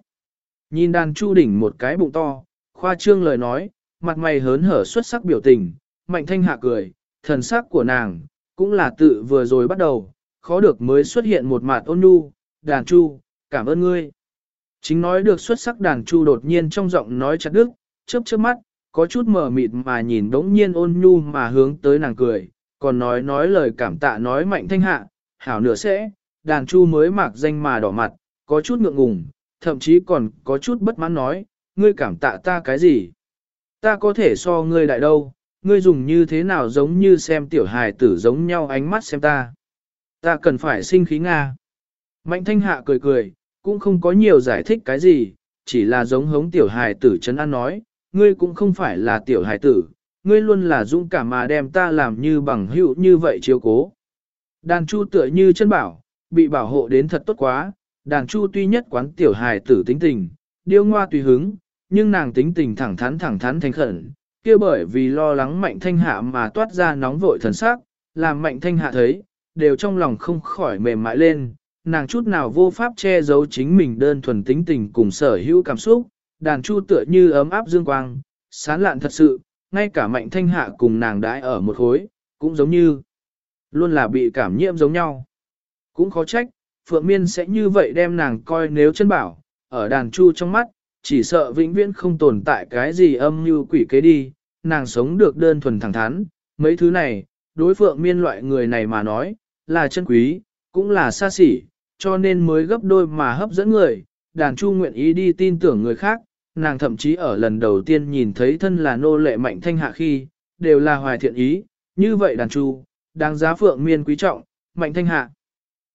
Nhìn đàn chu đỉnh một cái bụng to, khoa trương lời nói, mặt mày hớn hở xuất sắc biểu tình, mạnh thanh hạ cười, thần sắc của nàng, cũng là tự vừa rồi bắt đầu, khó được mới xuất hiện một mặt ôn nhu, đàn chu, cảm ơn ngươi. Chính nói được xuất sắc đàn chu đột nhiên trong giọng nói chặt đức, chớp chớp mắt, có chút mờ mịt mà nhìn đống nhiên ôn nhu mà hướng tới nàng cười, còn nói nói lời cảm tạ nói mạnh thanh hạ, hảo nửa sẽ, đàn chu mới mặc danh mà đỏ mặt, có chút ngượng ngùng, thậm chí còn có chút bất mãn nói, ngươi cảm tạ ta cái gì? Ta có thể so ngươi đại đâu, ngươi dùng như thế nào giống như xem tiểu hài tử giống nhau ánh mắt xem ta. Ta cần phải sinh khí Nga. Mạnh thanh hạ cười cười, cũng không có nhiều giải thích cái gì, chỉ là giống hống tiểu hài tử chấn an nói, ngươi cũng không phải là tiểu hài tử, ngươi luôn là dũng cảm mà đem ta làm như bằng hữu như vậy chiếu cố. Đàn chu tựa như chân bảo, bị bảo hộ đến thật tốt quá, đàn chu tuy nhất quán tiểu hài tử tính tình, điêu ngoa tùy hứng, nhưng nàng tính tình thẳng thắn thẳng thắn thành khẩn, kia bởi vì lo lắng mạnh thanh hạ mà toát ra nóng vội thần sắc, làm mạnh thanh hạ thấy, đều trong lòng không khỏi mềm mại lên, nàng chút nào vô pháp che giấu chính mình đơn thuần tính tình cùng sở hữu cảm xúc, đàn chu tựa như ấm áp dương quang, sán lạn thật sự, ngay cả mạnh thanh hạ cùng nàng đãi ở một khối, cũng giống như, luôn là bị cảm nhiễm giống nhau. Cũng khó trách, Phượng Miên sẽ như vậy đem nàng coi nếu chân bảo, ở đàn chu trong mắt, chỉ sợ vĩnh viễn không tồn tại cái gì âm như quỷ kế đi, nàng sống được đơn thuần thẳng thắn, mấy thứ này, đối phượng miên loại người này mà nói, là chân quý, cũng là xa xỉ, cho nên mới gấp đôi mà hấp dẫn người, đàn chu nguyện ý đi tin tưởng người khác, nàng thậm chí ở lần đầu tiên nhìn thấy thân là nô lệ mạnh thanh hạ khi, đều là hoài thiện ý, như vậy đàn chu, đáng giá phượng miên quý trọng, mạnh thanh hạ.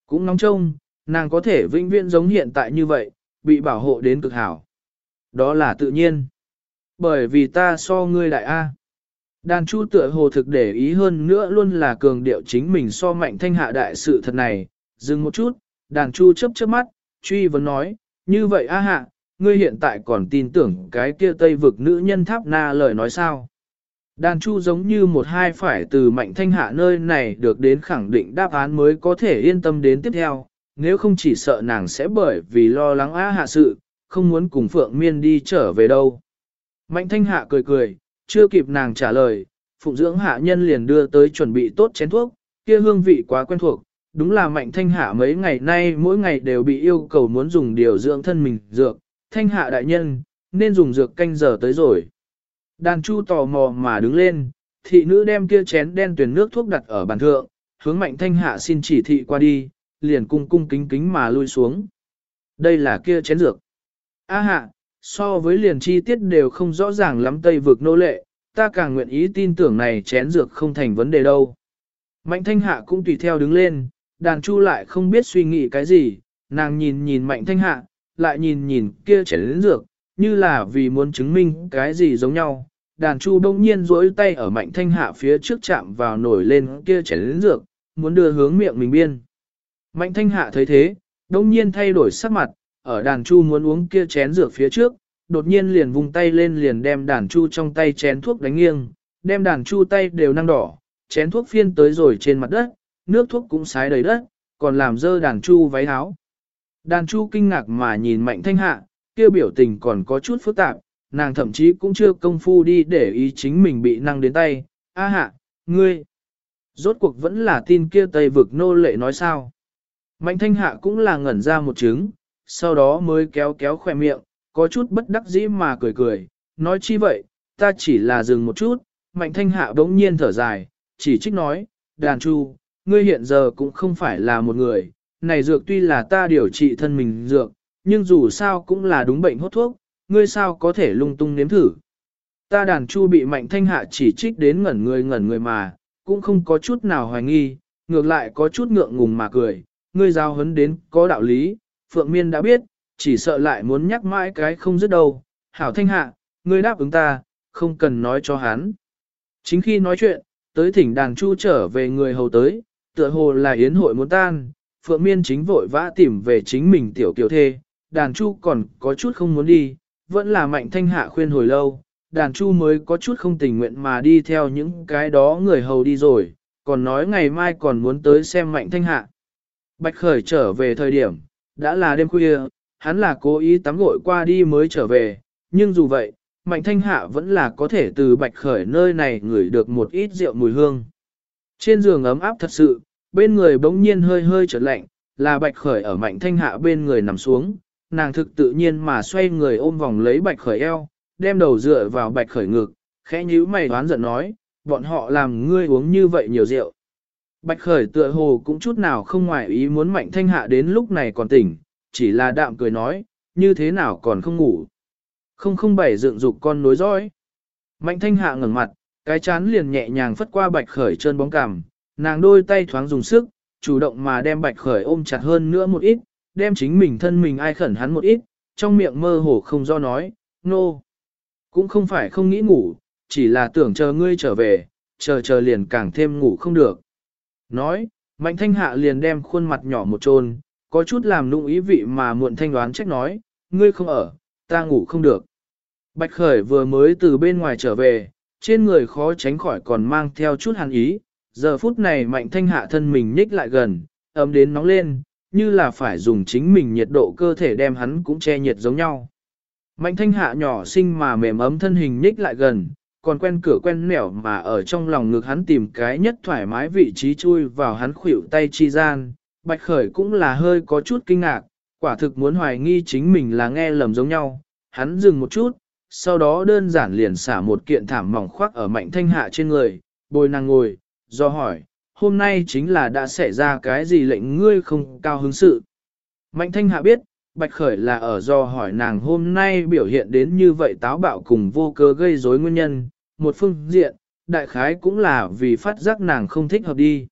Cũng nóng trông, nàng có thể vĩnh viễn giống hiện tại như vậy, bị bảo hộ đến cực hảo. Đó là tự nhiên. Bởi vì ta so ngươi đại A. Đàn chu tựa hồ thực để ý hơn nữa luôn là cường điệu chính mình so mạnh thanh hạ đại sự thật này. Dừng một chút, đàn chu chấp chớp mắt, truy vấn nói, như vậy A hạ, ngươi hiện tại còn tin tưởng cái kia tây vực nữ nhân tháp na lời nói sao? Đàn chu giống như một hai phải từ mạnh thanh hạ nơi này được đến khẳng định đáp án mới có thể yên tâm đến tiếp theo, nếu không chỉ sợ nàng sẽ bởi vì lo lắng á hạ sự, không muốn cùng Phượng Miên đi trở về đâu. Mạnh thanh hạ cười cười, chưa kịp nàng trả lời, phụng dưỡng hạ nhân liền đưa tới chuẩn bị tốt chén thuốc, kia hương vị quá quen thuộc, đúng là mạnh thanh hạ mấy ngày nay mỗi ngày đều bị yêu cầu muốn dùng điều dưỡng thân mình dược, thanh hạ đại nhân, nên dùng dược canh giờ tới rồi. Đàn chu tò mò mà đứng lên, thị nữ đem kia chén đen tuyển nước thuốc đặt ở bàn thượng, hướng mạnh thanh hạ xin chỉ thị qua đi, liền cung cung kính kính mà lui xuống. Đây là kia chén dược. A hạ, so với liền chi tiết đều không rõ ràng lắm tây vực nô lệ, ta càng nguyện ý tin tưởng này chén dược không thành vấn đề đâu. Mạnh thanh hạ cũng tùy theo đứng lên, đàn chu lại không biết suy nghĩ cái gì, nàng nhìn nhìn mạnh thanh hạ, lại nhìn nhìn kia chén dược, như là vì muốn chứng minh cái gì giống nhau. Đàn chu đông nhiên duỗi tay ở mạnh thanh hạ phía trước chạm vào nổi lên kia chén dược, muốn đưa hướng miệng mình biên. Mạnh thanh hạ thấy thế, đông nhiên thay đổi sắc mặt, ở đàn chu muốn uống kia chén dược phía trước, đột nhiên liền vung tay lên liền đem đàn chu trong tay chén thuốc đánh nghiêng, đem đàn chu tay đều năng đỏ, chén thuốc phiên tới rồi trên mặt đất, nước thuốc cũng sái đầy đất, còn làm dơ đàn chu váy áo. Đàn chu kinh ngạc mà nhìn mạnh thanh hạ, kia biểu tình còn có chút phức tạp, nàng thậm chí cũng chưa công phu đi để ý chính mình bị năng đến tay. A hạ, ngươi, rốt cuộc vẫn là tin kia tây vực nô lệ nói sao. Mạnh thanh hạ cũng là ngẩn ra một chứng sau đó mới kéo kéo khỏe miệng, có chút bất đắc dĩ mà cười cười, nói chi vậy, ta chỉ là dừng một chút, mạnh thanh hạ bỗng nhiên thở dài, chỉ trích nói, đàn chu, ngươi hiện giờ cũng không phải là một người, này dược tuy là ta điều trị thân mình dược, nhưng dù sao cũng là đúng bệnh hốt thuốc, ngươi sao có thể lung tung nếm thử. Ta đàn chu bị mạnh thanh hạ chỉ trích đến ngẩn người ngẩn người mà, cũng không có chút nào hoài nghi, ngược lại có chút ngượng ngùng mà cười, ngươi giao hấn đến có đạo lý, Phượng Miên đã biết, chỉ sợ lại muốn nhắc mãi cái không dứt đâu. Hảo thanh hạ, ngươi đáp ứng ta, không cần nói cho hắn. Chính khi nói chuyện, tới thỉnh đàn chu trở về người hầu tới, tựa hồ là yến hội muốn tan, Phượng Miên chính vội vã tìm về chính mình tiểu kiều thê, đàn chu còn có chút không muốn đi, vẫn là mạnh thanh hạ khuyên hồi lâu, đàn chu mới có chút không tình nguyện mà đi theo những cái đó người hầu đi rồi, còn nói ngày mai còn muốn tới xem mạnh thanh hạ. Bạch khởi trở về thời điểm, đã là đêm khuya, hắn là cố ý tắm gội qua đi mới trở về, nhưng dù vậy, mạnh thanh hạ vẫn là có thể từ bạch khởi nơi này ngửi được một ít rượu mùi hương. Trên giường ấm áp thật sự, bên người bỗng nhiên hơi hơi trở lạnh, là bạch khởi ở mạnh thanh hạ bên người nằm xuống, nàng thực tự nhiên mà xoay người ôm vòng lấy bạch khởi eo, đem đầu dựa vào bạch khởi ngực, khẽ nhíu mày đoán giận nói, bọn họ làm ngươi uống như vậy nhiều rượu. Bạch khởi tựa hồ cũng chút nào không ngoài ý muốn mạnh thanh hạ đến lúc này còn tỉnh, chỉ là đạm cười nói, như thế nào còn không ngủ. Không không bảy dựng dục con nối dõi. Mạnh thanh hạ ngẩng mặt, cái chán liền nhẹ nhàng phất qua bạch khởi chân bóng cằm, nàng đôi tay thoáng dùng sức, chủ động mà đem bạch khởi ôm chặt hơn nữa một ít, đem chính mình thân mình ai khẩn hắn một ít, trong miệng mơ hồ không do nói, nô. No. Cũng không phải không nghĩ ngủ, chỉ là tưởng chờ ngươi trở về, chờ chờ liền càng thêm ngủ không được. Nói, mạnh thanh hạ liền đem khuôn mặt nhỏ một trôn, có chút làm nụng ý vị mà muộn thanh đoán trách nói, ngươi không ở, ta ngủ không được. Bạch khởi vừa mới từ bên ngoài trở về, trên người khó tránh khỏi còn mang theo chút hàn ý, giờ phút này mạnh thanh hạ thân mình nhích lại gần, ấm đến nóng lên, như là phải dùng chính mình nhiệt độ cơ thể đem hắn cũng che nhiệt giống nhau. Mạnh thanh hạ nhỏ xinh mà mềm ấm thân hình nhích lại gần, còn quen cửa quen nẻo mà ở trong lòng ngực hắn tìm cái nhất thoải mái vị trí chui vào hắn khuỷu tay chi gian. Bạch khởi cũng là hơi có chút kinh ngạc, quả thực muốn hoài nghi chính mình là nghe lầm giống nhau. Hắn dừng một chút, sau đó đơn giản liền xả một kiện thảm mỏng khoác ở mạnh thanh hạ trên người, bồi nàng ngồi, do hỏi, hôm nay chính là đã xảy ra cái gì lệnh ngươi không cao hứng sự. Mạnh thanh hạ biết, Bạch Khởi là ở do hỏi nàng hôm nay biểu hiện đến như vậy táo bạo cùng vô cớ gây rối nguyên nhân, một phương diện, đại khái cũng là vì phát giác nàng không thích hợp đi.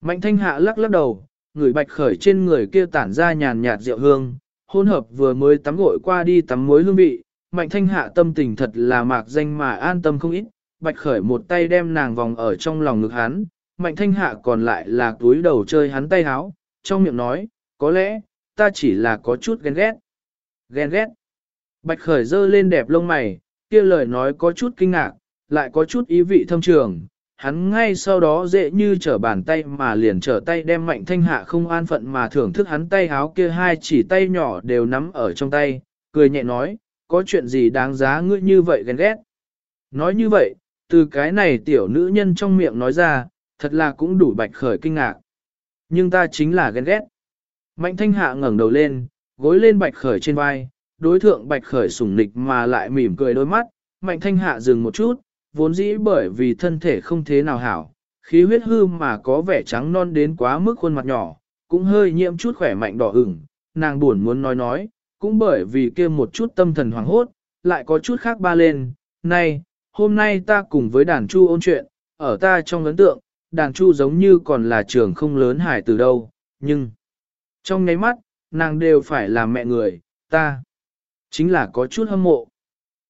Mạnh thanh hạ lắc lắc đầu, người Bạch Khởi trên người kia tản ra nhàn nhạt rượu hương, hôn hợp vừa mới tắm gội qua đi tắm muối hương vị, mạnh thanh hạ tâm tình thật là mạc danh mà an tâm không ít, Bạch Khởi một tay đem nàng vòng ở trong lòng ngực hắn, mạnh thanh hạ còn lại là túi đầu chơi hắn tay háo, trong miệng nói, có lẽ, ta chỉ là có chút ghen ghét. Ghen ghét. Bạch khởi dơ lên đẹp lông mày, kia lời nói có chút kinh ngạc, lại có chút ý vị thâm trường. Hắn ngay sau đó dễ như trở bàn tay mà liền trở tay đem mạnh thanh hạ không an phận mà thưởng thức hắn tay háo kia hai chỉ tay nhỏ đều nắm ở trong tay, cười nhẹ nói, có chuyện gì đáng giá ngươi như vậy ghen ghét. Nói như vậy, từ cái này tiểu nữ nhân trong miệng nói ra, thật là cũng đủ bạch khởi kinh ngạc. Nhưng ta chính là ghen ghét. Mạnh thanh hạ ngẩng đầu lên, gối lên bạch khởi trên vai, đối thượng bạch khởi sủng nịch mà lại mỉm cười đôi mắt, mạnh thanh hạ dừng một chút, vốn dĩ bởi vì thân thể không thế nào hảo, khí huyết hư mà có vẻ trắng non đến quá mức khuôn mặt nhỏ, cũng hơi nhiễm chút khỏe mạnh đỏ ửng, nàng buồn muốn nói nói, cũng bởi vì kia một chút tâm thần hoảng hốt, lại có chút khác ba lên, này, hôm nay ta cùng với đàn chu ôn chuyện, ở ta trong ấn tượng, đàn chu giống như còn là trường không lớn hải từ đâu, nhưng... Trong nháy mắt, nàng đều phải làm mẹ người, ta. Chính là có chút hâm mộ.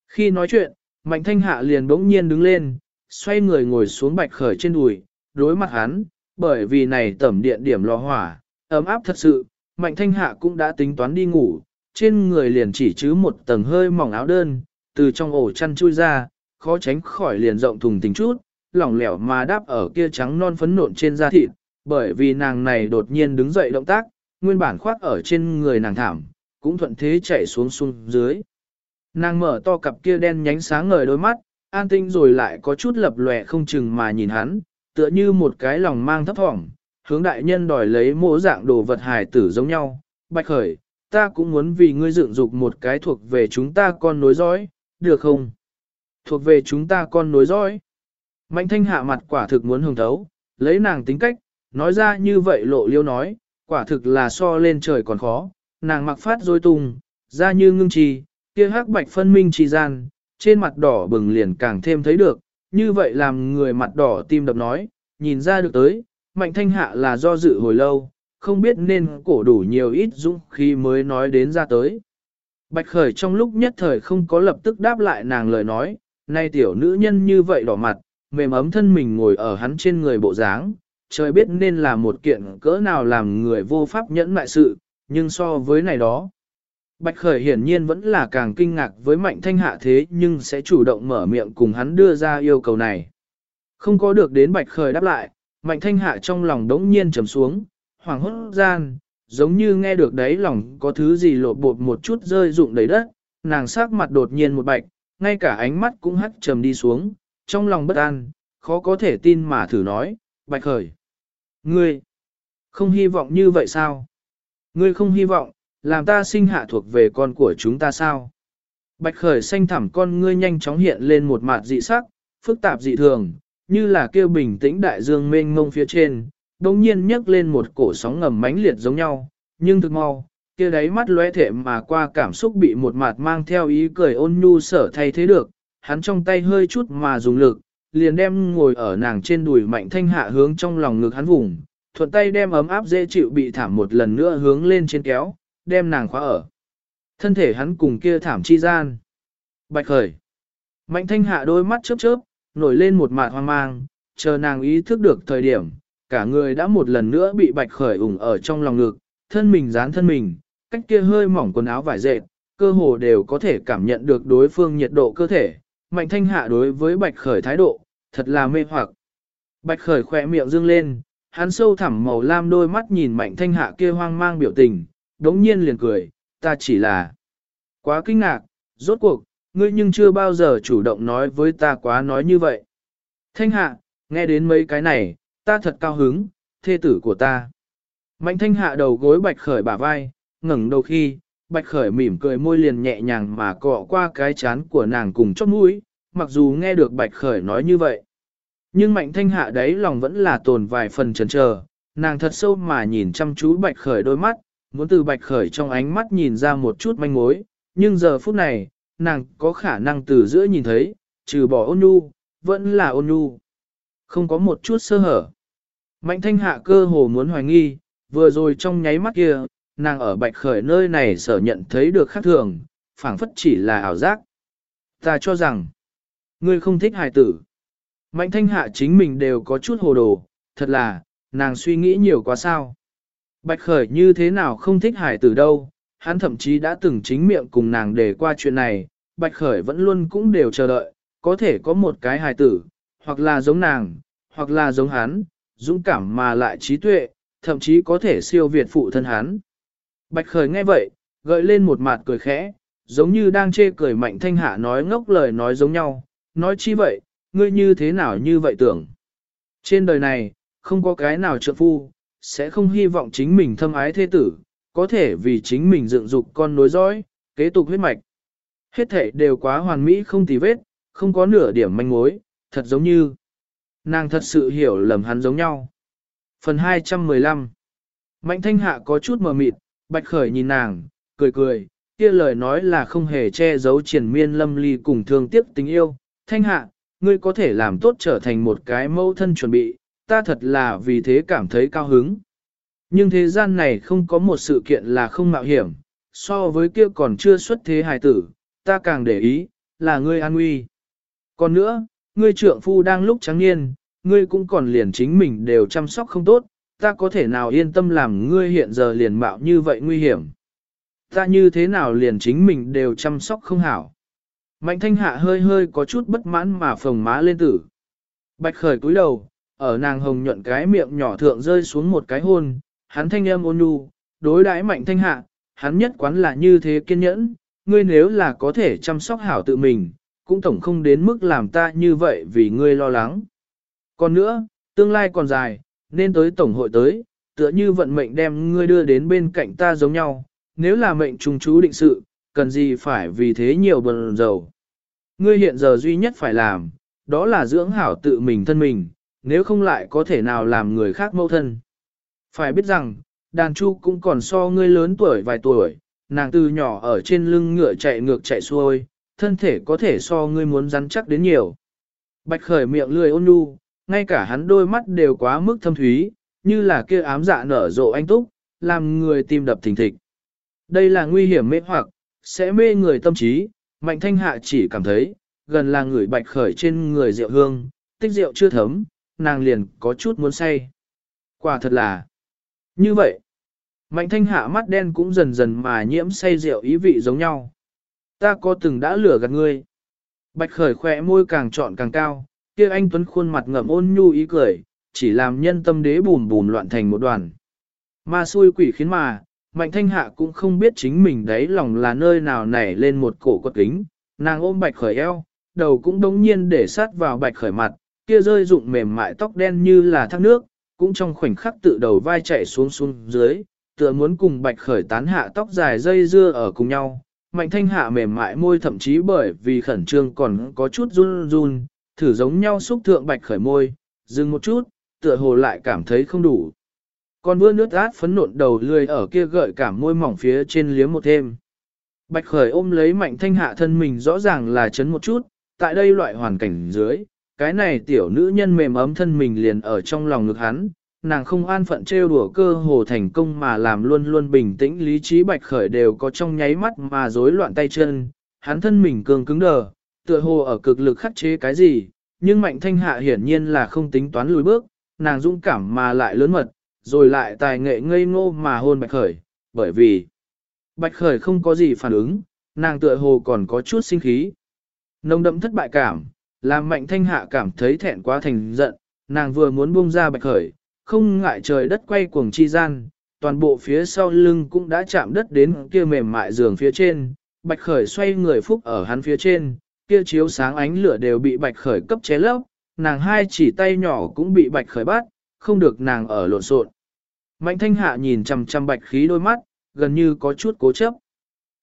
Khi nói chuyện, Mạnh Thanh Hạ liền bỗng nhiên đứng lên, xoay người ngồi xuống bạch khởi trên đùi, đối mặt hắn, bởi vì này tẩm điện điểm lò hỏa, ấm áp thật sự, Mạnh Thanh Hạ cũng đã tính toán đi ngủ, trên người liền chỉ chứ một tầng hơi mỏng áo đơn, từ trong ổ chăn chui ra, khó tránh khỏi liền rộng thùng tình chút, lỏng lẻo mà đáp ở kia trắng non phấn nộn trên da thịt, bởi vì nàng này đột nhiên đứng dậy động tác, nguyên bản khoác ở trên người nàng thảm, cũng thuận thế chạy xuống xuống dưới. Nàng mở to cặp kia đen nhánh sáng ngời đôi mắt, an tinh rồi lại có chút lập lòe không chừng mà nhìn hắn, tựa như một cái lòng mang thấp thỏm, hướng đại nhân đòi lấy mỗi dạng đồ vật hài tử giống nhau. Bạch khởi, ta cũng muốn vì ngươi dựng dục một cái thuộc về chúng ta con nối dõi, được không? Thuộc về chúng ta con nối dõi. Mạnh thanh hạ mặt quả thực muốn hưởng thấu, lấy nàng tính cách, nói ra như vậy lộ liêu nói, quả thực là so lên trời còn khó, nàng mặc phát dối tung, da như ngưng trì, kia hắc bạch phân minh trì gian, trên mặt đỏ bừng liền càng thêm thấy được, như vậy làm người mặt đỏ tim đập nói, nhìn ra được tới, mạnh thanh hạ là do dự hồi lâu, không biết nên cổ đủ nhiều ít dũng khi mới nói đến ra tới. Bạch khởi trong lúc nhất thời không có lập tức đáp lại nàng lời nói, nay tiểu nữ nhân như vậy đỏ mặt, mềm ấm thân mình ngồi ở hắn trên người bộ dáng, trời biết nên là một kiện cỡ nào làm người vô pháp nhẫn mại sự, nhưng so với này đó. Bạch Khởi hiển nhiên vẫn là càng kinh ngạc với mạnh thanh hạ thế nhưng sẽ chủ động mở miệng cùng hắn đưa ra yêu cầu này. Không có được đến Bạch Khởi đáp lại, mạnh thanh hạ trong lòng đống nhiên trầm xuống, hoàng hốt gian, giống như nghe được đấy lòng có thứ gì lộ bột một chút rơi rụng đầy đất, nàng sắc mặt đột nhiên một bạch, ngay cả ánh mắt cũng hắt trầm đi xuống, trong lòng bất an, khó có thể tin mà thử nói, Bạch Khởi. Ngươi, không hy vọng như vậy sao? Ngươi không hy vọng, làm ta sinh hạ thuộc về con của chúng ta sao? Bạch khởi xanh thẳm con ngươi nhanh chóng hiện lên một mặt dị sắc, phức tạp dị thường, như là kêu bình tĩnh đại dương mênh mông phía trên, đồng nhiên nhấc lên một cổ sóng ngầm mãnh liệt giống nhau, nhưng thực mau, kia đáy mắt lóe thể mà qua cảm xúc bị một mặt mang theo ý cười ôn nhu sở thay thế được, hắn trong tay hơi chút mà dùng lực, liền đem ngồi ở nàng trên đùi mạnh thanh hạ hướng trong lòng ngực hắn vùng, thuận tay đem ấm áp dễ chịu bị thảm một lần nữa hướng lên trên kéo, đem nàng khóa ở. Thân thể hắn cùng kia thảm chi gian. Bạch khởi. Mạnh thanh hạ đôi mắt chớp chớp, nổi lên một mạt hoang mang, chờ nàng ý thức được thời điểm, cả người đã một lần nữa bị bạch khởi ủng ở trong lòng ngực, thân mình dán thân mình, cách kia hơi mỏng quần áo vải dệt, cơ hồ đều có thể cảm nhận được đối phương nhiệt độ cơ thể, Mạnh thanh hạ đối với bạch khởi thái độ, thật là mê hoặc. Bạch khởi khỏe miệng dương lên, hắn sâu thẳm màu lam đôi mắt nhìn mạnh thanh hạ kia hoang mang biểu tình, đống nhiên liền cười, ta chỉ là quá kinh ngạc, rốt cuộc, ngươi nhưng chưa bao giờ chủ động nói với ta quá nói như vậy. Thanh hạ, nghe đến mấy cái này, ta thật cao hứng, thê tử của ta. Mạnh thanh hạ đầu gối bạch khởi bả vai, ngẩng đầu khi, Bạch Khởi mỉm cười môi liền nhẹ nhàng mà cọ qua cái chán của nàng cùng chót mũi, mặc dù nghe được Bạch Khởi nói như vậy. Nhưng mạnh thanh hạ đấy lòng vẫn là tồn vài phần chần chờ, nàng thật sâu mà nhìn chăm chú bạch khởi đôi mắt, muốn từ bạch khởi trong ánh mắt nhìn ra một chút manh mối, nhưng giờ phút này, nàng có khả năng từ giữa nhìn thấy, trừ bỏ ôn nhu, vẫn là ôn nhu. Không có một chút sơ hở. Mạnh thanh hạ cơ hồ muốn hoài nghi, vừa rồi trong nháy mắt kia, nàng ở bạch khởi nơi này sở nhận thấy được khác thường, phảng phất chỉ là ảo giác. Ta cho rằng, ngươi không thích hài tử. Mạnh thanh hạ chính mình đều có chút hồ đồ, thật là, nàng suy nghĩ nhiều quá sao. Bạch khởi như thế nào không thích hài tử đâu, hắn thậm chí đã từng chính miệng cùng nàng để qua chuyện này, bạch khởi vẫn luôn cũng đều chờ đợi, có thể có một cái hài tử, hoặc là giống nàng, hoặc là giống hắn, dũng cảm mà lại trí tuệ, thậm chí có thể siêu việt phụ thân hắn. Bạch khởi nghe vậy, gợi lên một mặt cười khẽ, giống như đang chê cười mạnh thanh hạ nói ngốc lời nói giống nhau, nói chi vậy, ngươi như thế nào như vậy tưởng. Trên đời này, không có cái nào trợ phu, sẽ không hy vọng chính mình thâm ái thế tử, có thể vì chính mình dựng dục con nối dõi, kế tục huyết mạch. Hết thể đều quá hoàn mỹ không tì vết, không có nửa điểm manh mối, thật giống như nàng thật sự hiểu lầm hắn giống nhau. Phần 215 Mạnh thanh hạ có chút mờ mịt, bạch khởi nhìn nàng, cười cười, kia lời nói là không hề che giấu triển miên lâm ly cùng thương tiếc tình yêu. Thanh hạ, ngươi có thể làm tốt trở thành một cái mẫu thân chuẩn bị, ta thật là vì thế cảm thấy cao hứng. Nhưng thế gian này không có một sự kiện là không mạo hiểm, so với kia còn chưa xuất thế hài tử, ta càng để ý, là ngươi an nguy. Còn nữa, ngươi trượng phu đang lúc trắng niên, ngươi cũng còn liền chính mình đều chăm sóc không tốt, ta có thể nào yên tâm làm ngươi hiện giờ liền mạo như vậy nguy hiểm. Ta như thế nào liền chính mình đều chăm sóc không hảo. Mạnh thanh hạ hơi hơi có chút bất mãn mà phồng má lên tử. Bạch khởi cúi đầu, ở nàng hồng nhuận cái miệng nhỏ thượng rơi xuống một cái hôn, hắn thanh âm ôn nhu, đối đãi mạnh thanh hạ, hắn nhất quán là như thế kiên nhẫn, ngươi nếu là có thể chăm sóc hảo tự mình, cũng tổng không đến mức làm ta như vậy vì ngươi lo lắng. Còn nữa, tương lai còn dài, nên tới tổng hội tới, tựa như vận mệnh đem ngươi đưa đến bên cạnh ta giống nhau, nếu là mệnh trùng chú định sự, cần gì phải vì thế nhiều bần dầu. Ngươi hiện giờ duy nhất phải làm, đó là dưỡng hảo tự mình thân mình, nếu không lại có thể nào làm người khác mâu thân. Phải biết rằng, đàn chu cũng còn so ngươi lớn tuổi vài tuổi, nàng từ nhỏ ở trên lưng ngựa chạy ngược chạy xuôi, thân thể có thể so ngươi muốn rắn chắc đến nhiều. Bạch khởi miệng lười ôn nhu, ngay cả hắn đôi mắt đều quá mức thâm thúy, như là kia ám dạ nở rộ anh túc, làm người tim đập thình thịch. Đây là nguy hiểm mê hoặc, sẽ mê người tâm trí, mạnh thanh hạ chỉ cảm thấy, gần là người bạch khởi trên người rượu hương, tích rượu chưa thấm, nàng liền có chút muốn say. Quả thật là như vậy. Mạnh thanh hạ mắt đen cũng dần dần mà nhiễm say rượu ý vị giống nhau. Ta có từng đã lửa gạt ngươi. Bạch khởi khỏe môi càng trọn càng cao, kia anh Tuấn khuôn mặt ngậm ôn nhu ý cười, chỉ làm nhân tâm đế bùn bùn loạn thành một đoàn. Ma xui quỷ khiến mà, mạnh thanh hạ cũng không biết chính mình đấy lòng là nơi nào nảy lên một cổ quật kính, nàng ôm bạch khởi eo, đầu cũng đống nhiên để sát vào bạch khởi mặt, kia rơi rụng mềm mại tóc đen như là thác nước, cũng trong khoảnh khắc tự đầu vai chạy xuống xuống dưới, tựa muốn cùng bạch khởi tán hạ tóc dài dây dưa ở cùng nhau. Mạnh thanh hạ mềm mại môi thậm chí bởi vì khẩn trương còn có chút run run, thử giống nhau xúc thượng bạch khởi môi, dừng một chút, tựa hồ lại cảm thấy không đủ. Còn vừa nước át phấn nộn đầu lười ở kia gợi cảm môi mỏng phía trên liếm một thêm. Bạch khởi ôm lấy mạnh thanh hạ thân mình rõ ràng là chấn một chút, tại đây loại hoàn cảnh dưới, cái này tiểu nữ nhân mềm ấm thân mình liền ở trong lòng ngực hắn, nàng không an phận trêu đùa cơ hồ thành công mà làm luôn luôn bình tĩnh lý trí bạch khởi đều có trong nháy mắt mà rối loạn tay chân, hắn thân mình cường cứng đờ, tựa hồ ở cực lực khắc chế cái gì, nhưng mạnh thanh hạ hiển nhiên là không tính toán lùi bước, nàng dũng cảm mà lại lớn mật, rồi lại tài nghệ ngây ngô mà hôn bạch khởi, bởi vì bạch khởi không có gì phản ứng, nàng tựa hồ còn có chút sinh khí. Nông đậm thất bại cảm, làm mạnh thanh hạ cảm thấy thẹn quá thành giận, nàng vừa muốn buông ra bạch khởi, không ngại trời đất quay cuồng chi gian, toàn bộ phía sau lưng cũng đã chạm đất đến kia mềm mại giường phía trên, bạch khởi xoay người phúc ở hắn phía trên, kia chiếu sáng ánh lửa đều bị bạch khởi cấp ché lấp, nàng hai chỉ tay nhỏ cũng bị bạch khởi bắt, không được nàng ở lộn xộn. Mạnh thanh hạ nhìn chằm chằm bạch khí đôi mắt, gần như có chút cố chấp.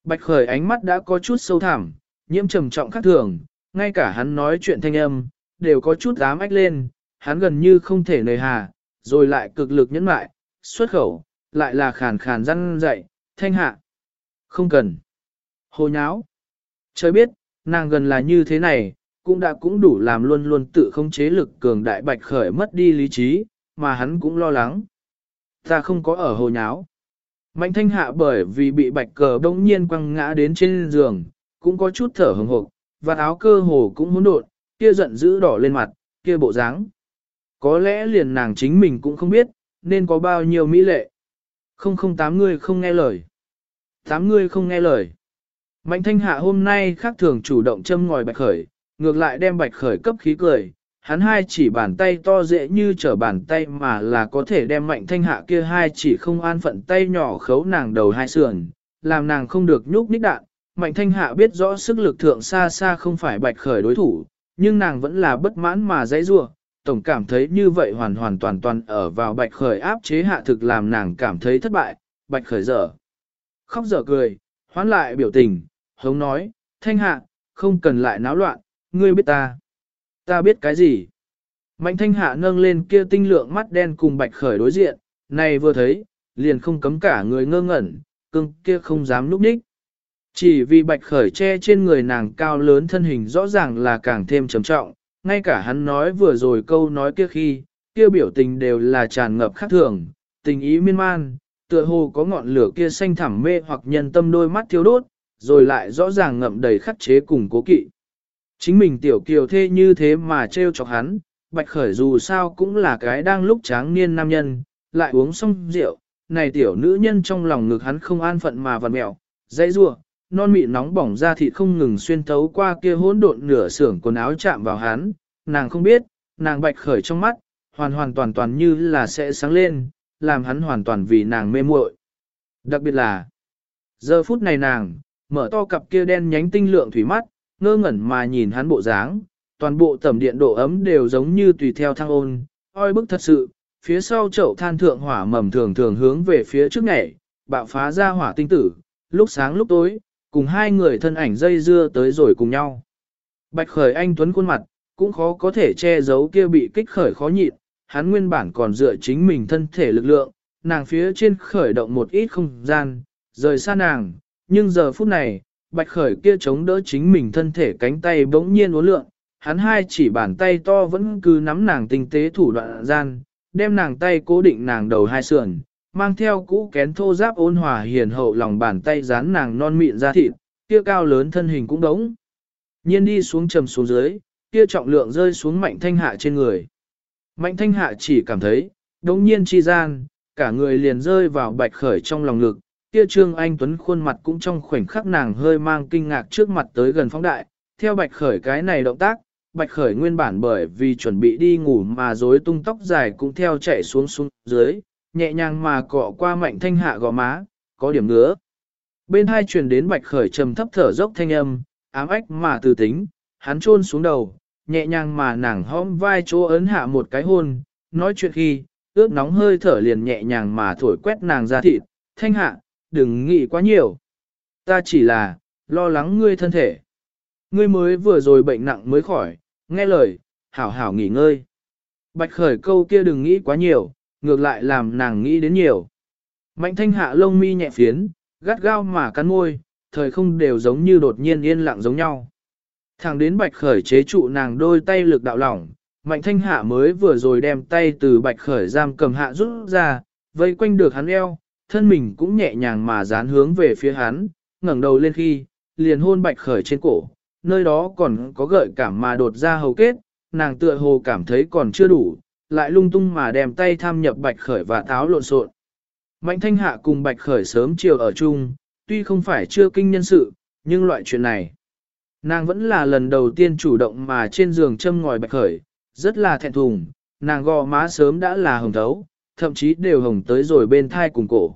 Bạch khởi ánh mắt đã có chút sâu thẳm, nhiễm trầm trọng khác thường, ngay cả hắn nói chuyện thanh âm, đều có chút dám ách lên, hắn gần như không thể nời hà, rồi lại cực lực nhẫn mại, xuất khẩu, lại là khàn khàn răng dậy, thanh hạ. Không cần. Hồ nháo. Trời biết, nàng gần là như thế này, cũng đã cũng đủ làm luôn luôn tự không chế lực cường đại bạch khởi mất đi lý trí, mà hắn cũng lo lắng. Ta không có ở hồ nháo. Mạnh thanh hạ bởi vì bị bạch cờ đông nhiên quăng ngã đến trên giường, cũng có chút thở hồng hộc, và áo cơ hồ cũng muốn đột kia giận dữ đỏ lên mặt, kia bộ dáng. Có lẽ liền nàng chính mình cũng không biết, nên có bao nhiêu mỹ lệ. Không không tám người không nghe lời. Tám người không nghe lời. Mạnh thanh hạ hôm nay khác thường chủ động châm ngòi bạch khởi, ngược lại đem bạch khởi cấp khí cười. Hắn hai chỉ bàn tay to dễ như trở bàn tay mà là có thể đem mạnh thanh hạ kia hai chỉ không an phận tay nhỏ khấu nàng đầu hai sườn, làm nàng không được nhúc nhích đạn. Mạnh thanh hạ biết rõ sức lực thượng xa xa không phải bạch khởi đối thủ, nhưng nàng vẫn là bất mãn mà dãy rua, tổng cảm thấy như vậy hoàn hoàn toàn toàn ở vào bạch khởi áp chế hạ thực làm nàng cảm thấy thất bại, bạch khởi dở. Khóc dở cười, hoán lại biểu tình, hống nói, thanh hạ, không cần lại náo loạn, ngươi biết ta. Ta biết cái gì? Mạnh thanh hạ nâng lên kia tinh lượng mắt đen cùng bạch khởi đối diện, này vừa thấy, liền không cấm cả người ngơ ngẩn, cưng kia không dám núp đích. Chỉ vì bạch khởi che trên người nàng cao lớn thân hình rõ ràng là càng thêm trầm trọng, ngay cả hắn nói vừa rồi câu nói kia khi, kia biểu tình đều là tràn ngập khác thường, tình ý miên man, tựa hồ có ngọn lửa kia xanh thẳm mê hoặc nhân tâm đôi mắt thiếu đốt, rồi lại rõ ràng ngậm đầy khắc chế cùng cố kỵ. Chính mình tiểu kiều thê như thế mà trêu chọc hắn, bạch khởi dù sao cũng là cái đang lúc tráng niên nam nhân, lại uống xong rượu, này tiểu nữ nhân trong lòng ngực hắn không an phận mà vật mẹo, dãy rua, non mịn nóng bỏng ra thịt không ngừng xuyên thấu qua kia hỗn độn nửa xưởng quần áo chạm vào hắn, nàng không biết, nàng bạch khởi trong mắt, hoàn hoàn toàn toàn như là sẽ sáng lên, làm hắn hoàn toàn vì nàng mê muội. Đặc biệt là, giờ phút này nàng, mở to cặp kia đen nhánh tinh lượng thủy mắt, ngơ ngẩn mà nhìn hắn bộ dáng, toàn bộ tầm điện độ ấm đều giống như tùy theo thăng ôn, oi bức thật sự, phía sau chậu than thượng hỏa mầm thường thường hướng về phía trước nhảy, bạo phá ra hỏa tinh tử, lúc sáng lúc tối, cùng hai người thân ảnh dây dưa tới rồi cùng nhau. Bạch khởi anh tuấn khuôn mặt, cũng khó có thể che giấu kia bị kích khởi khó nhịn, hắn nguyên bản còn dựa chính mình thân thể lực lượng, nàng phía trên khởi động một ít không gian, rời xa nàng, nhưng giờ phút này, bạch khởi kia chống đỡ chính mình thân thể cánh tay bỗng nhiên uốn lượn, hắn hai chỉ bàn tay to vẫn cứ nắm nàng tinh tế thủ đoạn gian, đem nàng tay cố định nàng đầu hai sườn, mang theo cũ kén thô giáp ôn hòa hiền hậu lòng bàn tay dán nàng non mịn ra thịt, kia cao lớn thân hình cũng đống. Nhiên đi xuống trầm xuống dưới, kia trọng lượng rơi xuống mạnh thanh hạ trên người. Mạnh thanh hạ chỉ cảm thấy, đống nhiên chi gian, cả người liền rơi vào bạch khởi trong lòng ngực, kia trương anh tuấn khuôn mặt cũng trong khoảnh khắc nàng hơi mang kinh ngạc trước mặt tới gần phóng đại, theo bạch khởi cái này động tác, bạch khởi nguyên bản bởi vì chuẩn bị đi ngủ mà rối tung tóc dài cũng theo chạy xuống xuống dưới, nhẹ nhàng mà cọ qua mạnh thanh hạ gò má, có điểm ngứa. Bên hai truyền đến bạch khởi trầm thấp thở dốc thanh âm, ám ách mà từ tính, hắn chôn xuống đầu, nhẹ nhàng mà nàng hõm vai chỗ ấn hạ một cái hôn, nói chuyện khi, ướt nóng hơi thở liền nhẹ nhàng mà thổi quét nàng ra thịt, thanh hạ, đừng nghĩ quá nhiều. Ta chỉ là, lo lắng ngươi thân thể. Ngươi mới vừa rồi bệnh nặng mới khỏi, nghe lời, hảo hảo nghỉ ngơi. Bạch khởi câu kia đừng nghĩ quá nhiều, ngược lại làm nàng nghĩ đến nhiều. Mạnh thanh hạ lông mi nhẹ phiến, gắt gao mà cắn môi, thời không đều giống như đột nhiên yên lặng giống nhau. Thẳng đến bạch khởi chế trụ nàng đôi tay lực đạo lỏng, mạnh thanh hạ mới vừa rồi đem tay từ bạch khởi giam cầm hạ rút ra, vây quanh được hắn eo, thân mình cũng nhẹ nhàng mà dán hướng về phía hắn, ngẩng đầu lên khi, liền hôn bạch khởi trên cổ, nơi đó còn có gợi cảm mà đột ra hầu kết, nàng tựa hồ cảm thấy còn chưa đủ, lại lung tung mà đem tay tham nhập bạch khởi và táo lộn xộn. Mạnh thanh hạ cùng bạch khởi sớm chiều ở chung, tuy không phải chưa kinh nhân sự, nhưng loại chuyện này, nàng vẫn là lần đầu tiên chủ động mà trên giường châm ngòi bạch khởi, rất là thẹn thùng, nàng gò má sớm đã là hồng thấu, thậm chí đều hồng tới rồi bên thai cùng cổ.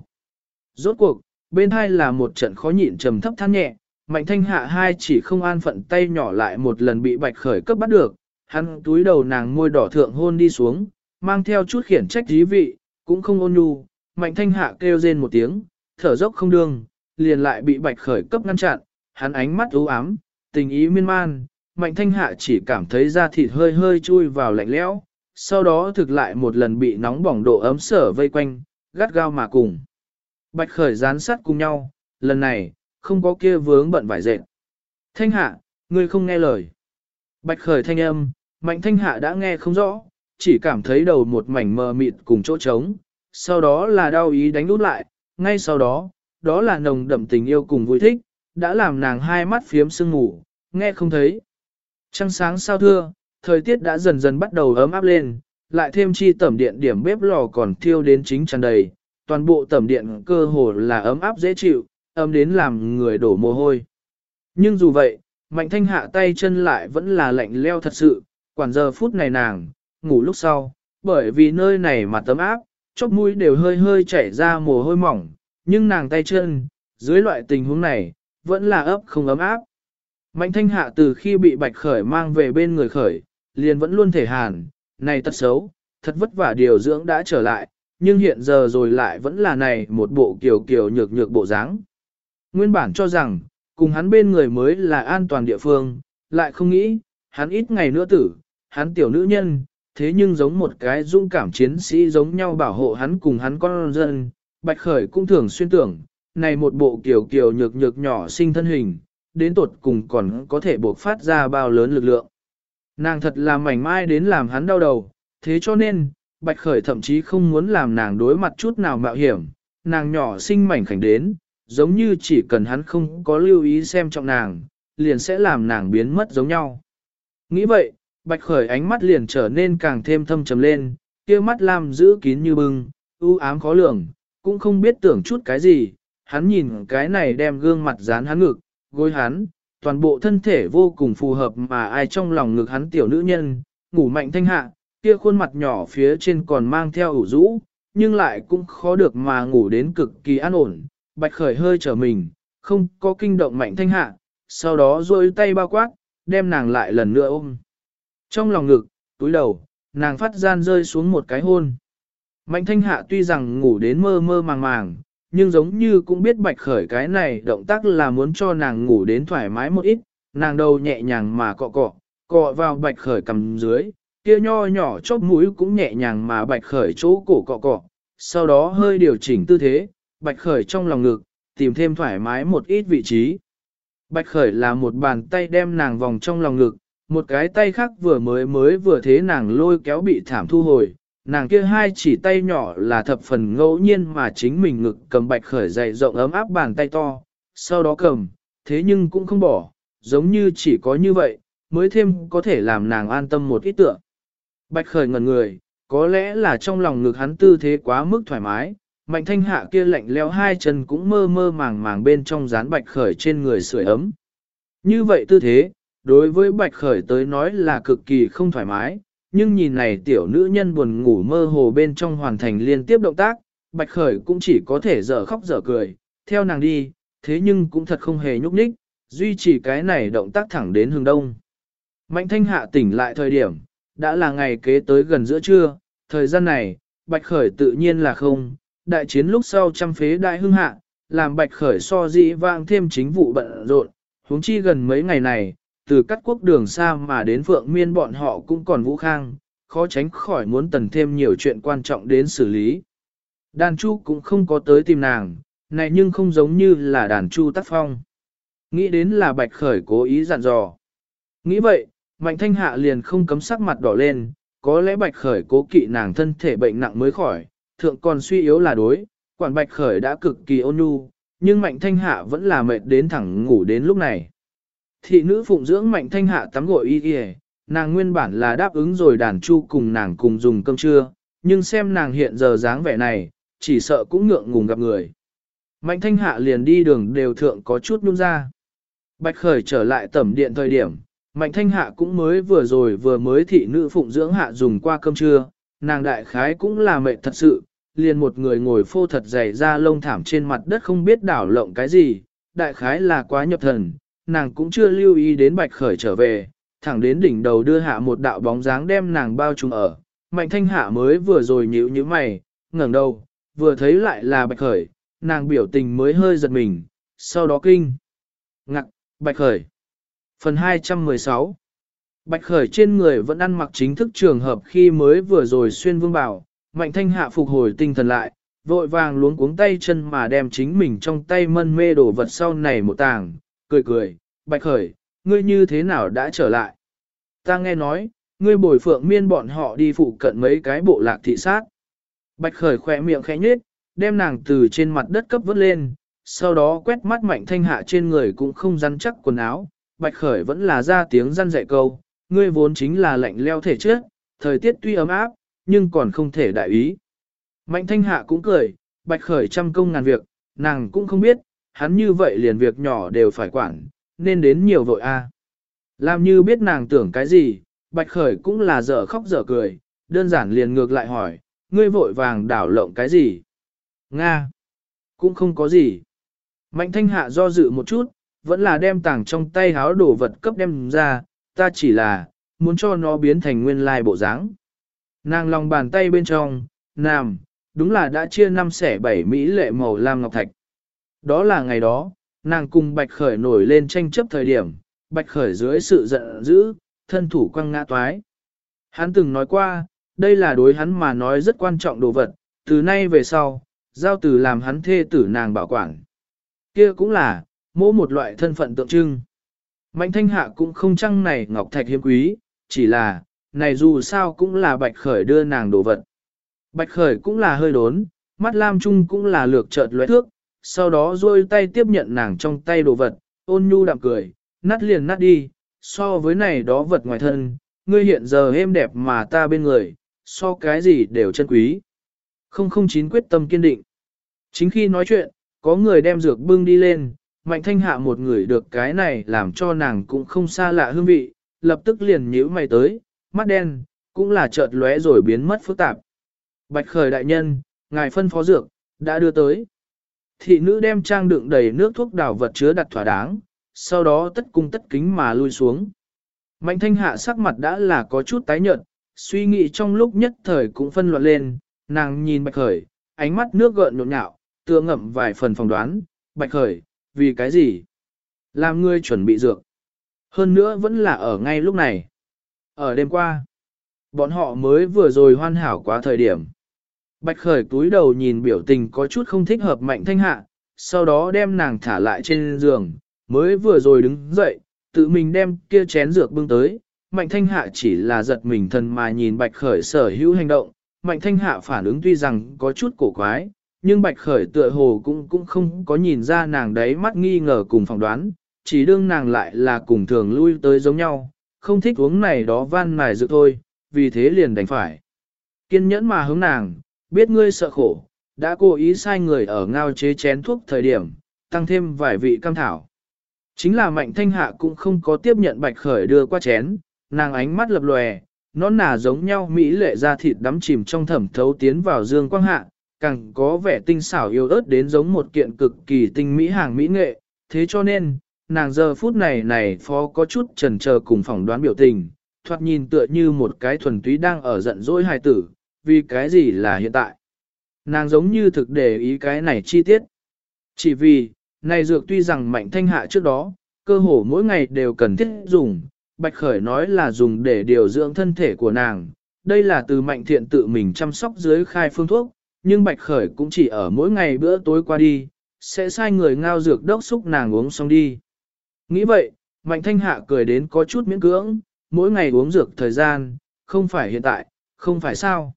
Rốt cuộc, bên thai là một trận khó nhịn trầm thấp than nhẹ, mạnh thanh hạ hai chỉ không an phận tay nhỏ lại một lần bị bạch khởi cấp bắt được, hắn túi đầu nàng môi đỏ thượng hôn đi xuống, mang theo chút khiển trách dí vị, cũng không ôn nhu, mạnh thanh hạ kêu rên một tiếng, thở dốc không đương, liền lại bị bạch khởi cấp ngăn chặn, hắn ánh mắt u ám, tình ý miên man, mạnh thanh hạ chỉ cảm thấy da thịt hơi hơi chui vào lạnh lẽo, sau đó thực lại một lần bị nóng bỏng độ ấm sở vây quanh, gắt gao mà cùng. Bạch khởi dán sát cùng nhau, lần này, không có kia vướng bận vải dệt. Thanh hạ, ngươi không nghe lời. Bạch khởi thanh âm, mạnh thanh hạ đã nghe không rõ, chỉ cảm thấy đầu một mảnh mờ mịt cùng chỗ trống, sau đó là đau ý đánh đút lại, ngay sau đó, đó là nồng đậm tình yêu cùng vui thích, đã làm nàng hai mắt phiếm sương ngủ, nghe không thấy. Trăng sáng sao thưa, thời tiết đã dần dần bắt đầu ấm áp lên, lại thêm chi tẩm điện điểm bếp lò còn thiêu đến chính tràn đầy, toàn bộ tẩm điện cơ hồ là ấm áp dễ chịu, ấm đến làm người đổ mồ hôi. Nhưng dù vậy, mạnh thanh hạ tay chân lại vẫn là lạnh leo thật sự, quản giờ phút này nàng, ngủ lúc sau, bởi vì nơi này mà tấm áp, chóp mũi đều hơi hơi chảy ra mồ hôi mỏng, nhưng nàng tay chân, dưới loại tình huống này, vẫn là ấp không ấm áp. Mạnh thanh hạ từ khi bị bạch khởi mang về bên người khởi, liền vẫn luôn thể hàn, này tật xấu, thật vất vả điều dưỡng đã trở lại, nhưng hiện giờ rồi lại vẫn là này một bộ kiểu kiểu nhược nhược bộ dáng. Nguyên bản cho rằng, cùng hắn bên người mới là an toàn địa phương, lại không nghĩ, hắn ít ngày nữa tử, hắn tiểu nữ nhân, thế nhưng giống một cái dũng cảm chiến sĩ giống nhau bảo hộ hắn cùng hắn con dân, Bạch Khởi cũng thường xuyên tưởng, này một bộ kiểu kiểu nhược nhược nhỏ sinh thân hình, đến tột cùng còn có thể buộc phát ra bao lớn lực lượng. Nàng thật là mảnh mai đến làm hắn đau đầu, thế cho nên, Bạch Khởi thậm chí không muốn làm nàng đối mặt chút nào mạo hiểm, nàng nhỏ sinh mảnh khảnh đến, giống như chỉ cần hắn không có lưu ý xem trọng nàng, liền sẽ làm nàng biến mất giống nhau. Nghĩ vậy, Bạch Khởi ánh mắt liền trở nên càng thêm thâm trầm lên, kia mắt lam giữ kín như bưng, u ám khó lường, cũng không biết tưởng chút cái gì, hắn nhìn cái này đem gương mặt dán hắn ngực, gối hắn, toàn bộ thân thể vô cùng phù hợp mà ai trong lòng ngực hắn tiểu nữ nhân, ngủ mạnh thanh hạ, kia khuôn mặt nhỏ phía trên còn mang theo ủ rũ, nhưng lại cũng khó được mà ngủ đến cực kỳ an ổn, bạch khởi hơi trở mình, không có kinh động mạnh thanh hạ, sau đó rôi tay bao quát, đem nàng lại lần nữa ôm. Trong lòng ngực, túi đầu, nàng phát gian rơi xuống một cái hôn. Mạnh thanh hạ tuy rằng ngủ đến mơ mơ màng màng, nhưng giống như cũng biết bạch khởi cái này động tác là muốn cho nàng ngủ đến thoải mái một ít, nàng đầu nhẹ nhàng mà cọ cọ, cọ vào bạch khởi cầm dưới, kia nho nhỏ chóp mũi cũng nhẹ nhàng mà bạch khởi chỗ cổ cọ cọ, sau đó hơi điều chỉnh tư thế, bạch khởi trong lòng ngực, tìm thêm thoải mái một ít vị trí. Bạch khởi là một bàn tay đem nàng vòng trong lòng ngực, một cái tay khác vừa mới mới vừa thế nàng lôi kéo bị thảm thu hồi, nàng kia hai chỉ tay nhỏ là thập phần ngẫu nhiên mà chính mình ngực cầm bạch khởi dày rộng ấm áp bàn tay to, sau đó cầm, thế nhưng cũng không bỏ, giống như chỉ có như vậy, mới thêm có thể làm nàng an tâm một ít tựa. Bạch khởi ngẩn người, có lẽ là trong lòng ngực hắn tư thế quá mức thoải mái, mạnh thanh hạ kia lạnh leo hai chân cũng mơ mơ màng màng bên trong dán bạch khởi trên người sưởi ấm. Như vậy tư thế, đối với bạch khởi tới nói là cực kỳ không thoải mái, nhưng nhìn này tiểu nữ nhân buồn ngủ mơ hồ bên trong hoàn thành liên tiếp động tác, bạch khởi cũng chỉ có thể dở khóc dở cười, theo nàng đi, thế nhưng cũng thật không hề nhúc nhích, duy trì cái này động tác thẳng đến hướng đông. Mạnh thanh hạ tỉnh lại thời điểm, đã là ngày kế tới gần giữa trưa, thời gian này, bạch khởi tự nhiên là không, đại chiến lúc sau trăm phế đại hưng hạ, làm bạch khởi so dĩ vang thêm chính vụ bận rộn, huống chi gần mấy ngày này, từ cắt quốc đường xa mà đến phượng miên bọn họ cũng còn vũ khang, khó tránh khỏi muốn tần thêm nhiều chuyện quan trọng đến xử lý. Đàn chu cũng không có tới tìm nàng, này nhưng không giống như là đàn chu tác phong. Nghĩ đến là bạch khởi cố ý dặn dò. Nghĩ vậy, mạnh thanh hạ liền không cấm sắc mặt đỏ lên, có lẽ bạch khởi cố kỵ nàng thân thể bệnh nặng mới khỏi, thượng còn suy yếu là đối, quản bạch khởi đã cực kỳ ôn nhu, nhưng mạnh thanh hạ vẫn là mệt đến thẳng ngủ đến lúc này. Thị nữ phụng dưỡng mạnh thanh hạ tắm gội y kìa, nàng nguyên bản là đáp ứng rồi đàn chu cùng nàng cùng dùng cơm trưa, nhưng xem nàng hiện giờ dáng vẻ này, chỉ sợ cũng ngượng ngùng gặp người. Mạnh thanh hạ liền đi đường đều thượng có chút nhung ra. Bạch khởi trở lại tẩm điện thời điểm, mạnh thanh hạ cũng mới vừa rồi vừa mới thị nữ phụng dưỡng hạ dùng qua cơm trưa, nàng đại khái cũng là mệt thật sự, liền một người ngồi phô thật dày ra lông thảm trên mặt đất không biết đảo lộng cái gì, đại khái là quá nhập thần, nàng cũng chưa lưu ý đến bạch khởi trở về, thẳng đến đỉnh đầu đưa hạ một đạo bóng dáng đem nàng bao trùm ở. Mạnh thanh hạ mới vừa rồi nhíu như mày, ngẩng đầu, vừa thấy lại là bạch khởi, nàng biểu tình mới hơi giật mình, sau đó kinh. Ngặc, bạch khởi. Phần 216 Bạch khởi trên người vẫn ăn mặc chính thức trường hợp khi mới vừa rồi xuyên vương bảo, mạnh thanh hạ phục hồi tinh thần lại, vội vàng luống cuống tay chân mà đem chính mình trong tay mân mê đổ vật sau này một tàng, cười cười, bạch khởi, ngươi như thế nào đã trở lại? Ta nghe nói, ngươi bồi phượng miên bọn họ đi phụ cận mấy cái bộ lạc thị sát. Bạch khởi khỏe miệng khẽ nhếch, đem nàng từ trên mặt đất cấp vớt lên, sau đó quét mắt mạnh thanh hạ trên người cũng không rắn chắc quần áo. Bạch khởi vẫn là ra tiếng răn dạy câu, ngươi vốn chính là lạnh leo thể trước, thời tiết tuy ấm áp, nhưng còn không thể đại ý. Mạnh thanh hạ cũng cười, bạch khởi trăm công ngàn việc, nàng cũng không biết, hắn như vậy liền việc nhỏ đều phải quản, nên đến nhiều vội a. Làm như biết nàng tưởng cái gì, bạch khởi cũng là dở khóc dở cười, đơn giản liền ngược lại hỏi, ngươi vội vàng đảo lộng cái gì? Nga! Cũng không có gì. Mạnh thanh hạ do dự một chút, vẫn là đem tảng trong tay háo đồ vật cấp đem ra, ta chỉ là, muốn cho nó biến thành nguyên lai bộ dáng. Nàng lòng bàn tay bên trong, nằm, đúng là đã chia năm xẻ bảy mỹ lệ màu lam ngọc thạch. Đó là ngày đó, nàng cùng Bạch Khởi nổi lên tranh chấp thời điểm, Bạch Khởi dưới sự giận dữ, thân thủ quăng ngã toái. Hắn từng nói qua, đây là đối hắn mà nói rất quan trọng đồ vật, từ nay về sau, giao từ làm hắn thê tử nàng bảo quản. Kia cũng là, mỗi một loại thân phận tượng trưng. Mạnh thanh hạ cũng không chăng này ngọc thạch hiếm quý, chỉ là, này dù sao cũng là bạch khởi đưa nàng đồ vật. Bạch khởi cũng là hơi đốn, mắt lam trung cũng là lược chợt lóe thước, sau đó duỗi tay tiếp nhận nàng trong tay đồ vật, ôn nhu đạm cười, nát liền nát đi, so với này đó vật ngoài thân, ngươi hiện giờ êm đẹp mà ta bên người, so cái gì đều chân quý. Không không chín quyết tâm kiên định. Chính khi nói chuyện, có người đem dược bưng đi lên, mạnh thanh hạ một người được cái này làm cho nàng cũng không xa lạ hương vị, lập tức liền nhíu mày tới, mắt đen, cũng là chợt lóe rồi biến mất phức tạp. Bạch khởi đại nhân, ngài phân phó dược, đã đưa tới. Thị nữ đem trang đựng đầy nước thuốc đào vật chứa đặt thỏa đáng, sau đó tất cung tất kính mà lui xuống. Mạnh thanh hạ sắc mặt đã là có chút tái nhợt, suy nghĩ trong lúc nhất thời cũng phân loạn lên, nàng nhìn bạch khởi, ánh mắt nước gợn nhộn nhạo, tựa ngậm vài phần phỏng đoán, bạch khởi, vì cái gì? Làm ngươi chuẩn bị dược. Hơn nữa vẫn là ở ngay lúc này. Ở đêm qua, bọn họ mới vừa rồi hoàn hảo quá thời điểm. Bạch khởi túi đầu nhìn biểu tình có chút không thích hợp mạnh thanh hạ, sau đó đem nàng thả lại trên giường, mới vừa rồi đứng dậy, tự mình đem kia chén dược bưng tới. Mạnh thanh hạ chỉ là giật mình thần mà nhìn bạch khởi sở hữu hành động, mạnh thanh hạ phản ứng tuy rằng có chút cổ quái, nhưng bạch khởi tựa hồ cũng cũng không có nhìn ra nàng đấy mắt nghi ngờ cùng phỏng đoán, chỉ đương nàng lại là cùng thường lui tới giống nhau, không thích uống này đó van nài dự thôi, vì thế liền đành phải. Kiên nhẫn mà hướng nàng, biết ngươi sợ khổ, đã cố ý sai người ở ngao chế chén thuốc thời điểm, tăng thêm vài vị cam thảo. Chính là mạnh thanh hạ cũng không có tiếp nhận bạch khởi đưa qua chén, nàng ánh mắt lập lòe, nó nà giống nhau mỹ lệ ra thịt đắm chìm trong thẩm thấu tiến vào dương quang hạ, càng có vẻ tinh xảo yêu ớt đến giống một kiện cực kỳ tinh mỹ hàng mỹ nghệ, thế cho nên, nàng giờ phút này này phó có chút trần chờ cùng phỏng đoán biểu tình, thoạt nhìn tựa như một cái thuần túy đang ở giận dỗi hài tử, vì cái gì là hiện tại. Nàng giống như thực để ý cái này chi tiết. Chỉ vì, này dược tuy rằng mạnh thanh hạ trước đó, cơ hồ mỗi ngày đều cần thiết dùng, Bạch Khởi nói là dùng để điều dưỡng thân thể của nàng. Đây là từ mạnh thiện tự mình chăm sóc dưới khai phương thuốc, nhưng Bạch Khởi cũng chỉ ở mỗi ngày bữa tối qua đi, sẽ sai người ngao dược đốc xúc nàng uống xong đi. Nghĩ vậy, Mạnh Thanh Hạ cười đến có chút miễn cưỡng, mỗi ngày uống dược thời gian, không phải hiện tại, không phải sao.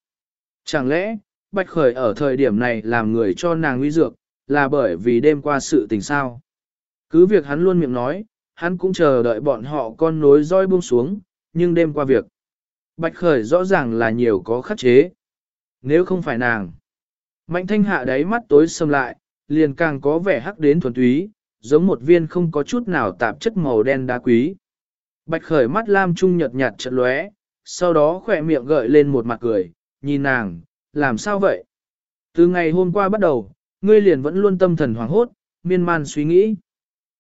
Chẳng lẽ, Bạch Khởi ở thời điểm này làm người cho nàng uy dược, là bởi vì đêm qua sự tình sao. Cứ việc hắn luôn miệng nói, hắn cũng chờ đợi bọn họ con nối roi buông xuống, nhưng đêm qua việc. Bạch Khởi rõ ràng là nhiều có khắc chế. Nếu không phải nàng, Mạnh thanh hạ đáy mắt tối sầm lại, liền càng có vẻ hắc đến thuần túy, giống một viên không có chút nào tạp chất màu đen đá quý. Bạch khởi mắt lam trung nhật nhạt chợt lóe, sau đó khỏe miệng gợi lên một mặt cười, nhìn nàng, làm sao vậy? Từ ngày hôm qua bắt đầu, ngươi liền vẫn luôn tâm thần hoảng hốt, miên man suy nghĩ.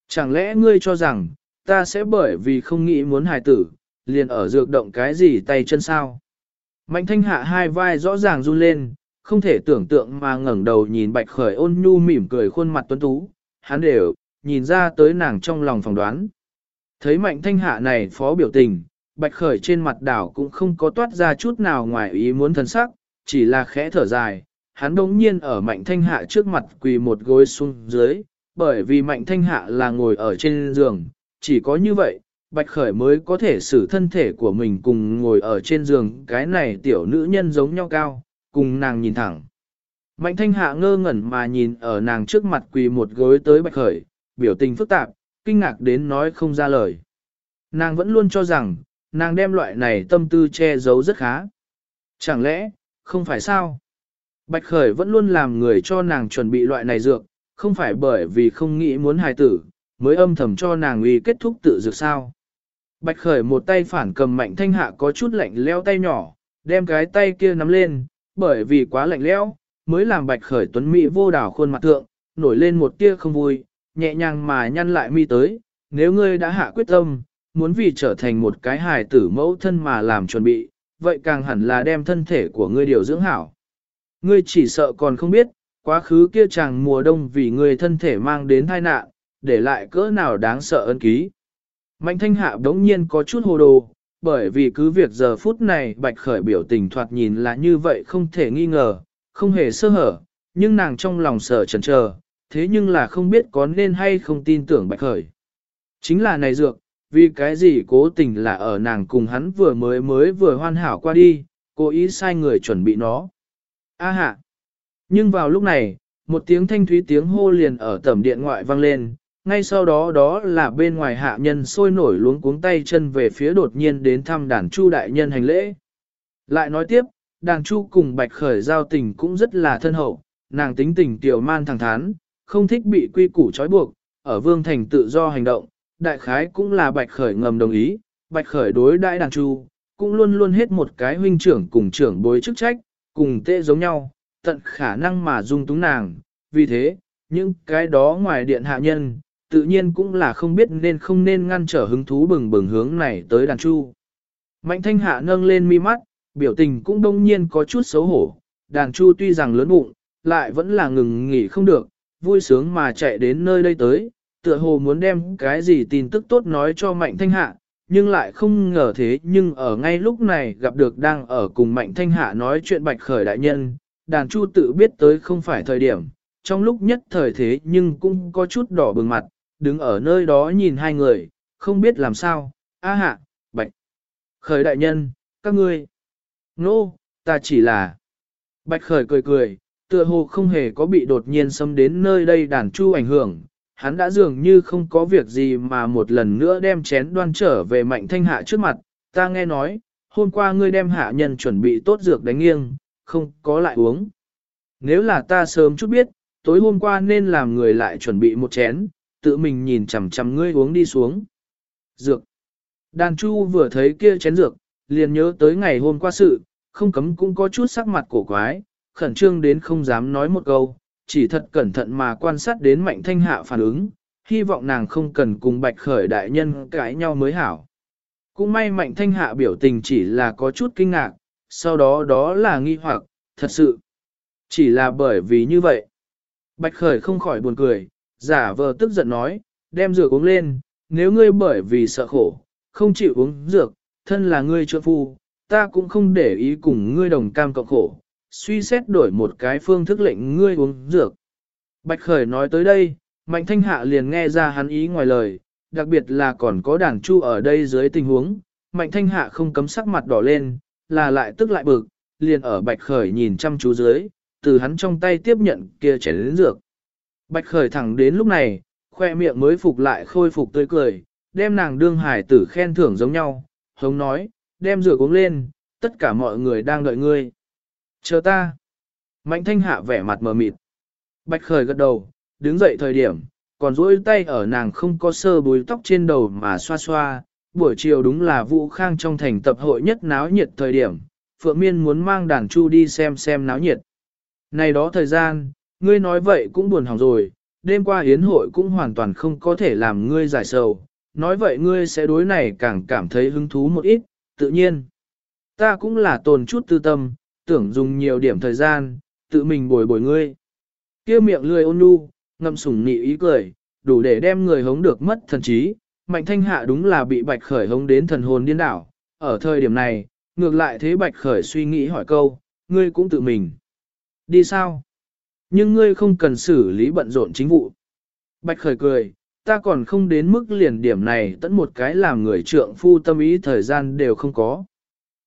Chẳng lẽ ngươi cho rằng, ta sẽ bởi vì không nghĩ muốn hài tử, liền ở dược động cái gì tay chân sao? Mạnh thanh hạ hai vai rõ ràng run lên, không thể tưởng tượng mà ngẩng đầu nhìn bạch khởi ôn nhu mỉm cười khuôn mặt tuấn tú, hắn đều, nhìn ra tới nàng trong lòng phỏng đoán. Thấy mạnh thanh hạ này phó biểu tình, bạch khởi trên mặt đảo cũng không có toát ra chút nào ngoài ý muốn thân sắc, chỉ là khẽ thở dài, hắn đống nhiên ở mạnh thanh hạ trước mặt quỳ một gối xuống dưới, bởi vì mạnh thanh hạ là ngồi ở trên giường, chỉ có như vậy, bạch khởi mới có thể xử thân thể của mình cùng ngồi ở trên giường cái này tiểu nữ nhân giống nhau cao, cùng nàng nhìn thẳng. Mạnh thanh hạ ngơ ngẩn mà nhìn ở nàng trước mặt quỳ một gối tới bạch khởi, biểu tình phức tạp, kinh ngạc đến nói không ra lời. Nàng vẫn luôn cho rằng, nàng đem loại này tâm tư che giấu rất khá. Chẳng lẽ, không phải sao? Bạch Khởi vẫn luôn làm người cho nàng chuẩn bị loại này dược, không phải bởi vì không nghĩ muốn hài tử, mới âm thầm cho nàng uy kết thúc tự dược sao. Bạch Khởi một tay phản cầm mạnh thanh hạ có chút lạnh leo tay nhỏ, đem cái tay kia nắm lên, bởi vì quá lạnh lẽo, mới làm Bạch Khởi tuấn mỹ vô đảo khuôn mặt thượng, nổi lên một tia không vui, nhẹ nhàng mà nhăn lại mi tới, nếu ngươi đã hạ quyết tâm, muốn vì trở thành một cái hài tử mẫu thân mà làm chuẩn bị, vậy càng hẳn là đem thân thể của ngươi điều dưỡng hảo. Ngươi chỉ sợ còn không biết, quá khứ kia chàng mùa đông vì ngươi thân thể mang đến tai nạn, để lại cỡ nào đáng sợ ân ký. Mạnh thanh hạ đống nhiên có chút hồ đồ, bởi vì cứ việc giờ phút này bạch khởi biểu tình thoạt nhìn là như vậy không thể nghi ngờ, không hề sơ hở, nhưng nàng trong lòng sợ chần chờ, thế nhưng là không biết có nên hay không tin tưởng bạch khởi. Chính là này dược, vì cái gì cố tình là ở nàng cùng hắn vừa mới mới vừa hoàn hảo qua đi, cố ý sai người chuẩn bị nó. A hạ! Nhưng vào lúc này, một tiếng thanh thúy tiếng hô liền ở tẩm điện ngoại vang lên, ngay sau đó đó là bên ngoài hạ nhân sôi nổi luống cuống tay chân về phía đột nhiên đến thăm đàn chu đại nhân hành lễ. Lại nói tiếp, đàn chu cùng bạch khởi giao tình cũng rất là thân hậu, nàng tính tình tiểu man thẳng thắn, không thích bị quy củ trói buộc, ở vương thành tự do hành động, đại khái cũng là bạch khởi ngầm đồng ý, bạch khởi đối đại đàn chu, cũng luôn luôn hết một cái huynh trưởng cùng trưởng bối chức trách, cùng tệ giống nhau, tận khả năng mà dung túng nàng, vì thế, những cái đó ngoài điện hạ nhân, tự nhiên cũng là không biết nên không nên ngăn trở hứng thú bừng bừng hướng này tới đàn chu. Mạnh thanh hạ nâng lên mi mắt, biểu tình cũng đông nhiên có chút xấu hổ, đàn chu tuy rằng lớn bụng, lại vẫn là ngừng nghỉ không được, vui sướng mà chạy đến nơi đây tới, tựa hồ muốn đem cái gì tin tức tốt nói cho mạnh thanh hạ, nhưng lại không ngờ thế nhưng ở ngay lúc này gặp được đang ở cùng mạnh thanh hạ nói chuyện bạch khởi đại nhân, đàn chu tự biết tới không phải thời điểm, trong lúc nhất thời thế nhưng cũng có chút đỏ bừng mặt, đứng ở nơi đó nhìn hai người, không biết làm sao, a hạ, bạch khởi đại nhân, các ngươi, nô, no, ta chỉ là, bạch khởi cười cười, tựa hồ không hề có bị đột nhiên xâm đến nơi đây đàn chu ảnh hưởng, hắn đã dường như không có việc gì mà một lần nữa đem chén đoan trở về mạnh thanh hạ trước mặt, ta nghe nói, hôm qua ngươi đem hạ nhân chuẩn bị tốt dược đánh nghiêng, không có lại uống. Nếu là ta sớm chút biết, tối hôm qua nên làm người lại chuẩn bị một chén, tự mình nhìn chằm chằm ngươi uống đi xuống. Dược. Đàn chu vừa thấy kia chén dược, liền nhớ tới ngày hôm qua sự, không cấm cũng có chút sắc mặt cổ quái, khẩn trương đến không dám nói một câu, chỉ thật cẩn thận mà quan sát đến mạnh thanh hạ phản ứng, hy vọng nàng không cần cùng bạch khởi đại nhân cãi nhau mới hảo. Cũng may mạnh thanh hạ biểu tình chỉ là có chút kinh ngạc, sau đó đó là nghi hoặc, thật sự. Chỉ là bởi vì như vậy. Bạch khởi không khỏi buồn cười, giả vờ tức giận nói, đem dược uống lên, nếu ngươi bởi vì sợ khổ, không chịu uống dược, thân là ngươi trợ phu, ta cũng không để ý cùng ngươi đồng cam cộng khổ, suy xét đổi một cái phương thức lệnh ngươi uống dược. Bạch Khởi nói tới đây, Mạnh Thanh Hạ liền nghe ra hắn ý ngoài lời, đặc biệt là còn có đàn chu ở đây dưới tình huống, Mạnh Thanh Hạ không cấm sắc mặt đỏ lên, là lại tức lại bực, liền ở Bạch Khởi nhìn chăm chú dưới, từ hắn trong tay tiếp nhận kia chén lĩnh dược. Bạch Khởi thẳng đến lúc này, khoe miệng mới phục lại khôi phục tươi cười, đem nàng đương hải tử khen thưởng giống nhau, hống nói, đem rửa uống lên, tất cả mọi người đang đợi ngươi. Chờ ta. Mạnh thanh hạ vẻ mặt mờ mịt. Bạch khởi gật đầu, đứng dậy thời điểm, còn duỗi tay ở nàng không có sơ bùi tóc trên đầu mà xoa xoa. Buổi chiều đúng là Vũ Khang trong thành tập hội nhất náo nhiệt thời điểm, Phượng Miên muốn mang đàn chu đi xem xem náo nhiệt. Này đó thời gian, ngươi nói vậy cũng buồn hỏng rồi, đêm qua hiến hội cũng hoàn toàn không có thể làm ngươi giải sầu, nói vậy ngươi sẽ đối này càng cảm thấy hứng thú một ít, tự nhiên. Ta cũng là tồn chút tư tâm, tưởng dùng nhiều điểm thời gian, tự mình bồi bồi ngươi. kia miệng lười ôn nhu, ngậm sủng nị ý cười, đủ để đem người hống được mất thần trí. Mạnh thanh hạ đúng là bị bạch khởi hống đến thần hồn điên đảo, ở thời điểm này, ngược lại thế bạch khởi suy nghĩ hỏi câu, ngươi cũng tự mình. Đi sao? Nhưng ngươi không cần xử lý bận rộn chính vụ. Bạch khởi cười, ta còn không đến mức liền điểm này tận một cái làm người trượng phu tâm ý thời gian đều không có.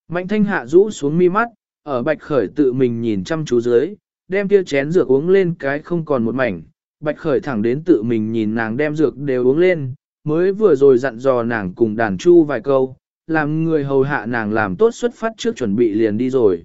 Mạnh thanh hạ rũ xuống mi mắt, ở bạch khởi tự mình nhìn chăm chú dưới, đem kia chén dược uống lên cái không còn một mảnh, bạch khởi thẳng đến tự mình nhìn nàng đem dược đều uống lên, mới vừa rồi dặn dò nàng cùng đàn chu vài câu, làm người hầu hạ nàng làm tốt xuất phát trước chuẩn bị liền đi rồi.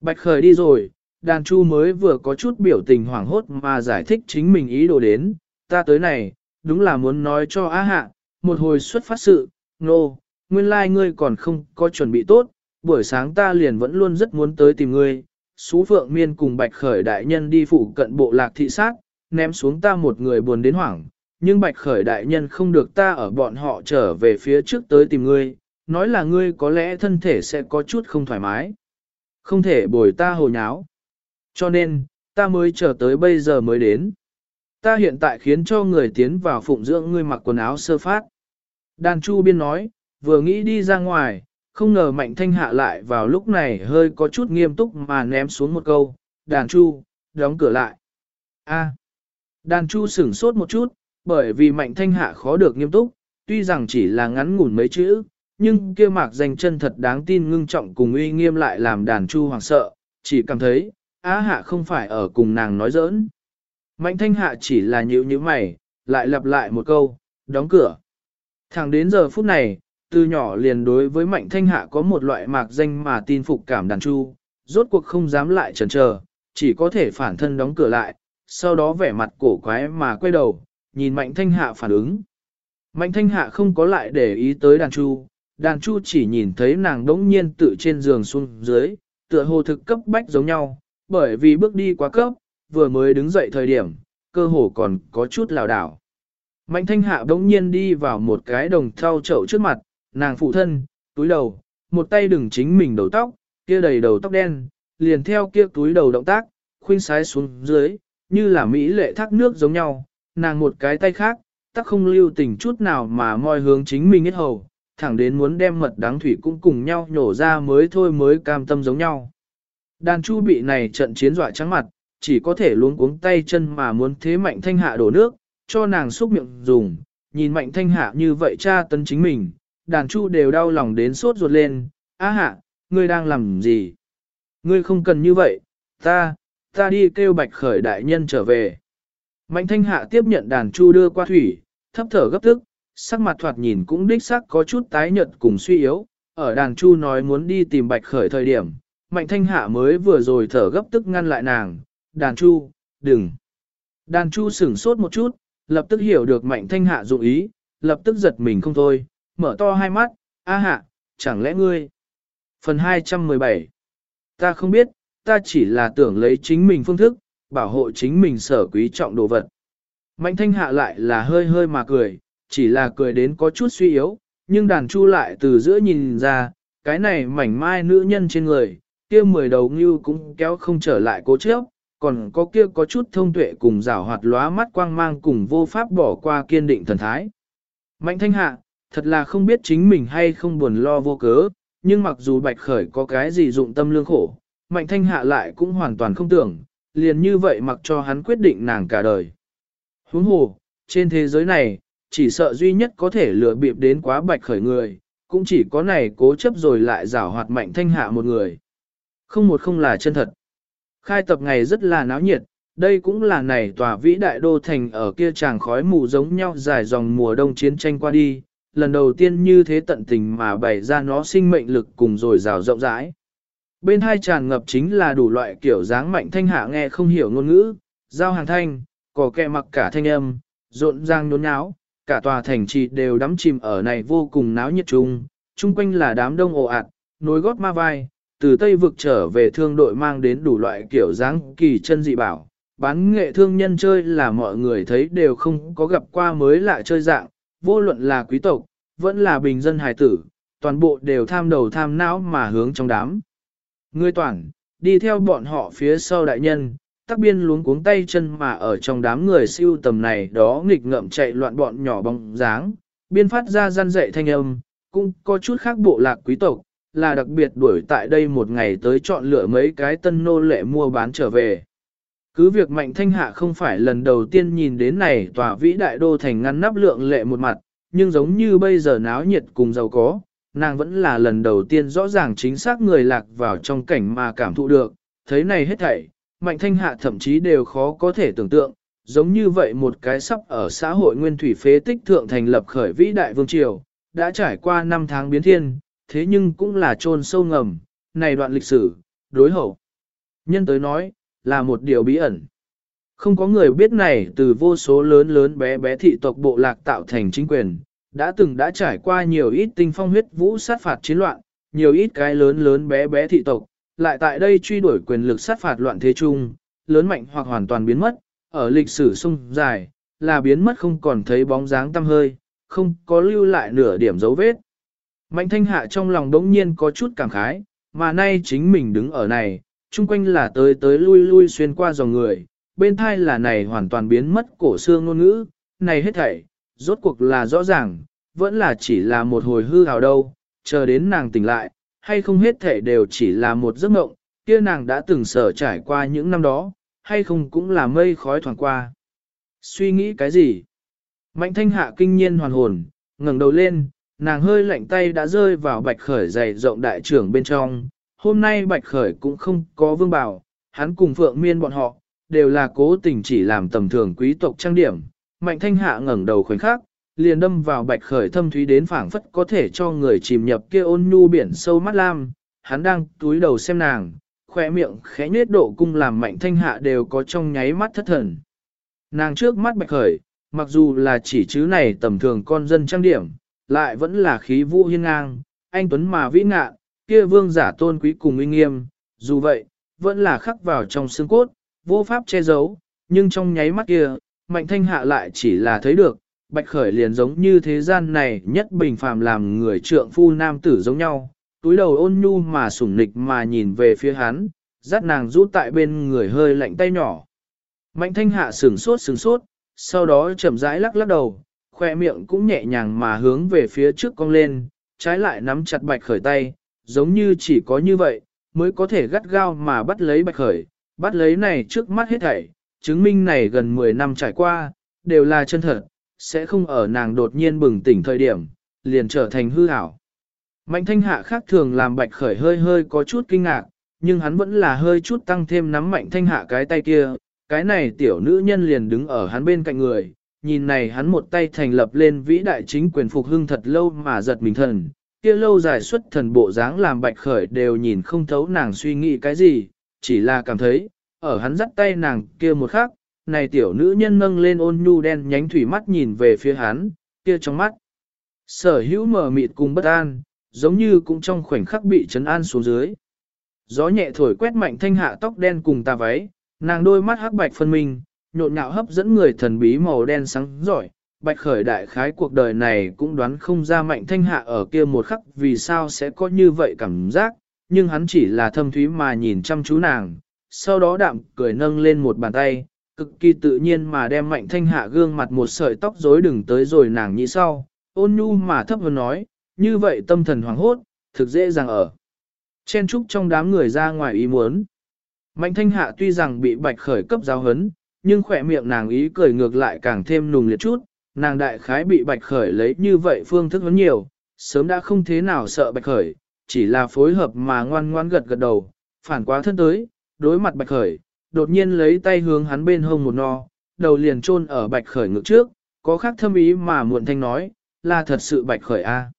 Bạch khởi đi rồi, đàn chu mới vừa có chút biểu tình hoảng hốt mà giải thích chính mình ý đồ đến, ta tới này, đúng là muốn nói cho á hạ, một hồi xuất phát sự, nô, no, nguyên lai like ngươi còn không có chuẩn bị tốt, buổi sáng ta liền vẫn luôn rất muốn tới tìm ngươi, Sú Phượng Miên cùng Bạch Khởi đại nhân đi phụ cận bộ lạc thị sát, ném xuống ta một người buồn đến hoảng, nhưng Bạch Khởi đại nhân không được ta ở bọn họ trở về phía trước tới tìm ngươi, nói là ngươi có lẽ thân thể sẽ có chút không thoải mái. Không thể bồi ta hồ nháo. Cho nên, ta mới chờ tới bây giờ mới đến. Ta hiện tại khiến cho người tiến vào phụng dưỡng ngươi mặc quần áo sơ phát. Đàn Chu Biên nói, vừa nghĩ đi ra ngoài, không ngờ mạnh thanh hạ lại vào lúc này hơi có chút nghiêm túc mà ném xuống một câu, đàn chu, đóng cửa lại. A. Đàn chu sửng sốt một chút, bởi vì mạnh thanh hạ khó được nghiêm túc, tuy rằng chỉ là ngắn ngủn mấy chữ, nhưng kia mạc danh chân thật đáng tin ngưng trọng cùng uy nghiêm lại làm đàn chu hoàng sợ, chỉ cảm thấy, á hạ không phải ở cùng nàng nói giỡn. Mạnh thanh hạ chỉ là nhữ như mày, lại lặp lại một câu, đóng cửa. Thẳng đến giờ phút này, từ nhỏ liền đối với mạnh thanh hạ có một loại mạc danh mà tin phục cảm đàn chu, rốt cuộc không dám lại chần chờ, chỉ có thể phản thân đóng cửa lại, sau đó vẻ mặt cổ quái mà quay đầu, nhìn mạnh thanh hạ phản ứng. Mạnh thanh hạ không có lại để ý tới đàn chu, đàn chu chỉ nhìn thấy nàng đống nhiên tự trên giường xuống dưới, tựa hồ thực cấp bách giống nhau, bởi vì bước đi quá cấp, vừa mới đứng dậy thời điểm, cơ hồ còn có chút lảo đảo. Mạnh thanh hạ đống nhiên đi vào một cái đồng thau chậu trước mặt, nàng phụ thân, túi đầu, một tay đừng chính mình đầu tóc, kia đầy đầu tóc đen, liền theo kia túi đầu động tác, khuynh sái xuống dưới, như là mỹ lệ thác nước giống nhau, nàng một cái tay khác, tắc không lưu tình chút nào mà moi hướng chính mình hết hầu, thẳng đến muốn đem mật đáng thủy cũng cùng nhau nhổ ra mới thôi mới cam tâm giống nhau. Đàn chu bị này trận chiến dọa trắng mặt, chỉ có thể luống cuống tay chân mà muốn thế mạnh thanh hạ đổ nước, cho nàng xúc miệng dùng, nhìn mạnh thanh hạ như vậy cha tấn chính mình, đàn chu đều đau lòng đến sốt ruột lên, á hạ, ngươi đang làm gì? Ngươi không cần như vậy, ta, ta đi kêu bạch khởi đại nhân trở về. Mạnh thanh hạ tiếp nhận đàn chu đưa qua thủy, thấp thở gấp tức, sắc mặt thoạt nhìn cũng đích sắc có chút tái nhợt cùng suy yếu, ở đàn chu nói muốn đi tìm bạch khởi thời điểm, mạnh thanh hạ mới vừa rồi thở gấp tức ngăn lại nàng, đàn chu, đừng. Đàn chu sửng sốt một chút, lập tức hiểu được mạnh thanh hạ dụng ý, lập tức giật mình không thôi, mở to hai mắt, a hạ, chẳng lẽ ngươi? Phần 217 Ta không biết, ta chỉ là tưởng lấy chính mình phương thức, bảo hộ chính mình sở quý trọng đồ vật. Mạnh thanh hạ lại là hơi hơi mà cười, chỉ là cười đến có chút suy yếu, nhưng đàn chu lại từ giữa nhìn ra, cái này mảnh mai nữ nhân trên người, kia mười đầu ngưu cũng kéo không trở lại cố chấp, còn có kia có chút thông tuệ cùng rảo hoạt lóa mắt quang mang cùng vô pháp bỏ qua kiên định thần thái. Mạnh thanh hạ, Thật là không biết chính mình hay không buồn lo vô cớ, nhưng mặc dù Bạch Khởi có cái gì dụng tâm lương khổ, Mạnh Thanh Hạ lại cũng hoàn toàn không tưởng, liền như vậy mặc cho hắn quyết định nàng cả đời. Huống hồ, trên thế giới này, chỉ sợ duy nhất có thể lừa bịp đến quá Bạch Khởi người, cũng chỉ có này cố chấp rồi lại giảo hoạt Mạnh Thanh Hạ một người. Không một không là chân thật. Khai tập ngày rất là náo nhiệt, đây cũng là này tòa vĩ đại đô thành ở kia tràng khói mù giống nhau dài dòng mùa đông chiến tranh qua đi, lần đầu tiên như thế tận tình mà bày ra nó sinh mệnh lực cùng rồi rào rộng rãi. Bên hai tràn ngập chính là đủ loại kiểu dáng mạnh thanh hạ nghe không hiểu ngôn ngữ, giao hàng thanh, cỏ kẹ mặc cả thanh âm, rộn ràng nhốn nháo, cả tòa thành trì đều đắm chìm ở này vô cùng náo nhiệt chung, chung quanh là đám đông ồ ạt, nối gót ma vai, từ Tây vực trở về thương đội mang đến đủ loại kiểu dáng kỳ chân dị bảo. Bán nghệ thương nhân chơi là mọi người thấy đều không có gặp qua mới lạ chơi dạng, vô luận là quý tộc, vẫn là bình dân hài tử, toàn bộ đều tham đầu tham não mà hướng trong đám. Ngươi toàn, đi theo bọn họ phía sau đại nhân, tắc biên luống cuống tay chân mà ở trong đám người siêu tầm này đó nghịch ngợm chạy loạn bọn nhỏ bóng dáng, biên phát ra gian dạy thanh âm, cũng có chút khác bộ lạc quý tộc, là đặc biệt đuổi tại đây một ngày tới chọn lựa mấy cái tân nô lệ mua bán trở về. Cứ việc Mạnh Thanh Hạ không phải lần đầu tiên nhìn đến này tòa vĩ đại đô thành ngăn nắp lượng lệ một mặt, nhưng giống như bây giờ náo nhiệt cùng giàu có, nàng vẫn là lần đầu tiên rõ ràng chính xác người lạc vào trong cảnh mà cảm thụ được, thấy này hết thảy, Mạnh Thanh Hạ thậm chí đều khó có thể tưởng tượng, giống như vậy một cái sắp ở xã hội nguyên thủy phế tích thượng thành lập khởi vĩ đại vương triều, đã trải qua năm tháng biến thiên, thế nhưng cũng là trôn sâu ngầm, này đoạn lịch sử, đối hậu. Nhân tới nói, là một điều bí ẩn. Không có người biết này từ vô số lớn lớn bé bé thị tộc bộ lạc tạo thành chính quyền, đã từng đã trải qua nhiều ít tinh phong huyết vũ sát phạt chiến loạn, nhiều ít cái lớn lớn bé bé thị tộc, lại tại đây truy đuổi quyền lực sát phạt loạn thế chung, lớn mạnh hoặc hoàn toàn biến mất, ở lịch sử sung dài, là biến mất không còn thấy bóng dáng tăm hơi, không có lưu lại nửa điểm dấu vết. Mạnh thanh hạ trong lòng đống nhiên có chút cảm khái, mà nay chính mình đứng ở này, chung quanh là tới tới lui lui xuyên qua dòng người, bên thai là này hoàn toàn biến mất cổ xương ngôn ngữ, này hết thảy, rốt cuộc là rõ ràng, vẫn là chỉ là một hồi hư hào đâu, chờ đến nàng tỉnh lại, hay không hết thảy đều chỉ là một giấc mộng, kia nàng đã từng sở trải qua những năm đó, hay không cũng là mây khói thoảng qua. Suy nghĩ cái gì? Mạnh thanh hạ kinh nhiên hoàn hồn, ngẩng đầu lên, nàng hơi lạnh tay đã rơi vào bạch khởi dày rộng đại trưởng bên trong. Hôm nay bạch khởi cũng không có vương bảo, hắn cùng phượng miên bọn họ, đều là cố tình chỉ làm tầm thường quý tộc trang điểm. Mạnh thanh hạ ngẩng đầu khoảnh khắc, liền đâm vào bạch khởi thâm thúy đến phảng phất có thể cho người chìm nhập kia ôn nhu biển sâu mắt lam. Hắn đang túi đầu xem nàng, khỏe miệng khẽ nhếch độ cung làm mạnh thanh hạ đều có trong nháy mắt thất thần. Nàng trước mắt bạch khởi, mặc dù là chỉ chứ này tầm thường con dân trang điểm, lại vẫn là khí vũ hiên ngang, anh Tuấn mà vĩ ngạ, kia vương giả tôn quý cùng uy nghiêm, dù vậy, vẫn là khắc vào trong xương cốt, vô pháp che giấu, nhưng trong nháy mắt kia, mạnh thanh hạ lại chỉ là thấy được, bạch khởi liền giống như thế gian này nhất bình phàm làm người trượng phu nam tử giống nhau, túi đầu ôn nhu mà sủng nịch mà nhìn về phía hắn, dắt nàng rút tại bên người hơi lạnh tay nhỏ. Mạnh thanh hạ sửng sốt sửng sốt, sau đó chậm rãi lắc lắc đầu, khoe miệng cũng nhẹ nhàng mà hướng về phía trước cong lên, trái lại nắm chặt bạch khởi tay, giống như chỉ có như vậy, mới có thể gắt gao mà bắt lấy bạch khởi, bắt lấy này trước mắt hết thảy, chứng minh này gần 10 năm trải qua, đều là chân thật, sẽ không ở nàng đột nhiên bừng tỉnh thời điểm, liền trở thành hư ảo. Mạnh thanh hạ khác thường làm bạch khởi hơi hơi có chút kinh ngạc, nhưng hắn vẫn là hơi chút tăng thêm nắm mạnh thanh hạ cái tay kia, cái này tiểu nữ nhân liền đứng ở hắn bên cạnh người, nhìn này hắn một tay thành lập lên vĩ đại chính quyền phục hưng thật lâu mà giật mình thần, kia lâu dài xuất thần bộ dáng làm bạch khởi đều nhìn không thấu nàng suy nghĩ cái gì, chỉ là cảm thấy, ở hắn dắt tay nàng kia một khắc, này tiểu nữ nhân nâng lên ôn nhu đen nhánh thủy mắt nhìn về phía hắn, kia trong mắt. Sở hữu mở mịt cùng bất an, giống như cũng trong khoảnh khắc bị chấn an xuống dưới. Gió nhẹ thổi quét mạnh thanh hạ tóc đen cùng tà váy, nàng đôi mắt hắc bạch phân minh, nhộn nhạo hấp dẫn người thần bí màu đen sáng giỏi. Bạch khởi đại khái cuộc đời này cũng đoán không ra mạnh thanh hạ ở kia một khắc vì sao sẽ có như vậy cảm giác, nhưng hắn chỉ là thâm thúy mà nhìn chăm chú nàng, sau đó đạm cười nâng lên một bàn tay, cực kỳ tự nhiên mà đem mạnh thanh hạ gương mặt một sợi tóc rối đừng tới rồi nàng nhị sau, ôn nhu mà thấp hơn nói, như vậy tâm thần hoàng hốt, thực dễ dàng ở. Chen trúc trong đám người ra ngoài ý muốn. Mạnh thanh hạ tuy rằng bị bạch khởi cấp giáo hấn, nhưng khỏe miệng nàng ý cười ngược lại càng thêm nùng liệt chút, nàng đại khái bị bạch khởi lấy như vậy phương thức vấn nhiều, sớm đã không thế nào sợ bạch khởi, chỉ là phối hợp mà ngoan ngoan gật gật đầu, phản quá thân tới, đối mặt bạch khởi, đột nhiên lấy tay hướng hắn bên hông một no, đầu liền chôn ở bạch khởi ngực trước, có khác thâm ý mà muộn thanh nói, là thật sự bạch khởi a.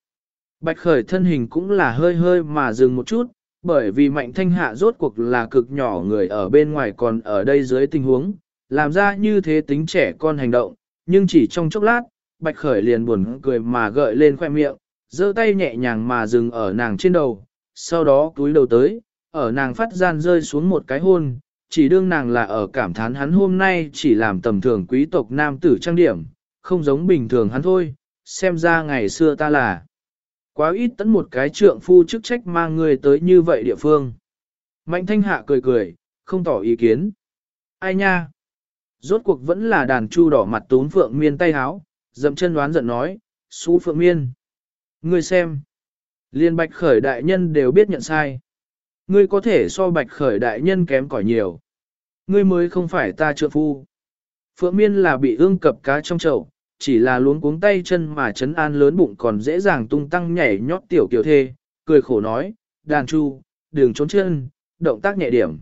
Bạch khởi thân hình cũng là hơi hơi mà dừng một chút, bởi vì mạnh thanh hạ rốt cuộc là cực nhỏ người ở bên ngoài còn ở đây dưới tình huống, làm ra như thế tính trẻ con hành động, nhưng chỉ trong chốc lát, bạch khởi liền buồn cười mà gợi lên khoe miệng, giơ tay nhẹ nhàng mà dừng ở nàng trên đầu, sau đó túi đầu tới, ở nàng phát gian rơi xuống một cái hôn, chỉ đương nàng là ở cảm thán hắn hôm nay chỉ làm tầm thường quý tộc nam tử trang điểm, không giống bình thường hắn thôi, xem ra ngày xưa ta là quá ít tấn một cái trượng phu chức trách mang người tới như vậy địa phương. Mạnh thanh hạ cười cười, không tỏ ý kiến. Ai nha? Rốt cuộc vẫn là đàn chu đỏ mặt tún phượng miên tay háo, dậm chân đoán giận nói, xú phượng miên. Ngươi xem. Liên bạch khởi đại nhân đều biết nhận sai. Ngươi có thể so bạch khởi đại nhân kém cỏi nhiều. Ngươi mới không phải ta trượng phu. Phượng miên là bị ương cập cá trong chậu, chỉ là luống cuống tay chân mà chấn an lớn bụng còn dễ dàng tung tăng nhảy nhót tiểu kiểu thê, cười khổ nói, đàn chu, đường trốn chân, động tác nhẹ điểm.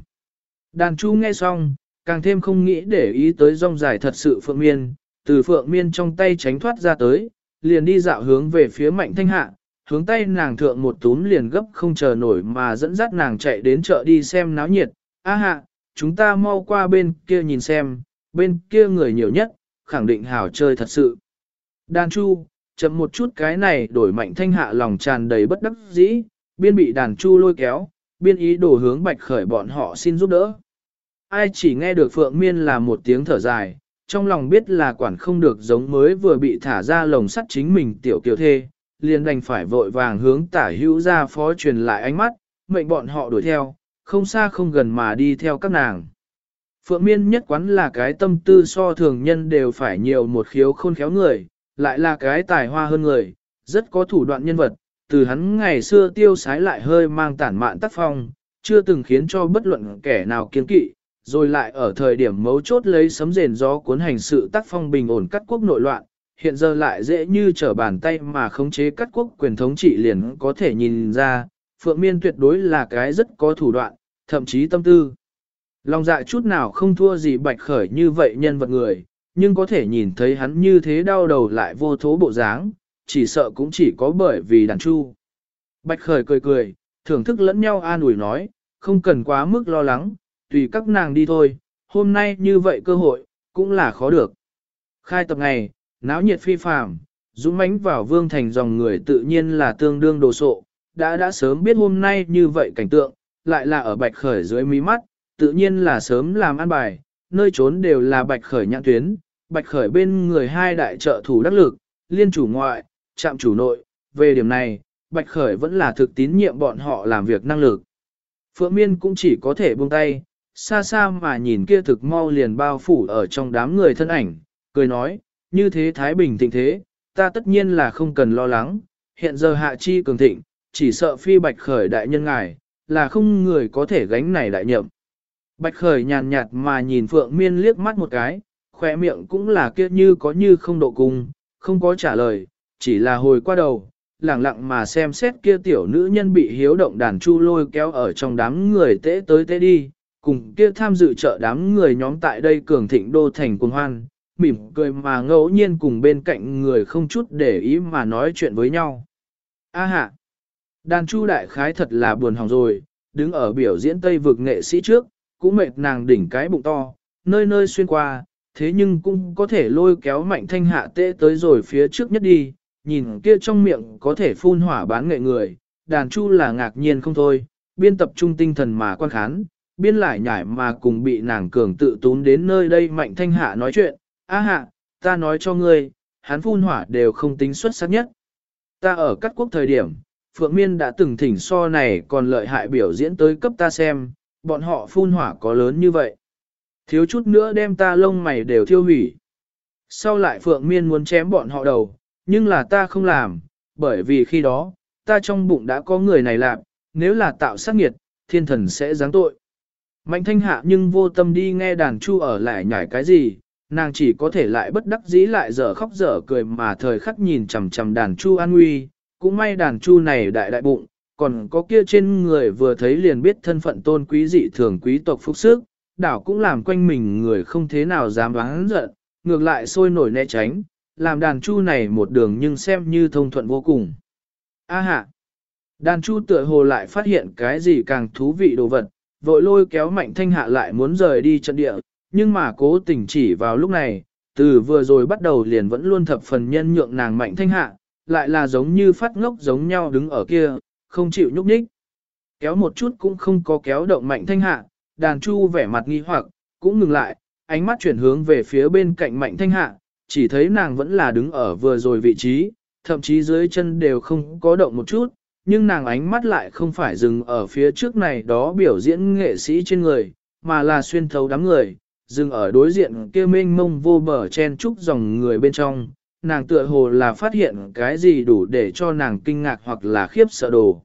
Đàn chu nghe xong, càng thêm không nghĩ để ý tới rong dài thật sự phượng miên, từ phượng miên trong tay tránh thoát ra tới, liền đi dạo hướng về phía mạnh thanh hạ, hướng tay nàng thượng một túm liền gấp không chờ nổi mà dẫn dắt nàng chạy đến chợ đi xem náo nhiệt. A hạ, chúng ta mau qua bên kia nhìn xem, bên kia người nhiều nhất, khẳng định hảo chơi thật sự. Đàn chu, chậm một chút cái này đổi mạnh thanh hạ lòng tràn đầy bất đắc dĩ, biên bị đàn chu lôi kéo, biên ý đổ hướng bạch khởi bọn họ xin giúp đỡ. Ai chỉ nghe được phượng miên là một tiếng thở dài, trong lòng biết là quản không được giống mới vừa bị thả ra lồng sắt chính mình tiểu kiều thê, liền đành phải vội vàng hướng tả hữu ra phó truyền lại ánh mắt, mệnh bọn họ đuổi theo, không xa không gần mà đi theo các nàng. Phượng miên nhất quán là cái tâm tư so thường nhân đều phải nhiều một khiếu khôn khéo người, lại là cái tài hoa hơn người, rất có thủ đoạn nhân vật, từ hắn ngày xưa tiêu sái lại hơi mang tản mạn tác phong, chưa từng khiến cho bất luận kẻ nào kiên kỵ, rồi lại ở thời điểm mấu chốt lấy sấm rền gió cuốn hành sự tác phong bình ổn cắt quốc nội loạn, hiện giờ lại dễ như trở bàn tay mà khống chế cắt quốc quyền thống trị liền có thể nhìn ra, Phượng Miên tuyệt đối là cái rất có thủ đoạn, thậm chí tâm tư. Lòng dạ chút nào không thua gì bạch khởi như vậy nhân vật người, nhưng có thể nhìn thấy hắn như thế đau đầu lại vô thố bộ dáng, chỉ sợ cũng chỉ có bởi vì đàn chu. Bạch khởi cười cười, thưởng thức lẫn nhau an ủi nói, không cần quá mức lo lắng, tùy các nàng đi thôi, hôm nay như vậy cơ hội, cũng là khó được. Khai tập ngày, náo nhiệt phi phàm, dũng mãnh vào vương thành dòng người tự nhiên là tương đương đồ sộ, đã đã sớm biết hôm nay như vậy cảnh tượng, lại là ở bạch khởi dưới mí mắt, tự nhiên là sớm làm ăn bài, nơi trốn đều là bạch khởi nhãn tuyến, bạch khởi bên người hai đại trợ thủ đắc lực, liên chủ ngoại, trạm chủ nội, về điểm này, bạch khởi vẫn là thực tín nhiệm bọn họ làm việc năng lực. Phượng Miên cũng chỉ có thể buông tay, xa xa mà nhìn kia thực mau liền bao phủ ở trong đám người thân ảnh, cười nói, như thế Thái Bình thịnh thế, ta tất nhiên là không cần lo lắng, hiện giờ hạ chi cường thịnh, chỉ sợ phi bạch khởi đại nhân ngài, là không người có thể gánh này đại nhậm. Bạch khởi nhàn nhạt mà nhìn Phượng Miên liếc mắt một cái, khỏe miệng cũng là kia như có như không độ cung, không có trả lời, chỉ là hồi qua đầu, lặng lặng mà xem xét kia tiểu nữ nhân bị hiếu động đàn chu lôi kéo ở trong đám người tễ tới tễ đi, cùng kia tham dự trợ đám người nhóm tại đây cường thịnh đô thành cuồng hoan, mỉm cười mà ngẫu nhiên cùng bên cạnh người không chút để ý mà nói chuyện với nhau. A hạ! Đàn chu đại khái thật là buồn hỏng rồi, đứng ở biểu diễn Tây vực nghệ sĩ trước, cũng mệt nàng đỉnh cái bụng to, nơi nơi xuyên qua, thế nhưng cũng có thể lôi kéo mạnh thanh hạ tê tới rồi phía trước nhất đi, nhìn kia trong miệng có thể phun hỏa bán nghệ người, đàn chu là ngạc nhiên không thôi, biên tập trung tinh thần mà quan khán, biên lại nhảy mà cùng bị nàng cường tự tún đến nơi đây mạnh thanh hạ nói chuyện, a hạ, ta nói cho ngươi, hắn phun hỏa đều không tính xuất sắc nhất. Ta ở các quốc thời điểm, Phượng Miên đã từng thỉnh so này còn lợi hại biểu diễn tới cấp ta xem, bọn họ phun hỏa có lớn như vậy. Thiếu chút nữa đem ta lông mày đều thiêu hủy. Sau lại Phượng Miên muốn chém bọn họ đầu, nhưng là ta không làm, bởi vì khi đó, ta trong bụng đã có người này làm, nếu là tạo sát nghiệt, thiên thần sẽ giáng tội. Mạnh thanh hạ nhưng vô tâm đi nghe đàn chu ở lại nhảy cái gì, nàng chỉ có thể lại bất đắc dĩ lại dở khóc dở cười mà thời khắc nhìn chằm chằm đàn chu an nguy, cũng may đàn chu này đại đại bụng, còn có kia trên người vừa thấy liền biết thân phận tôn quý dị thường quý tộc phúc sức, đảo cũng làm quanh mình người không thế nào dám đoán giận, ngược lại sôi nổi né tránh, làm đàn chu này một đường nhưng xem như thông thuận vô cùng. A hạ! Đàn chu tựa hồ lại phát hiện cái gì càng thú vị đồ vật, vội lôi kéo mạnh thanh hạ lại muốn rời đi trận địa, nhưng mà cố tình chỉ vào lúc này, từ vừa rồi bắt đầu liền vẫn luôn thập phần nhân nhượng nàng mạnh thanh hạ, lại là giống như phát ngốc giống nhau đứng ở kia, không chịu nhúc nhích. Kéo một chút cũng không có kéo động mạnh thanh hạ, đàn chu vẻ mặt nghi hoặc, cũng ngừng lại, ánh mắt chuyển hướng về phía bên cạnh mạnh thanh hạ, chỉ thấy nàng vẫn là đứng ở vừa rồi vị trí, thậm chí dưới chân đều không có động một chút, nhưng nàng ánh mắt lại không phải dừng ở phía trước này đó biểu diễn nghệ sĩ trên người, mà là xuyên thấu đám người, dừng ở đối diện kia mênh mông vô bờ chen trúc dòng người bên trong, nàng tựa hồ là phát hiện cái gì đủ để cho nàng kinh ngạc hoặc là khiếp sợ đồ.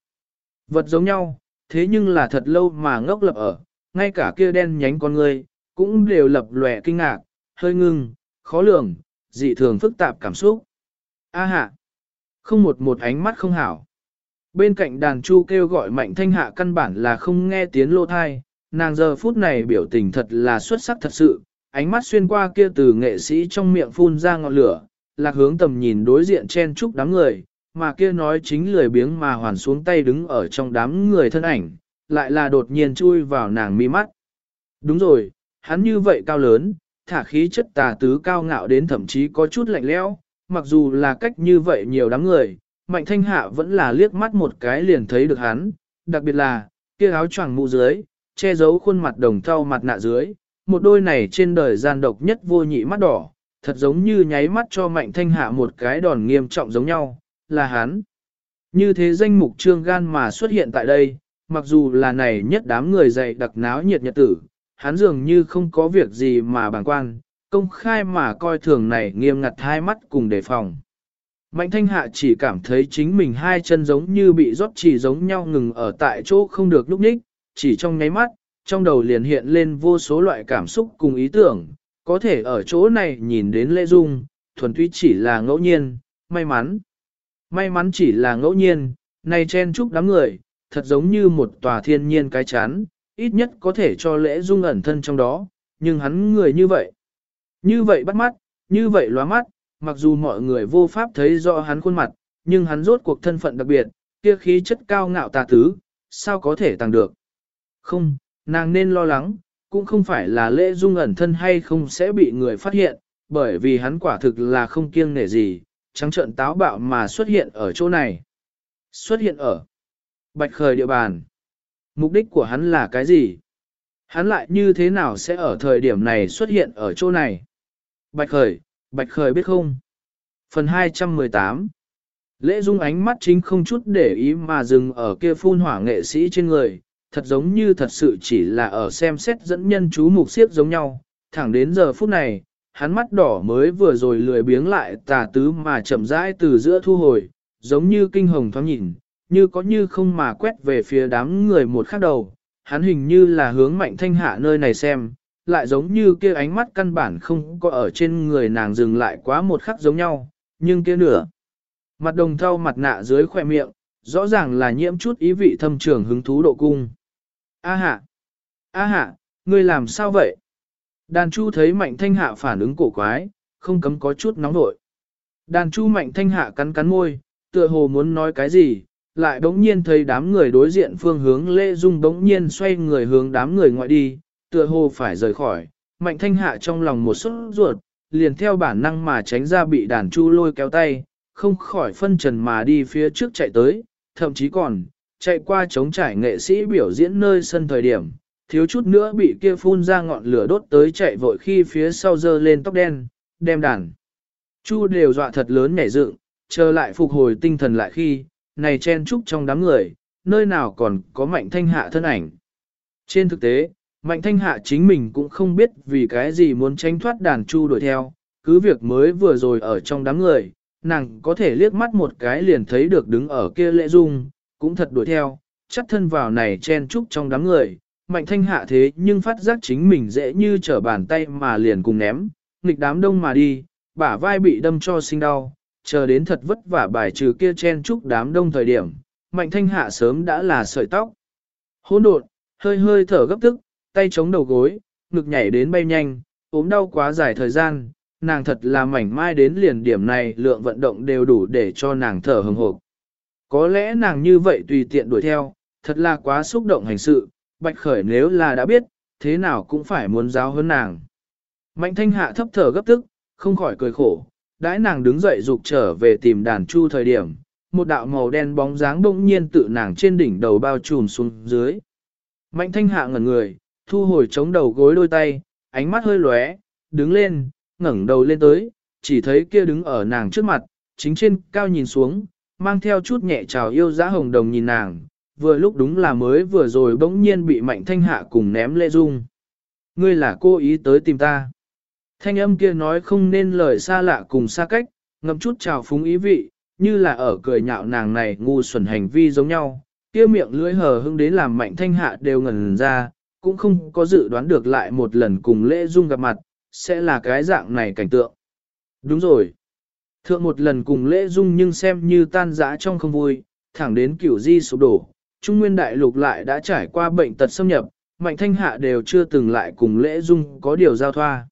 Vật giống nhau, thế nhưng là thật lâu mà ngốc lập ở, ngay cả kia đen nhánh con người, cũng đều lập lòe kinh ngạc, hơi ngưng, khó lường, dị thường phức tạp cảm xúc. A hạ, không một một ánh mắt không hảo. Bên cạnh đàn chu kêu gọi mạnh thanh hạ căn bản là không nghe tiếng lô thai, nàng giờ phút này biểu tình thật là xuất sắc thật sự, ánh mắt xuyên qua kia từ nghệ sĩ trong miệng phun ra ngọn lửa, lạc hướng tầm nhìn đối diện chen chúc đám người, mà kia nói chính lười biếng mà hoàn xuống tay đứng ở trong đám người thân ảnh, lại là đột nhiên chui vào nàng mi mắt. Đúng rồi, hắn như vậy cao lớn, thả khí chất tà tứ cao ngạo đến thậm chí có chút lạnh lẽo, mặc dù là cách như vậy nhiều đám người, mạnh thanh hạ vẫn là liếc mắt một cái liền thấy được hắn, đặc biệt là, kia áo choàng mũ dưới, che giấu khuôn mặt đồng thau mặt nạ dưới, một đôi này trên đời gian độc nhất vô nhị mắt đỏ, thật giống như nháy mắt cho mạnh thanh hạ một cái đòn nghiêm trọng giống nhau, là hắn. Như thế danh mục trương gan mà xuất hiện tại đây, mặc dù là này nhất đám người dạy đặc náo nhiệt nhật tử, hắn dường như không có việc gì mà bàng quan, công khai mà coi thường này nghiêm ngặt hai mắt cùng đề phòng. Mạnh thanh hạ chỉ cảm thấy chính mình hai chân giống như bị rót chỉ giống nhau ngừng ở tại chỗ không được lúc nhích, chỉ trong nháy mắt, trong đầu liền hiện lên vô số loại cảm xúc cùng ý tưởng, có thể ở chỗ này nhìn đến lễ dung, thuần túy chỉ là ngẫu nhiên, may mắn. May mắn chỉ là ngẫu nhiên, này chen chúc đám người, thật giống như một tòa thiên nhiên cái chán, ít nhất có thể cho lễ dung ẩn thân trong đó, nhưng hắn người như vậy. Như vậy bắt mắt, như vậy lóa mắt, mặc dù mọi người vô pháp thấy rõ hắn khuôn mặt, nhưng hắn rốt cuộc thân phận đặc biệt, kia khí chất cao ngạo tà tứ, sao có thể tăng được. Không, nàng nên lo lắng, cũng không phải là lễ dung ẩn thân hay không sẽ bị người phát hiện, bởi vì hắn quả thực là không kiêng nể gì, trắng trợn táo bạo mà xuất hiện ở chỗ này. Xuất hiện ở bạch khởi địa bàn. Mục đích của hắn là cái gì? Hắn lại như thế nào sẽ ở thời điểm này xuất hiện ở chỗ này? Bạch khởi, bạch khởi biết không? Phần 218 Lễ dung ánh mắt chính không chút để ý mà dừng ở kia phun hỏa nghệ sĩ trên người, thật giống như thật sự chỉ là ở xem xét dẫn nhân chú mục siết giống nhau. Thẳng đến giờ phút này, hắn mắt đỏ mới vừa rồi lười biếng lại tà tứ mà chậm rãi từ giữa thu hồi, giống như kinh hồng thoáng nhìn, như có như không mà quét về phía đám người một khắc đầu, hắn hình như là hướng mạnh thanh hạ nơi này xem, lại giống như kia ánh mắt căn bản không có ở trên người nàng dừng lại quá một khắc giống nhau, nhưng kia nửa. Mặt đồng thau mặt nạ dưới khỏe miệng, rõ ràng là nhiễm chút ý vị thâm trường hứng thú độ cung. A hạ! A hạ! Ngươi làm sao vậy? Đàn chu thấy mạnh thanh hạ phản ứng cổ quái, không cấm có chút nóng nổi. Đàn chu mạnh thanh hạ cắn cắn môi, tựa hồ muốn nói cái gì, lại bỗng nhiên thấy đám người đối diện phương hướng lễ dung bỗng nhiên xoay người hướng đám người ngoại đi, tựa hồ phải rời khỏi, mạnh thanh hạ trong lòng một suất ruột, liền theo bản năng mà tránh ra bị đàn chu lôi kéo tay, không khỏi phân trần mà đi phía trước chạy tới, thậm chí còn, chạy qua chống trải nghệ sĩ biểu diễn nơi sân thời điểm, thiếu chút nữa bị kia phun ra ngọn lửa đốt tới chạy vội khi phía sau dơ lên tóc đen, đem đàn. Chu đều dọa thật lớn nhảy dựng, chờ lại phục hồi tinh thần lại khi, này chen chúc trong đám người, nơi nào còn có mạnh thanh hạ thân ảnh. Trên thực tế, mạnh thanh hạ chính mình cũng không biết vì cái gì muốn tránh thoát đàn chu đuổi theo, cứ việc mới vừa rồi ở trong đám người, nàng có thể liếc mắt một cái liền thấy được đứng ở kia lễ dung, cũng thật đuổi theo, chắc thân vào này chen chúc trong đám người, mạnh thanh hạ thế nhưng phát giác chính mình dễ như trở bàn tay mà liền cùng ném, nghịch đám đông mà đi, bả vai bị đâm cho sinh đau, chờ đến thật vất vả bài trừ kia chen chúc đám đông thời điểm, mạnh thanh hạ sớm đã là sợi tóc. Hỗn độn, hơi hơi thở gấp tức, tay chống đầu gối, ngực nhảy đến bay nhanh, ốm đau quá dài thời gian, nàng thật là mảnh mai đến liền điểm này lượng vận động đều đủ để cho nàng thở hừng hộp. Có lẽ nàng như vậy tùy tiện đuổi theo, thật là quá xúc động hành sự, bạch khởi nếu là đã biết, thế nào cũng phải muốn giáo hơn nàng. Mạnh thanh hạ thấp thở gấp tức, không khỏi cười khổ, đãi nàng đứng dậy dục trở về tìm đàn chu thời điểm, một đạo màu đen bóng dáng bỗng nhiên tự nàng trên đỉnh đầu bao trùm xuống dưới. Mạnh thanh hạ ngẩn người, thu hồi chống đầu gối đôi tay, ánh mắt hơi lóe, đứng lên, ngẩng đầu lên tới, chỉ thấy kia đứng ở nàng trước mặt, chính trên cao nhìn xuống, mang theo chút nhẹ trào yêu giá hồng đồng nhìn nàng, vừa lúc đúng là mới vừa rồi bỗng nhiên bị mạnh thanh hạ cùng ném lê dung. Ngươi là cô ý tới tìm ta. Thanh âm kia nói không nên lời xa lạ cùng xa cách, ngậm chút trào phúng ý vị, như là ở cười nhạo nàng này ngu xuẩn hành vi giống nhau, kia miệng lưỡi hờ hững đến làm mạnh thanh hạ đều ngẩn ra, cũng không có dự đoán được lại một lần cùng lễ dung gặp mặt, sẽ là cái dạng này cảnh tượng. Đúng rồi. Thượng một lần cùng lễ dung nhưng xem như tan rã trong không vui, thẳng đến kiểu di sụp đổ, Trung Nguyên Đại Lục lại đã trải qua bệnh tật xâm nhập, Mạnh Thanh Hạ đều chưa từng lại cùng lễ dung có điều giao thoa.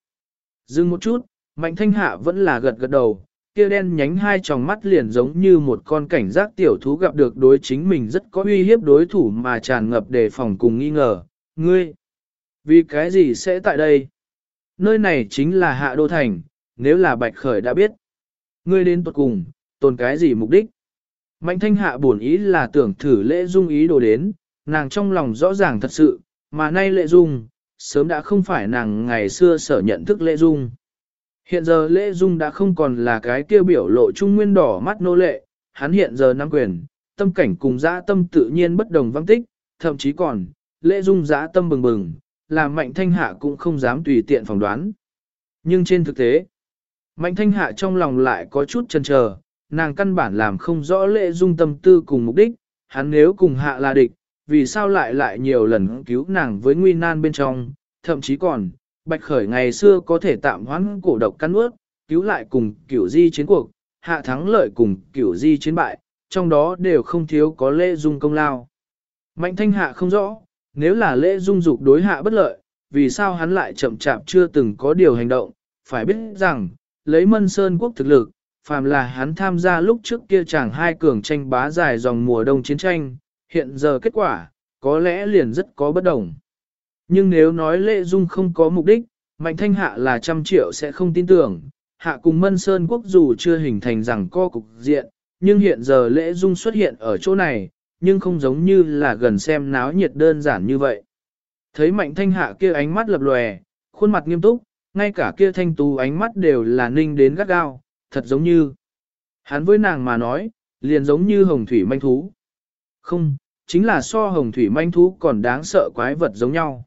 Dừng một chút, Mạnh Thanh Hạ vẫn là gật gật đầu, kia đen nhánh hai tròng mắt liền giống như một con cảnh giác tiểu thú gặp được đối chính mình rất có uy hiếp đối thủ mà tràn ngập đề phòng cùng nghi ngờ. Ngươi, vì cái gì sẽ tại đây? Nơi này chính là Hạ Đô Thành, nếu là Bạch Khởi đã biết. Ngươi đến tuật cùng, tồn cái gì mục đích? Mạnh thanh hạ buồn ý là tưởng thử lễ dung ý đồ đến, nàng trong lòng rõ ràng thật sự, mà nay lễ dung, sớm đã không phải nàng ngày xưa sở nhận thức lễ dung. Hiện giờ lễ dung đã không còn là cái kia biểu lộ trung nguyên đỏ mắt nô lệ, hắn hiện giờ nắm quyền, tâm cảnh cùng dã tâm tự nhiên bất đồng văng tích, thậm chí còn, lễ dung giã tâm bừng bừng, làm mạnh thanh hạ cũng không dám tùy tiện phỏng đoán. Nhưng trên thực tế, mạnh thanh hạ trong lòng lại có chút chần chờ, nàng căn bản làm không rõ lễ dung tâm tư cùng mục đích, hắn nếu cùng hạ là địch, vì sao lại lại nhiều lần cứu nàng với nguy nan bên trong, thậm chí còn, bạch khởi ngày xưa có thể tạm hoãn cổ độc căn ướt, cứu lại cùng kiểu di chiến cuộc, hạ thắng lợi cùng kiểu di chiến bại, trong đó đều không thiếu có lễ dung công lao. Mạnh thanh hạ không rõ, nếu là lễ dung dục đối hạ bất lợi, vì sao hắn lại chậm chạp chưa từng có điều hành động, phải biết rằng, lấy mân sơn quốc thực lực, phàm là hắn tham gia lúc trước kia chẳng hai cường tranh bá dài dòng mùa đông chiến tranh, hiện giờ kết quả, có lẽ liền rất có bất đồng. Nhưng nếu nói lễ dung không có mục đích, Mạnh Thanh Hạ là trăm triệu sẽ không tin tưởng, Hạ cùng Mân Sơn Quốc dù chưa hình thành rằng co cục diện, nhưng hiện giờ lễ dung xuất hiện ở chỗ này, nhưng không giống như là gần xem náo nhiệt đơn giản như vậy. Thấy Mạnh Thanh Hạ kia ánh mắt lập lòe, khuôn mặt nghiêm túc, ngay cả kia thanh tú ánh mắt đều là ninh đến gắt gao, thật giống như. Hắn với nàng mà nói, liền giống như hồng thủy manh thú. Không, chính là so hồng thủy manh thú còn đáng sợ quái vật giống nhau.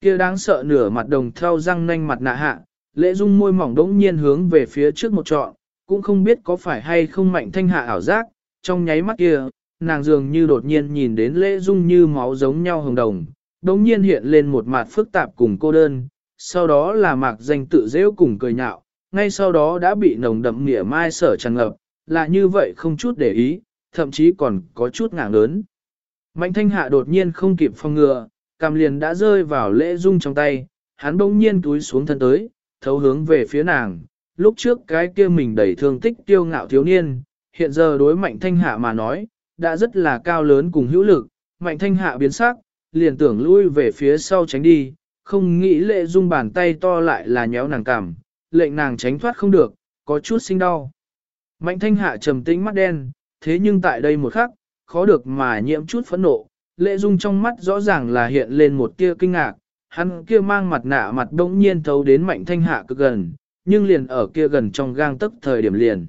Kia đáng sợ nửa mặt đồng theo răng nanh mặt nạ hạ, lễ dung môi mỏng đống nhiên hướng về phía trước một trọn, cũng không biết có phải hay không mạnh thanh hạ ảo giác, trong nháy mắt kia, nàng dường như đột nhiên nhìn đến lễ dung như máu giống nhau hồng đồng, đồng nhiên hiện lên một mặt phức tạp cùng cô đơn, sau đó là mạc danh tự dễ cùng cười nhạo, ngay sau đó đã bị nồng đậm nghĩa mai sở tràn ngập, là như vậy không chút để ý, thậm chí còn có chút ngạng lớn. Mạnh thanh hạ đột nhiên không kịp phong ngừa, cam liền đã rơi vào lễ dung trong tay, hắn bỗng nhiên túi xuống thân tới, thấu hướng về phía nàng, lúc trước cái kia mình đầy thương tích tiêu ngạo thiếu niên, hiện giờ đối mạnh thanh hạ mà nói, đã rất là cao lớn cùng hữu lực, mạnh thanh hạ biến sắc, liền tưởng lui về phía sau tránh đi, không nghĩ lệ dung bàn tay to lại là nhéo nàng cảm, lệnh nàng tránh thoát không được, có chút sinh đau. Mạnh thanh hạ trầm tĩnh mắt đen, thế nhưng tại đây một khắc, khó được mà nhiễm chút phẫn nộ, lệ dung trong mắt rõ ràng là hiện lên một tia kinh ngạc, hắn kia mang mặt nạ mặt đông nhiên thấu đến mạnh thanh hạ cực gần, nhưng liền ở kia gần trong gang tức thời điểm liền.